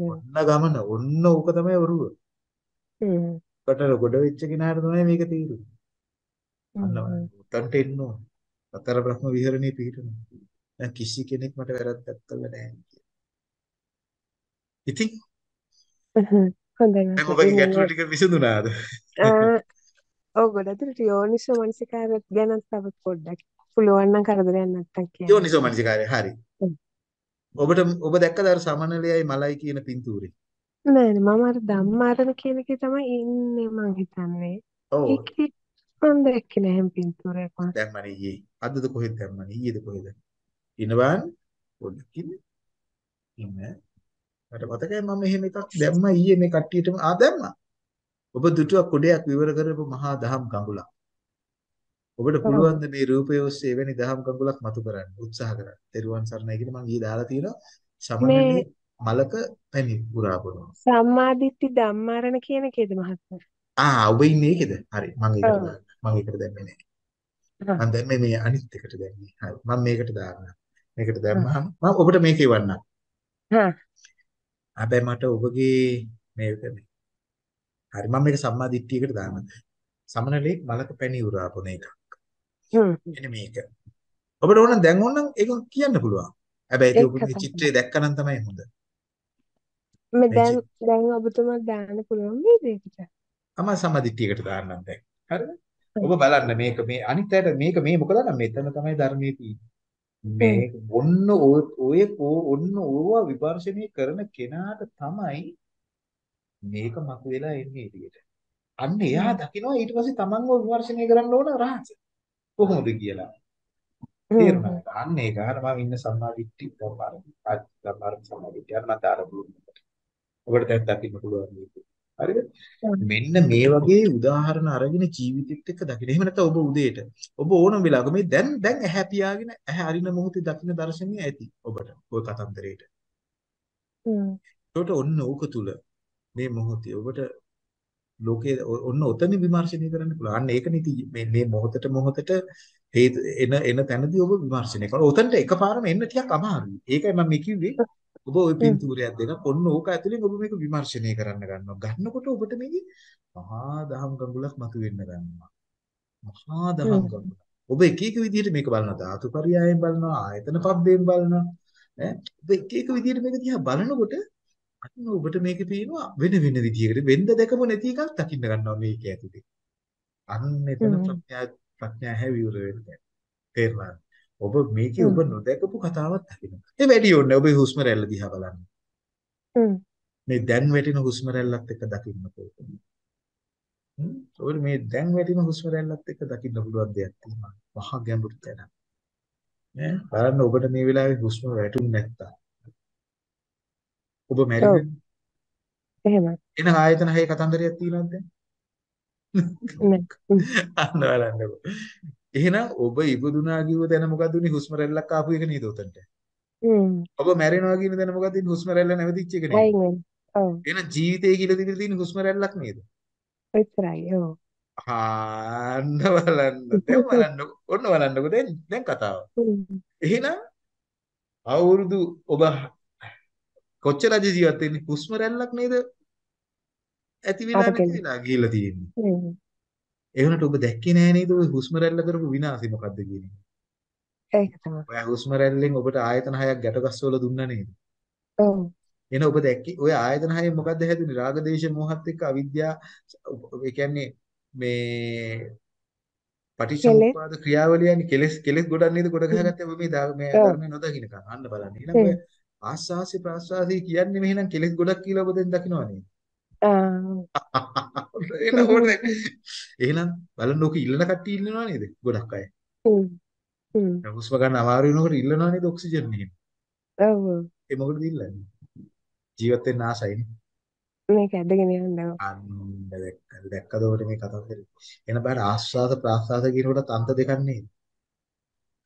ඔන්න ගමන ඔන්න ඕක තමයි වරුව. කට ගොඩ වෙච්ච කෙනාට තමයි මේක තේරෙන්නේ. අන්න හ්ම්. උතන්ට එන්න ඕන. සතර බ්‍රහ්ම විහරණේ පිහිටනවා. දැන් කිසි කෙනෙක් මට වැරද්දක් කළා නැහැ. ඉතින් හ්ම්. හොඳයි මහත්තයා. ඔබගේ ඉතින් ගැටලු මම ටික විසඳුණාද? ආ ඔව් ගොඩක් යෝනිසෝ මනසිකාරය ගැන තව පොඩ්ඩක් පුළුවන් නම් කරදරයක් නැත්තම් කියන්න. යෝනිසෝ මනසිකාරය හරි. ඔබට ඔබ දැක්කද අර සමනලයයි මලයි කියන පින්තූරේ? නෑ නෑ මම අර ධම්මාරණ කියන එකේ තමයි ඉන්නේ මං හිතන්නේ. ඔව්. ඒකේ මම දැක්කේ නැහැ පින්තූරයක් මම. දැම්මනේ ඊයේ. අදද කොහෙද දැම්මනේ? ඊයේද කොහෙද? බලන්න. පොඩ්ඩක් ඉන්න. ඉන්න. මට මතකයි මම එහෙම එකක් දැම්මා ඊයේ මේ කට්ටියටම ආ දැම්මා. ඔබ දුටුවක් කුඩයක් විවර කරපු මහා දහම් ගඟුලක්. ඔබට. පුළුවන් මේ රූපය ඔස්සේ එවැනි දහම් ගඟුලක් මතු කරන්න උත්සාහ කරන්න. තෙරුවන් සරණයි කියලා මම ඊයේ දාලා තියෙනවා. සමනලේ මලක පැණි පුරා බොනවා. සම්මාදිට්ඨි ධම්මාරණ කියන එකේද මහත්තයා? ආ ඔබ ඉන්නේ ඒකද? හරි මම ඒකට. දාන්න. මම ඒකට දැම්මේ නෑ. මම දැම්මේ මේ අනිත් එකට දැම්මේ. හරි. මම මේකට දාන්න. මේකට දැම්මහම මම ඔබට මේක එවන්නම්. හා හැබැයි මට ඔබගේ මේක මේ. හරි මම මේක සම්මා දිට්ඨියකට දාන්න. සමනලේ මලක පැණි උරා බොන එක. හ්ම් එන්න මේක. ඔබට ඕන දැන් ඕන නම් ඒක කියන්න පුළුවන්. හැබැයි ඒක ඔබ. චිත්‍රය දැක්කනම් තමයි හොඳ. මේ දැන්. දැන් ඔබතුමා දාන්න පුළුවන් වේද ඒකට? අම සම්මාදිට්ඨියකට දාන්නම් දැන්. හරිද? ඔබ බලන්න මේක මේ අනිත් අයට මේක මේ මොකද නම් මෙතන තමයි ධර්මයේ තියෙන්නේ. මේ ඔන්න ඔය ඔය ඔන්න ඕවා විමර්ශනය කරන කෙනාට තමයි මේක මතුවලා එන්නේ එළියට. අන්න එයා. දකිනවා ඊට පස්සේ තමන්ව විමර්ශනය කරන්න ඕන රහස. කොහොමද කියලා. තේරුණාද? අන්න ඒක අර මම ඉන්න සම්මාදිට්ඨි සම්මාර සම්මාර සම්මාදිට්ඨිය අර මත අර ඔබට දැන් දකින්න පුළුවන් මේක. හරිද? මෙන්න මේ වගේ උදාහරණ අරගෙන ජීවිතෙත් එක්ක දකින්න. එහෙම නැත්නම් ඔබ උදේට ඔබ ඕනම වෙලාවක මේ දැන් දැන් ඇහැ පියාගෙන ඇහැ අරින මොහොතේ දකින්න දර්ශනීය ඇති ඔබට ওই කතන්දරේට. හ්ම්. ඒකට ඔන්න ඕක තුල මේ මොහොතේ ඔබට ලෝකයේ ඔන්න ඔතන විමර්ශනය කරන්න පුළුවන්. අන්න ඒක නිති මේ මේ මොහොතට මොහොතට හේතු එන එන තැනදී ඔබ විමර්ශනය කරනවා. ඔතනට එකපාරම එන්න ටිකක් අමාරුයි. ඒකයි මම මේ කිව්වේ. ඔබ ওই. පින්තූරයක් දෙක ඔන්න ඕක ඇතුලෙන් ඔබ මේක විමර්ශනය කරන්න ගන්නවා. ගන්නකොට ඔබට මේකේ මහා දහම් ගඟුලක් මතුවෙන්න ගන්නවා. මහා දහම් හ්ම්. ගඟුල. ඔබ එක එක විදිහට මේක බලනවා. ධාතු පරයයන් බලනවා, ආයතන පබ්බයෙන් බලනවා. ඈ ඔබ එක එක විදිහට මේක දිහා බලනකොට ඔබට මේකේ පේනවා වෙන වෙන විදිහකට වෙන්ද දැකපො නැති එකක් දකින්න ගන්නවා මේක ඇතුලේ. අන්න එතන. ප්‍රඥා ප්‍රඥා හැවිවර වෙන්නේ. තේරුණාද? ඔබ මේකේ ඔබ. නොදැකපු කතාවක් දකිනවා. ඒ වැඩි ඕනේ ඔබ හුස්ම රැල්ල දිහා බලන්න. මේ දැන් වැටෙන හුස්ම රැල්ලත් එක්ක දකින්නකෝ. ඔබට මේ දැන් වැටෙන හුස්ම රැල්ලත් එක්ක දකින්න පුළුවන් දෙයක් තියෙනවා. මහා ගැඹුරු තැන. ඈ බලන්න ඔබට මේ වෙලාවේ හුස්ම වැටුනේ නැත්තම් ඔබ ඔව්. මැරෙන්නේ. එහෙමයි. එන ආයතන හයේ කතන්දරයක් තියෙනවද දැන්? අන්න බලන්නකෝ. එහෙනම් ඔබ ඉපදුනා කිව්ව තැන මොකද්ද උනේ හුස්ම රැල්ලක් ආපු එක නේද උතන්ට? හ්ම්. ඔබ මැරෙනවා කියන තැන මොකද්ද උනේ හුස්ම රැල්ල නැවතිච්ච එක නේද? ඔව්. එහෙනම් ජීවිතය කියලා තිබිලා තියෙන හුස්ම රැල්ලක් නේද? එච්චරයි. ඔව්. ආන්න බලන්න. දැන් බලන්නකො. ඔන්න බලන්නකො දැන් දැන් කතාව. එහෙනම් අවුරුදු ඔබ කොච්චර අද ජීවත් වෙන්නේ හුස්ම රැල්ලක් නේද? ඇති වෙලා නැති. වෙලා ගිහිල්ලා තියෙන්නේ. ඒ වුණාට ඔබ දැක්කේ නෑ නේද ඔය හුස්ම රැල්ල කරපු විනාශය මොකද්ද කියන එක? ඒක තමයි. ඔය හුස්ම රැල්ලෙන් ඔබට ආයතන හයක් ගැටගස්සවල දුන්නා නේද? ඔව්. එන ඔබ දැක්කේ ඔය ආයතන හයෙන් මොකද්ද හැදුනේ? රාග දේශ මොහත් එක්ක අවිද්‍යාව ඒ කියන්නේ මේ. පටිච්චසමුප්පාද ක්‍රියාවලියන්නේ කෙලස් කෙලස් ගොඩක් නේද ගොඩ. ගහගත්තේ ඔබ මේ මේ. ධර්මයේ නොදකින්නකම් අන්න බලන්න. ඊළඟ. ආස්වාසි ප්‍රාස්වාසි කියන්නේ මෙහෙනම් කෙලස් ගොඩක් කියලා ඔබ දැන්? ආ. එහෙනම් ඕනේ. එහෙනම් බලන්න ඕක ඉල්ලන කට්ටිය ඉල්ලනවා නේද? ගොඩක් අය. හ්ම්. හ්ම්. හුස්ම ගන්න අමාරු වෙනකොට ඉල්ලනවා නේද ඔක්සිජන් එහෙම. ඔව්. ඒ මොකටද ඉල්ලන්නේ? ජීවත් වෙන්න ආසයිනේ. මේක ඇදගෙන ඕන. අන්න දැක්කද දැක්කද ඔබට මේ කතාවේ. එන බාර ආස්වාද ප්‍රාස්වාද කියනකොට අන්ත දෙකක් නේද?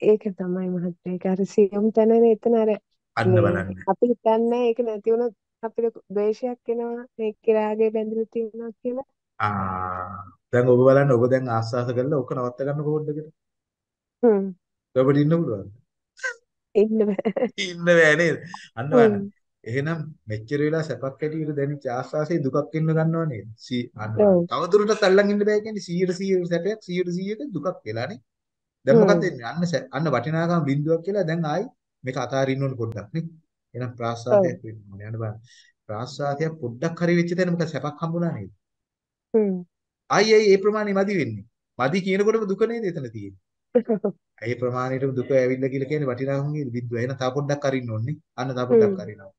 ඒක තමයි මහත්තයා. ඒක අර සියුම් තැනනේ එතන අර අන්න මේ බලන්න. අපි හිතන්නේ ඒක නැති වුණොත් අපිට ද්වේෂයක් එනවා මේක රාගේ බැඳලා තියෙනවා කියලා. ආ දැන් ඔබ බලන්න ඔබ දැන් ආස්වාද කරලා ඔක නවත්ත ගන්න කොහොමද? හ්ම්. ඔබට ඉන්න පුළුවන්ද? ඉන්න බෑ. ඉන්න බෑ නේද? අන්න බලන්න. එහෙනම් මෙච්චර වෙලා සැපක් ඇටියට දැනෙච්ච ආස්වාසේ දුකක් එන්න ගන්නව නේද? සී අන්න ඔව් තව දුරටත් අල්ලන් ඉන්න බෑ කියන්නේ 100 100 සැපයක් 100 100ක දුකක් වෙලානේ. දැන් හ්ම් වෙන්නේ? අන්න අන්න වටිනාකම බිඳුවක් කියලා දැන් ආයි මේක අතාරින්න ඕන පොඩ්ඩක් නේ. එහෙනම් ප්‍රාසාදයක් වෙන්න ඕනේ. යන්න බලන්න. ප්‍රාසාදයක් පොඩ්ඩක් හරි වෙච්ච තැන මොකද සැපක් හම්බුණා නේද? හ්ම් ආයි ඒ ප්‍රමාණය මදි වෙන්නේ. මදි කියනකොටම දුක නේද එතන තියෙන්නේ. ඒ ප්‍රමාණයටම දුක ඇවිල්ලා කියලා කියන්නේ වටිනාකමේ බිඳුව. එහෙනම් තව පොඩ්ඩක් අරින්න ඕනේ. අන්න තව පොඩ්ඩක් අරිනවා.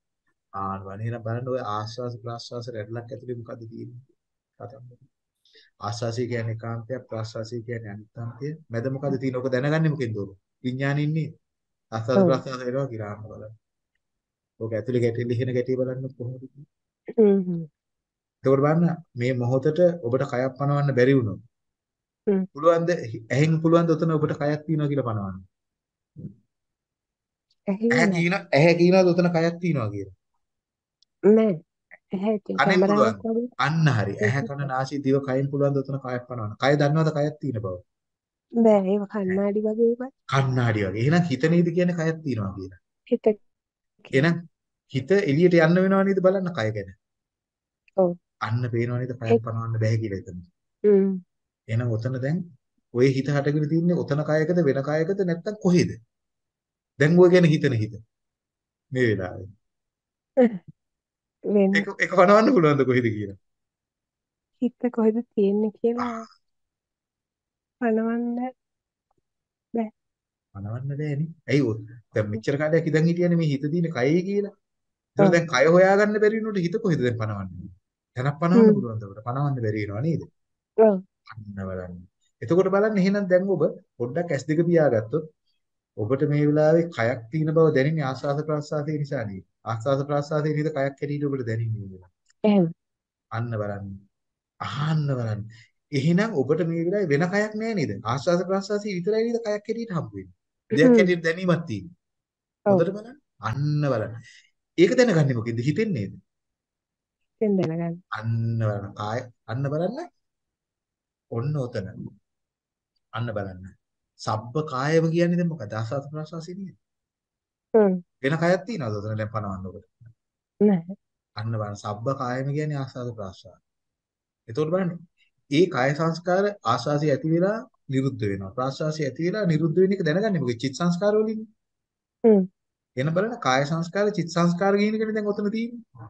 බලන්න. එහෙනම් බලන්න ඔය ආස්වාස ප්‍රාස්වාස රැල්ලක් ඇතුලේ මොකද්ද තියෙන්නේ? ආස්වාසය කියන්නේ ඒකාන්තයක් ප්‍රාස්වාසය කියන්නේ අනිත්‍යන්තය. මැද මොකද්ද තියෙන්නේ? ඔක දැනගන්නේ මොකෙන්ද ඔබ? විඥානෙ ඉන්නේ. ආස්වාද ප්‍රාස්වාස වෙනවා ආන්න බලන්න. ඔක ඇතුලේ ගැටෙන්න ඉහෙන ගැටි බලන්න කොහොමද? හ්ම් හ්ම් එතකොට බලන්න මේ මොහොතට ඔබට කයක් පනවන්න බැරි වුණොත් හ්ම් පුළුවන්ද ඇහෙන් පුළුවන්ද ඔතන ඔබට කයක් තියෙනවා කියලා පනවන්න? ඇහි කියන ඇහැ කියනවාද ඔතන කයක් තියෙනවා කියලා? නෑ ඇහැ. වගේ අන්න හරි. ඇහැ කන නාසය දිව කයින් පුළුවන් ද උතන කයක් පනවන්න. කය දන්නවද කයක් තියෙන බව? බෑ ඒව කණ්ණාඩි වගේ ඒවා කණ්ණාඩි වගේ. එහෙනම් හිත නේද කියන්නේ කයක් තියෙනවා කියලා. හිත එහෙනම් හිත එළියට යන්න වෙනව නේද බලන්න කය ගැන. ඔව් අන්න පේනව නේද කයක් පනවන්න බෑ කියලා එතන. හ්ම් එහෙනම් ඔතන දැන් ඔය හිත හටගෙන තින්නේ ඔතන කයකද වෙන කයකද නැත්තම් කොහෙද? දැන් ඔය ගැන හිතන හිත. මේ වෙලාවේ. වෙන එක එක පනවන්න පුළුවන්ද කොහෙද කියලා? හිත කොහෙද තියෙන්නේ කියලා පනවන්න බෑ පනවන්න බෑනේ. ඇයි ඔය දැන් මෙච්චර කාලයක් ඉඳන් හිටියනේ මේ හිත තියෙන කයේ කියලා. ඒතර දැන් කය හොයාගන්න බැරි වුණොත් හිත කොහෙද දැන් පනවන්නේ? තැනක් පනවන්න හ්ම් පුළුවන්ද ඔබට? පනවන්න බැරි වෙනවා නේද? ඔව් අන්න බලන්න. එතකොට බලන්න එහෙනම් දැන් ඔබ පොඩ්ඩක් S2 පියාගත්තොත් ඔබට මේ වෙලාවේ කයක් තියෙන බව දැනෙන්නේ ආස්වාද ප්‍රාස්වාදයේ නිසා නේද? ආස්වාද ප්‍රාස්වාදයේ නේද කයක් හැටියට ඔබට දැනෙන්නේ කියලා. එහෙම අන්න බලන්න. අහන්න බලන්න. එහෙනම් ඔබට මේ වෙලාවේ වෙන කයක් නෑ නේද? ආස්වාද ප්‍රාස්වාදයේ විතරයි නේද කයක් හැටියට හම්බ වෙන්නේ. දෙයක් හැටියට දැනීමක් තියෙන්නේ. හොඳට බලන්න. අන්න බලන්න. ඒක දැනගන්නේ මොකෙන්ද? හිතෙන් නේද? දැන් දැනගන්න අන්න බලන්න. කාය අන්න බලන්න. ඔන්න ඔතන. අන්න බලන්න. සබ්බ කායම කියන්නේ දැන් මොකද? ආස්වාද ප්‍රාස්වාසයේ නේද? හ්ම් වෙන කයක් තියනවද ඔතන දැන් පනවන්න ඔබට? නෑ අන්න බලන්න. සබ්බ කායම කියන්නේ ආස්වාද ප්‍රාස්වාද. එතකොට බලන්න. ඒ කාය සංස්කාර ආස්වාසිය ඇති වෙලා නිරුද්ධ වෙනවා. ප්‍රාස්වාසිය ඇති වෙලා නිරුද්ධ වෙන එක දැනගන්නේ මොකද? චිත්ත සංස්කාර වලින්. හ්ම් එන බලන්න කාය සංස්කාර චිත්ත සංස්කාර කියන එකනේ දැන් ඔතන තියෙන්නේ.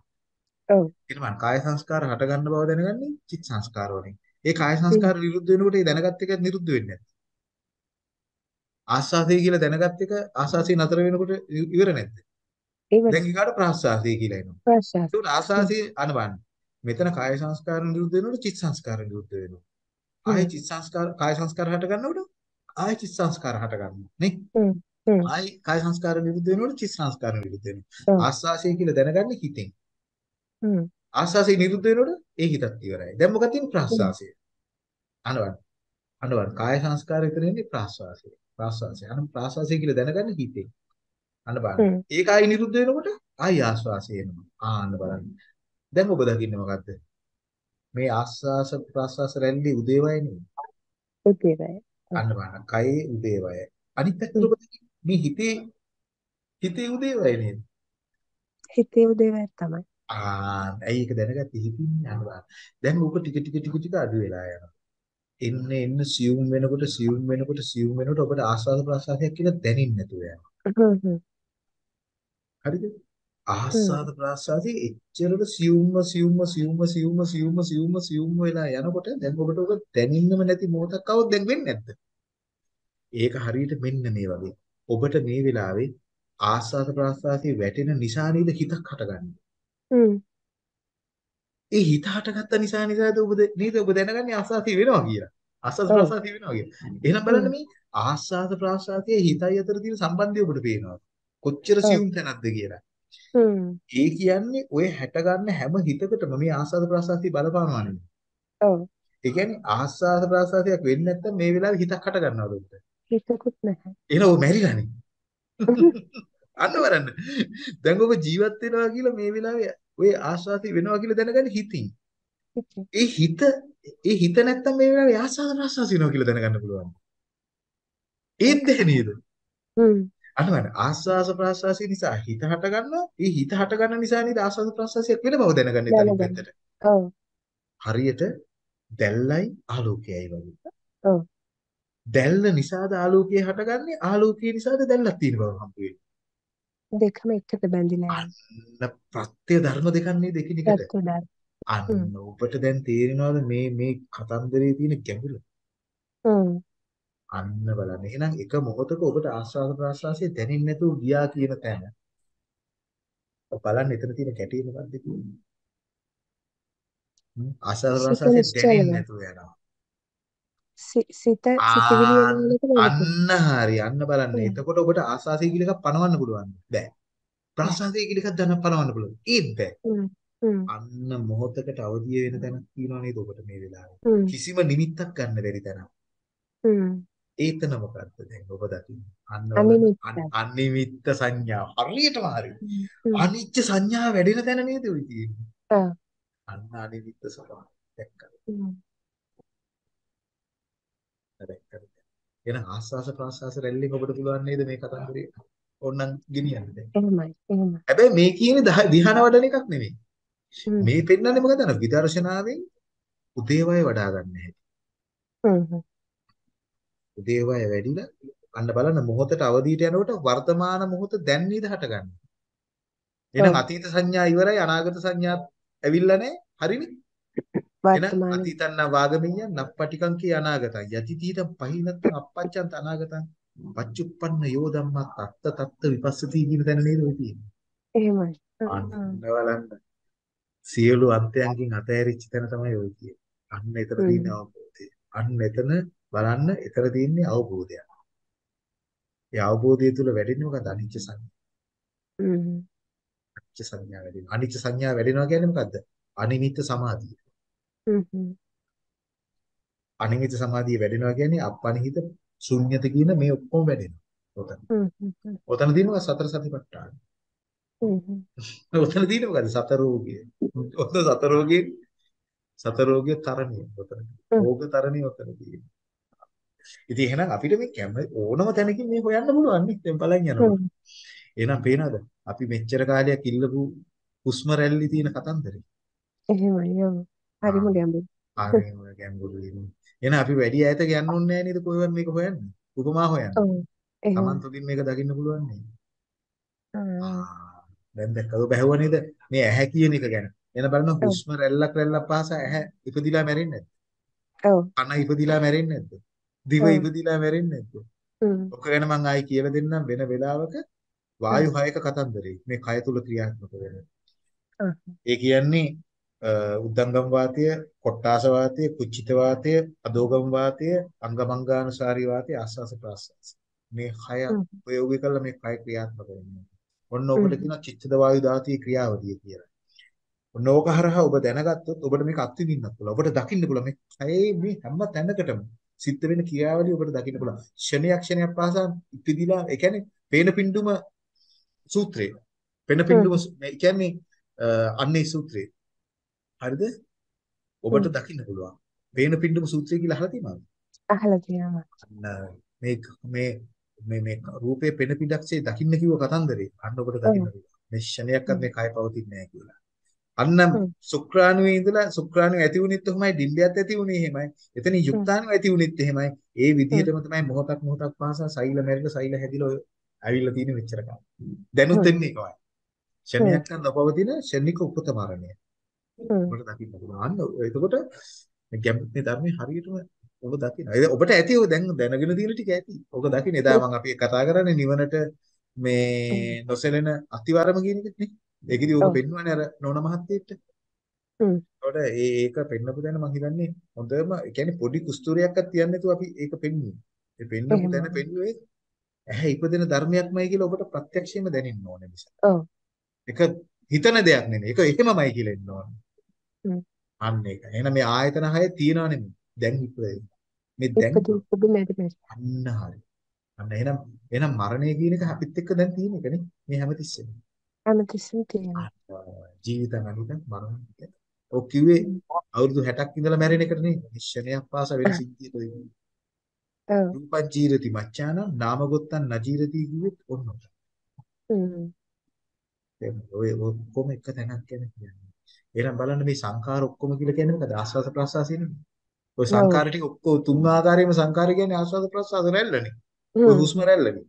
ඔව් එන බලන්න කාය සංස්කාර හට ගන්න බව දැනගන්නේ චිත්ත සංස්කාර වලින්. ඒ කාය සංස්කාර නිරුද්ධ වෙනකොට ඒ දැනගත් එක නිරුද්ධ වෙන්නේ නැහැ. ආස්වාදේ කියලා දැනගත් එක ආස්වාසිය නතර වෙනකොට ඉවර නැද්ද? ඉවර දැන් ඊගාට ප්‍රාස්වාසය කියලා එනවා. ප්‍රශ්වාස ඒක ආස්වාසිය අනවන්න. මෙතන කාය සංස්කාර නිරුද්ධ වෙනකොට චිත්ත සංස්කාර නිරුද්ධ වෙනවා. ආයෙ චිත්ත සංස්කාර කාය සංස්කාර හට ගන්නකොට ආයෙ චිත්ත සංස්කාර හට ගන්නවා නේ? ආයෙ කාය සංස්කාර නිරුද්ධ වෙනකොට චිත්ත සංස්කාර නිරුද්ධ වෙනවා. ආස්වාසය කියලා දැනගන්නේ හිතෙන්. හ්ම්. ආස්වාසය නිරුද්ධ වෙනකොට ඒ හිතත් ඉවරයි. දැන් මොකක්ද තියෙන්නේ? ප්‍රාස්වාසය. අනවන්න අනවන්න කාය සංස්කාර විතර ඉන්නේ ප්‍රාස්වාසය. ප්‍රාස්වාසය. අන ප්‍රාස්වාසය කියලා දැනගන්නේ හිතෙන්. අන්න බලන්න. හ්ම්. ඒක ආයෙ නිරුද්ධ වෙනකොට ආයෙ ආස්වාසය එනවා. ආන්න බලන්න දැන් ඔබ දකින්නේ මොකද්ද? මේ ආස්වාස ප්‍රාස්වාස රැල්ලේ උදේවය නෙවෙයි උදේවැය. අන්න බලන්න කයේ උදේවය. අනිත් පැත්තට හ්ම් ඔබ දකින්නේ මේ හිතේ හිතේ උදේවය නේද? හිතේ උදේවැය තමයි. ආ ඇයි ඒක දැනගත්තේ හිතින් යනවා දැන් ඔබ ටික ටික ටික ටික අඩු වෙලා යනවා. එන්න එන්න සියුම් වෙනකොට සියුම් වෙනකොට සියුම් වෙනකොට ඔබට ආස්වාද ප්‍රසආසයක් කියලා දැනෙන්නේ නැතුව යනවා. හරිද ආස්වාද ප්‍රසආසයේ එච්චරට සියුම්ම සියුම්ම සියුම්ම සියුම්ම සියුම්ම සියුම්ම සියුම් වෙලා යනකොට දැන් ඔබට ඔබ දැනින්නම නැති මොහොතක් આવොත් දැන් වෙන්නේ නැද්ද ඒක හරියට මෙන්න මේ වගේ ඔබට මේ වෙලාවේ ආස්වාද ප්‍රසආසයේ වැටෙන නිසා නේද හිතක් හටගන්නේ හ්ම් ඒ හිත හටගත්ත නිසා නේද ඔබ නේද ඔබ දැනගන්නේ ආස්වාසිය වෙනවා කියලා. ආස්වාද ප්‍රාසාසිය වෙනවා කියලා. එහෙනම් බලන්න මේ ආස්වාද ප්‍රාසාසිය හිතයි අතර තියෙන සම්බන්ධය ඔබට පේනවා. කොච්චර සියුම් තැනක්ද කියලා. ඒ කියන්නේ ඔය හැට ගන්න හැම හිතකටම මේ ආස්වාද ප්‍රාසාසිය බලපානවා නෙමෙයි. ඔව් ඒ කියන්නේ ආස්වාද ප්‍රාසාසියක් වෙන්නේ නැත්නම් මේ වෙලාවේ හිතක් හට ගන්නවද ඔබට? හිතකුත් නැහැ එහෙනම් ඔබ මැරිලානේ. අන්න බලන්න. දැන් ඔබ ජීවත් වෙනවා කියලා මේ වෙලාවේ ඔය ආස්වාසිය වෙනවා කියලා දැනගන්නේ හිතින්. හිතේ ඒ හිත ඒ හිත නැත්තම් මේ වෙලාවේ ආස්වාද ප්‍රාසාසිය වෙනවා කියලා දැනගන්න පුළුවන්. ඒත් බැහැ නේද? හ්ම් අනවන ආස්වාස ප්‍රාස්වාසය නිසා හිත හට ගන්නවා. ඒ හිත හට ගන්න නිසා නේද ආස්වාස ප්‍රාස්වාසයක් වෙන බව දැනගන්නේ දැනගන්න. පැත්තට. ඔව්. හරියට දැල්ලයි ආලෝකයයි වගේ. ඔව්. දැල්ල නිසාද ආලෝකය හටගන්නේ ආලෝකය නිසාද දැල්ලක් තියෙන බව හම්බ වෙන්නේ. දෙකම එකට බැඳිලා. අන්න ප්‍රත්‍ය ධර්ම දෙකක් නේද එකිනෙකට. අන්න ඔබට දැන් තේරෙනවද මේ මේ කතන්දරේ තියෙන ගැඹුර? හ්ම්. අන්න බලන්න. එහෙනම් එක මොහොතක ඔබට ආස්වාද ප්‍රාස්වාසය දැනෙන්නේ නැතුව ගියා කියන තැන. බලන්න එතන තියෙන කැටි මොකක්ද කියන්නේ? ආස්වාද ප්‍රාස්වාසය දැනෙන්නේ. නැතුව යනවා. සිත සිතවිලි අන්න හරි අන්න බලන්න. එතකොට ඔබට ආස්වාසය කියලා එකක් පනවන්න පුළුවන්. බෑ. ප්‍රාස්වාසය කියලා එකක් දැන පනවන්න පුළුවන්. ඒත් බෑ. අන්න මොහොතකට අවදිය වෙන තැනක් තියෙනවා නේද ඔබට මේ වෙලාවේ. කිසිම නිමිත්තක් ගන්න බැරි තැනක්. ඒතන මොකද්ද දැන් ඔබ දකින්නේ? අනිමිත්ත සංඥාව. හරියටම හරි. අනිච්ච සංඥාව වැඩෙන තැන නේද ඔය තියෙන්නේ. අන්න අනිමිත්ත ස්වභාවය. දැක්කද? දැක්කද? එහෙනම් ආස්වාස ප්‍රාස්වාස රැල්ලෙන් ඔබට පුළුවන් නේද මේ කතන්දරේ ඕනනම් ගෙනියන්න දැන්. එහෙමයි. එහෙමයි. හැබැයි මේ කියන්නේ ධ්‍යාන වඩන එකක් නෙමෙයි. මේ පෙන්නන්නේ මොකද? අර විදර්ශනාවෙන් උදේවය වඩා ගන්න හැටි. හ්ම්. හ්ම්. උදේවය වැඩිලා අන්න බලන්න මොහොතට අවදීට යනකොට වර්තමාන මොහොත දැන් නේද හටගන්නේ. එහෙනම්. අතීත සංඥා ඉවරයි අනාගත සංඥාත් ඇවිල්ලා නැහැ. හරිනේ? එහෙනම් අතීතන්න වාගමිය නප්පටිකං කී අනාගතං යතිතීතං පහිනත්තං අපච්චන්ත අනාගතං පච්චුප්පන්න යෝ ධම්මා තත්ත තත්ත විපස්සති කියන තැන නේද ඔය තියෙන්නේ. එහෙමයි. හ්ම්. අන්න. බලන්න. සියලු අන්තයන්ගෙන් අතහැරිච්ච තැන තමයි ඔය තියෙන්නේ. අන්න එතන තියෙන හ්ම්. අවබෝධය. අන්න එතන බලන්න එතන තියෙන්නේ අවබෝධය. ඒ අවබෝධය තුල වැඩෙන්නේ මොකද? අනිච්ච සංඥා. හ්ම්. අනිච්ච සංඥා වැඩෙනවා. අනිච්ච සංඥා වැඩෙනවා කියන්නේ මොකද්ද? අනිමිත්ත සමාධිය. හ්ම්. අනිමිත්ත සමාධිය වැඩෙනවා කියන්නේ අපනිහිත ශුන්්‍යත කියන මේ ඔක්කොම වැඩෙනවා. ඔතන. හ්ම්. ඔතන තියෙනවා සතර සතිපට්ඨාන. හ්ම්. ඔතන තියෙන්නේ මොකද්ද? සතර රෝගිය. ඔතන සතර රෝගිය සතර රෝගිය තරණිය. ඔතන. රෝග තරණිය ඔතන තියෙන්නේ. ඉතින් එහෙනම් අපිට මේ කැම ඕනම තැනකින් මේ හොයන්න පුළුවන් නේ. දැන් බලන්. හ්ම්. එහෙනම් පේනවද? අපි මෙච්චර කාලයක් ඉල්ලපු හුස්ම රැල්ලි තියෙන කතන්දරේ. එහෙමයි. හරිම ගැඹුරු. ආරේම ගැඹුරු. එහෙනම් අපි වැඩි ඈත යන්න ඕනේ නැහැ නේද කොහෙවත් මේක හොයන්න. උපමා හොයන්න. ඔව්. එහෙමයි. Taman තුලින් මේක දකින්න පුළුවන් නේ. දැන් දැක්කද ඔබ ඇහුවා නේද? මේ ඇහැ කියන එක ගැන. එන බලන්න ඔව්. හුස්ම රැල්ලක් රැල්ලක් පාසා ඇහැ ඉපදිලා මැරෙන්නේ නැද්ද? ඔව්. කන ඉපදිලා මැරෙන්නේ නැද්ද? දිව. ඉපදිලා මැරෙන්නේ නැද්ද? ඔක ගැන මම ආයි කියලා දෙන්නම් වෙන වෙලාවක වායු හයක කතන්දරේ. මේ කය තුල ක්‍රියාත්මක වෙන. ඒ කියන්නේ උද්දංගම් වාතය, කොට්ටාස වාතය, කුච්චිත වාතය, අදෝගම් වාතය, අංගමංගානුසාරී වාතය, ආස්වාස ප්‍රාස්වාස. මේ හය. ප්‍රයෝගික කළ මේ කය ක්‍රියාත්මක වෙනවා. ඔන්න. ඔකට කියනවා චිත්තද වායු ධාතුවේ ක්‍රියාවලිය කියලා. ඔන්න ඕක හරහා ඔබ දැනගත්තොත් ඔබට මේක අත්විඳින්නත් පුළුවන්. ඔබට දකින්න පුළුවන් මේ කයේ මේ හැම තැනකටම සිද්ධ වෙන ක්‍රියාවලිය ඔබට දකින්න පුළුවන්. ක්ෂණයක් ක්ෂණයක් පාසා ඉපදිලා ඒ කියන්නේ පේන පින්ඩුම සූත්‍රය. පේන පින්ඩුම ඒ කියන්නේ අන්නේ සූත්‍රය. හරිද? ඔබට. දකින්න පුළුවන්. පේන පින්ඩුම සූත්‍රය කියලා අහලා තියෙනවද? අහලා තියෙනවා. මේ මේ මේ මේ රූපේ පෙන පිටක්සේ දකින්න කිව්ව කතන්දරේ අන්න ඔබට. දකින්න පුළුවන්. මේ ක්ෂණයක්වත් හ්ම්. මේ කය පවතින්නේ නැහැ කියලා. අන්න. සුක්‍රාණුවේ ඉඳලා සුක්‍රාණුව ඇති වුණෙත් එහෙමයි ඩිම්බියත් ඇති වුණේ එහෙමයි. එතනින් හ්ම්. යුක්තාණුව ඇති වුණෙත් එහෙමයි. ඒ. විදිහටම තමයි මොහොතක් මොහොතක් පාසා සෛල මැරිලා සෛල හැදිලා ඔය ඇවිල්ලා තියෙන මෙච්චර කාලෙ. දැනුත්. එන්නේ ඒකමයි. හ්ම්. ක්ෂණයක් නොපවතින ක්ෂණික උපත මරණය. ඔබට දකින්න පුළුවන්. අන්න එතකොට මේ ගැඹුරු ධර්මයේ හරියටම ඔබ දකින්න. ඒ ඔබට ඇති ඔය දැන් දැනගෙන තියෙන ටික ඇති. ඔබ දකින්න එදා මම අපි කතා කරන්නේ නිවනට. මේ නොසැලෙන අතිවාරම කියන එක නේ. ඒකෙදි ඔබ. පෙන්වන්නේ අර නෝන මහත්තයෙක්ට. හ්ම්. ඒකට ඒ ඒක පෙන්නපු දැන මම හිතන්නේ හොඳම ඒ කියන්නේ පොඩි කුස්තුරියක්වත් තියන්නේ නැතුව අපි ඒක පෙන්වුවේ. ඒ පෙන්නපු එහෙමයි. පෙන්වුවේ ඇහැ ඉපදෙන ධර්මයක්මයි කියලා ඔබට ප්‍රත්‍යක්ෂයෙන්ම දැනෙන්න ඕනේ නිසා. ඔව්. ඒක හිතන දෙයක් නෙමෙයි. ඒක එහෙමමයි කියලා එන්න ඕනේ. හ්ම්. අන්න ඒක. එහෙනම් මේ ආයතන හය තියනවා නෙමෙයි. දැන් ඉපදෙන්නේ. මේ දැන්. අන්න හරි. අන්න එහෙනම් එහෙනම් මරණය කියන එක අපිත් එක්ක දැන් තියෙන එකනේ. මේ හැමතිස්සෙම. හැමතිස්සෙම තියෙනවා. ජීවිතං අනිත මරණ. ඔව් කිව්වේ. අවුරුදු 60ක් ඉඳලා මැරෙන එකට නේ. නිශ්චනයක් පාස වෙන. සිද්ධියක වෙන්නේ. ඔව්. රූපං ජීරති මච්ඡාන නාමගොත්තං නජීරති කිව්වෙත් ඔන්න ඔක. හ්ම්. දැන් ඔය ඔක්කොම එක තැනක් ගැන කියන්නේ. එහෙනම් බලන්න මේ සංඛාර ඔක්කොම කියලා කියන්නේ මොකද? ආස්වාද ප්‍රසආසිනේ. ඔය. සංඛාර ටික ඔක්කොම තුන් ආකාරයෙන්ම සංඛාර කියන්නේ ආස්වාද ප්‍රසආස රැල්ලනේ. ඔය. හුස්ම රැල්ලනේ.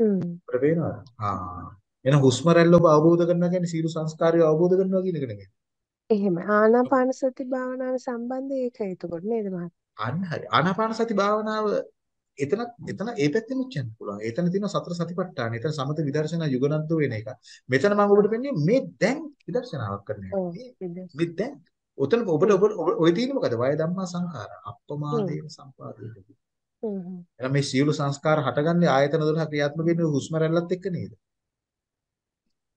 හ්ම්. අපිට පේනවද? ආ. එහෙනම් හුස්ම රැල්ල ඔබ අවබෝධ කරනවා කියන්නේ සීල සංස්කාරය අවබෝධ කරනවා කියන එක නෙමෙයි. එහෙම ආනාපාන සති භාවනාව සම්බන්ධ ඒක එතකොට නේද මහත්තයා? අන්න හරි. ආනාපාන සති භාවනාව එතන එතන ඒ පැත්තෙම කියන්න පුළුවන්. එතන තියෙන සතර සතිපට්ඨාන. එතන සමත විදර්ශනා යුගනන්තෝ වෙන එක. මෙතන මම ඔබට පෙන්නේ මේ දැන් විදර්ශනාවක් කරන එක. මේ දැන් ඔතන ඔබට ඔබ ඔය තියෙන්නේ මොකද? වය ධම්මා සංඛාර. අප්පමාදේන සම්පාදේති. එහෙනම් මේ සියලු සංස්කාර හටගන්නේ ආයතන 12 ක්‍රියාත්මක වෙන්නේ හුස්ම රැල්ලත් එක්ක නේද?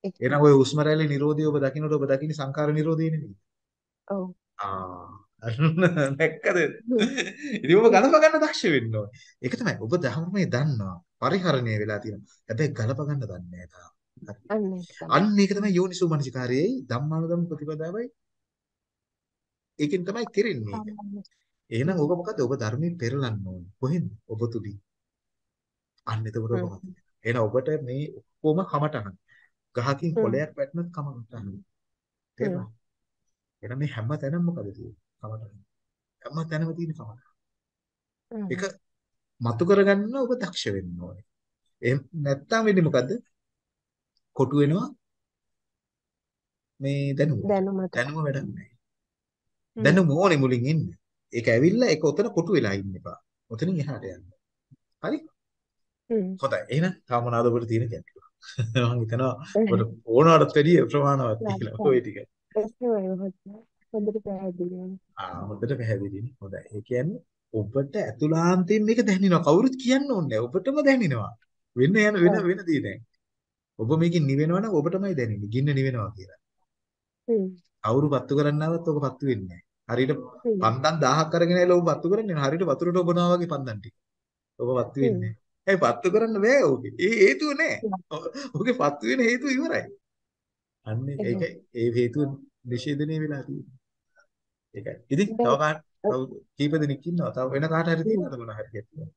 එහෙනම් ওই හුස්ම රැල්ලේ Nirodhi ඔබ දකින්නට ඔබ දකින්නේ සංඛාර Nirodhi නෙමෙයි. ඔව්. ආ? හ්ම්. ඉතින් ඔබ ගලප ගන්න දක්ෂ වෙන්න ඕනේ. ඒක තමයි ඔබ ධර්මයේ දන්නවා. පරිහරණය වෙලා තියෙනවා. හැබැයි ගලප ගන්න දන්නේ නැහැ. අන්න ඒක තමයි. යෝනිසෝ මනසිකාරයයි ධම්මානුධම්ම ප්‍රතිපදාවයි. ඒකෙන් තමයි කෙරෙන්නේ. එහෙනම් ඔබ මොකද? ඔබ ධර්මයෙන් පෙරලන්න ඕනේ. කොහෙන්ද? ඔබ තුලින්. අන්න එතකොට ඔබ? එහෙනම් ඔබට මේ ඔක්කොම කමටහන්. ගහකින් හ්ම්. කොළයක් වැටුණත් කමටහන්. හ්ම්. තේරුණා? එහෙනම් මේ හැම තැනම මොකද තියෙන්නේ? කමටහන්. හැම තැනම තියෙන කමටහන්. ඒක මතු කරගන්න ඔබ දක්ෂ වෙන්න ඕනේ. එහෙම නැත්තම් වෙන්නේ මොකද්ද? කොටු වෙනවා මේ දැනුමට. දැනුමට. දැනුම වැඩක් නැහැ. දැනුම ඕනේ මුලින් එන්න. ඒක ඇවිල්ලා ඒක උතන කොටු වෙලා ඉන්න එපා. උතනින් එහාට යන්න. හරි? හ්ම්. හොඳයි. එහෙනම් තාම මොනවාද ඔබට තියෙන ගැටලුව? මම හිතනවා ඔබට ඕනවට වැඩිය ප්‍රමාණවත් කියලා ඔය ටික. හොඳට පැහැදිලි වුණා. ආ හොඳට පැහැදිලිනේ. හොඳයි. ඒ කියන්නේ ඔබට ඇතුළාන්තයෙන් මේක දැනෙනවා. කවුරුත් කියන්න ඕනේ. ඔබටම දැනෙනවා. වෙන යන වෙන ඔව්. වෙන දේ නැහැ. ඔබ මේකෙන් නිවෙනවා නම් ඔබටමයි දැනෙන්නේ. ගින්න නිවෙනවා කියලා. හ්ම්. කවුරු පත්තු කරන්නවත් ඔබ පත්තු වෙන්නේ නැහැ. හරියට. පන්දන් 1000ක් අරගෙන ඇවිල්ලා ඔබ පත්තු කරන්නේ. හරියට වතුරට ඔබනවා වගේ පන්දන් ටික. ඔබ හ්ම්. වෙන්නේ. ඒ පත්තු කරන්න බෑ ඔබේ. ඒ හේතුව නැහැ. හ්ම්. ඔබගේ පත්තු වෙන හේතුව ඉවරයි. අන්නේ එහෙම. ඒකයි ඒ හේතුව නිෂේධනය වෙලා තියෙන්නේ. ඒකයි. ඉතින් තව දැන් කාට තව කීප දෙනෙක් ඉන්නවා. තව වෙන කාට හරි හ්ම්. තියෙනවද මොන හරි ගැටලුවක්?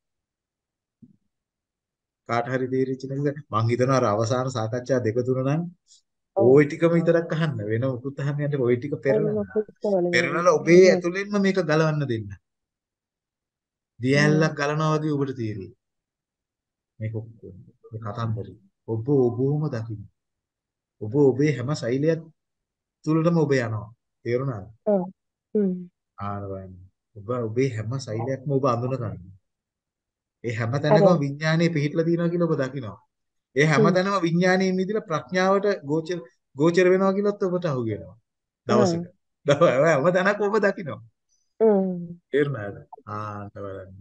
කාට හරි තේරිච්ච නැතිද? මං හිතනවා අර අවසාන සාකච්ඡා දෙක තුන නම් ඔව්. ওই ටිකම විතරක් අහන්න. වෙන මොකුත් අහන්න යන්න ওই ටික වෙන පෙරලන්න. මොකුත් ඕනේ නෑ. පෙරලලා ඔබේ හ්ම්. ඇතුළෙන්ම මේක ගලවන්න දෙන්න. හ්ම්. දියැලක් ගලනවා වගේ ඔබට තේරෙයි. මේක ඔක්කොම. මේ කතන්දරේ. ඔබ ඔබවම දකින්න. ඔබ ඔබේ හැම ශෛලියක් තුළටම ඔබ යනවා. තේරුණාද? ඔව්. හ්ම්. ඔබ ඔබේ හැම ශෛලියක්ම ඔබ අඳුන ගන්න. ඒ හැම තැනකම විඥානයේ පිහිටලා තියෙනවා කියලා ඔබ දකිනවා. ඒ හැම. තැනම විඥානයේ මිදලා ප්‍රඥාවට ගෝචර ගෝචර වෙනවා කියලාත් ඔබට අහු වෙනවා. දවසක. හ්ම්. තැනක ඔබ දකිනවා. හ්ම්. තේරුණාද? ආන්න බලන්න.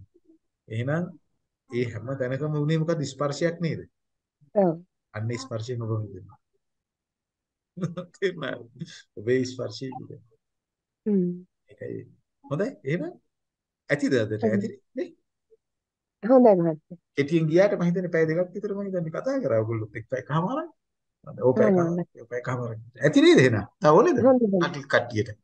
එහෙනම් ඒ හැම තැනකම උනේ මොකද ස්පර්ශයක් නේද? ඔව්. අන්න ස්පර්ශයෙන් ඔබ මිදෙනවා. තේරුණාද? ඔබේ ස්පර්ශය මිදෙනවා. හ්ම්. ඒකයි. හොඳයි. එහෙනම් ඇතිද අදට? ඇතිනේ නේ? හොඳයි මහත්තයා. කෙටියෙන් ගියාට මම හිතන්නේ පැය දෙකක් විතර මම හිතන්නේ කතා කරා ඔයගොල්ලොත් එක්ක. ඔව් පැයකමාරක්. හොඳයි. පැයකමාරක්. ඇති නේද එහෙනම්? තව ඕනේද? කට්ටියට.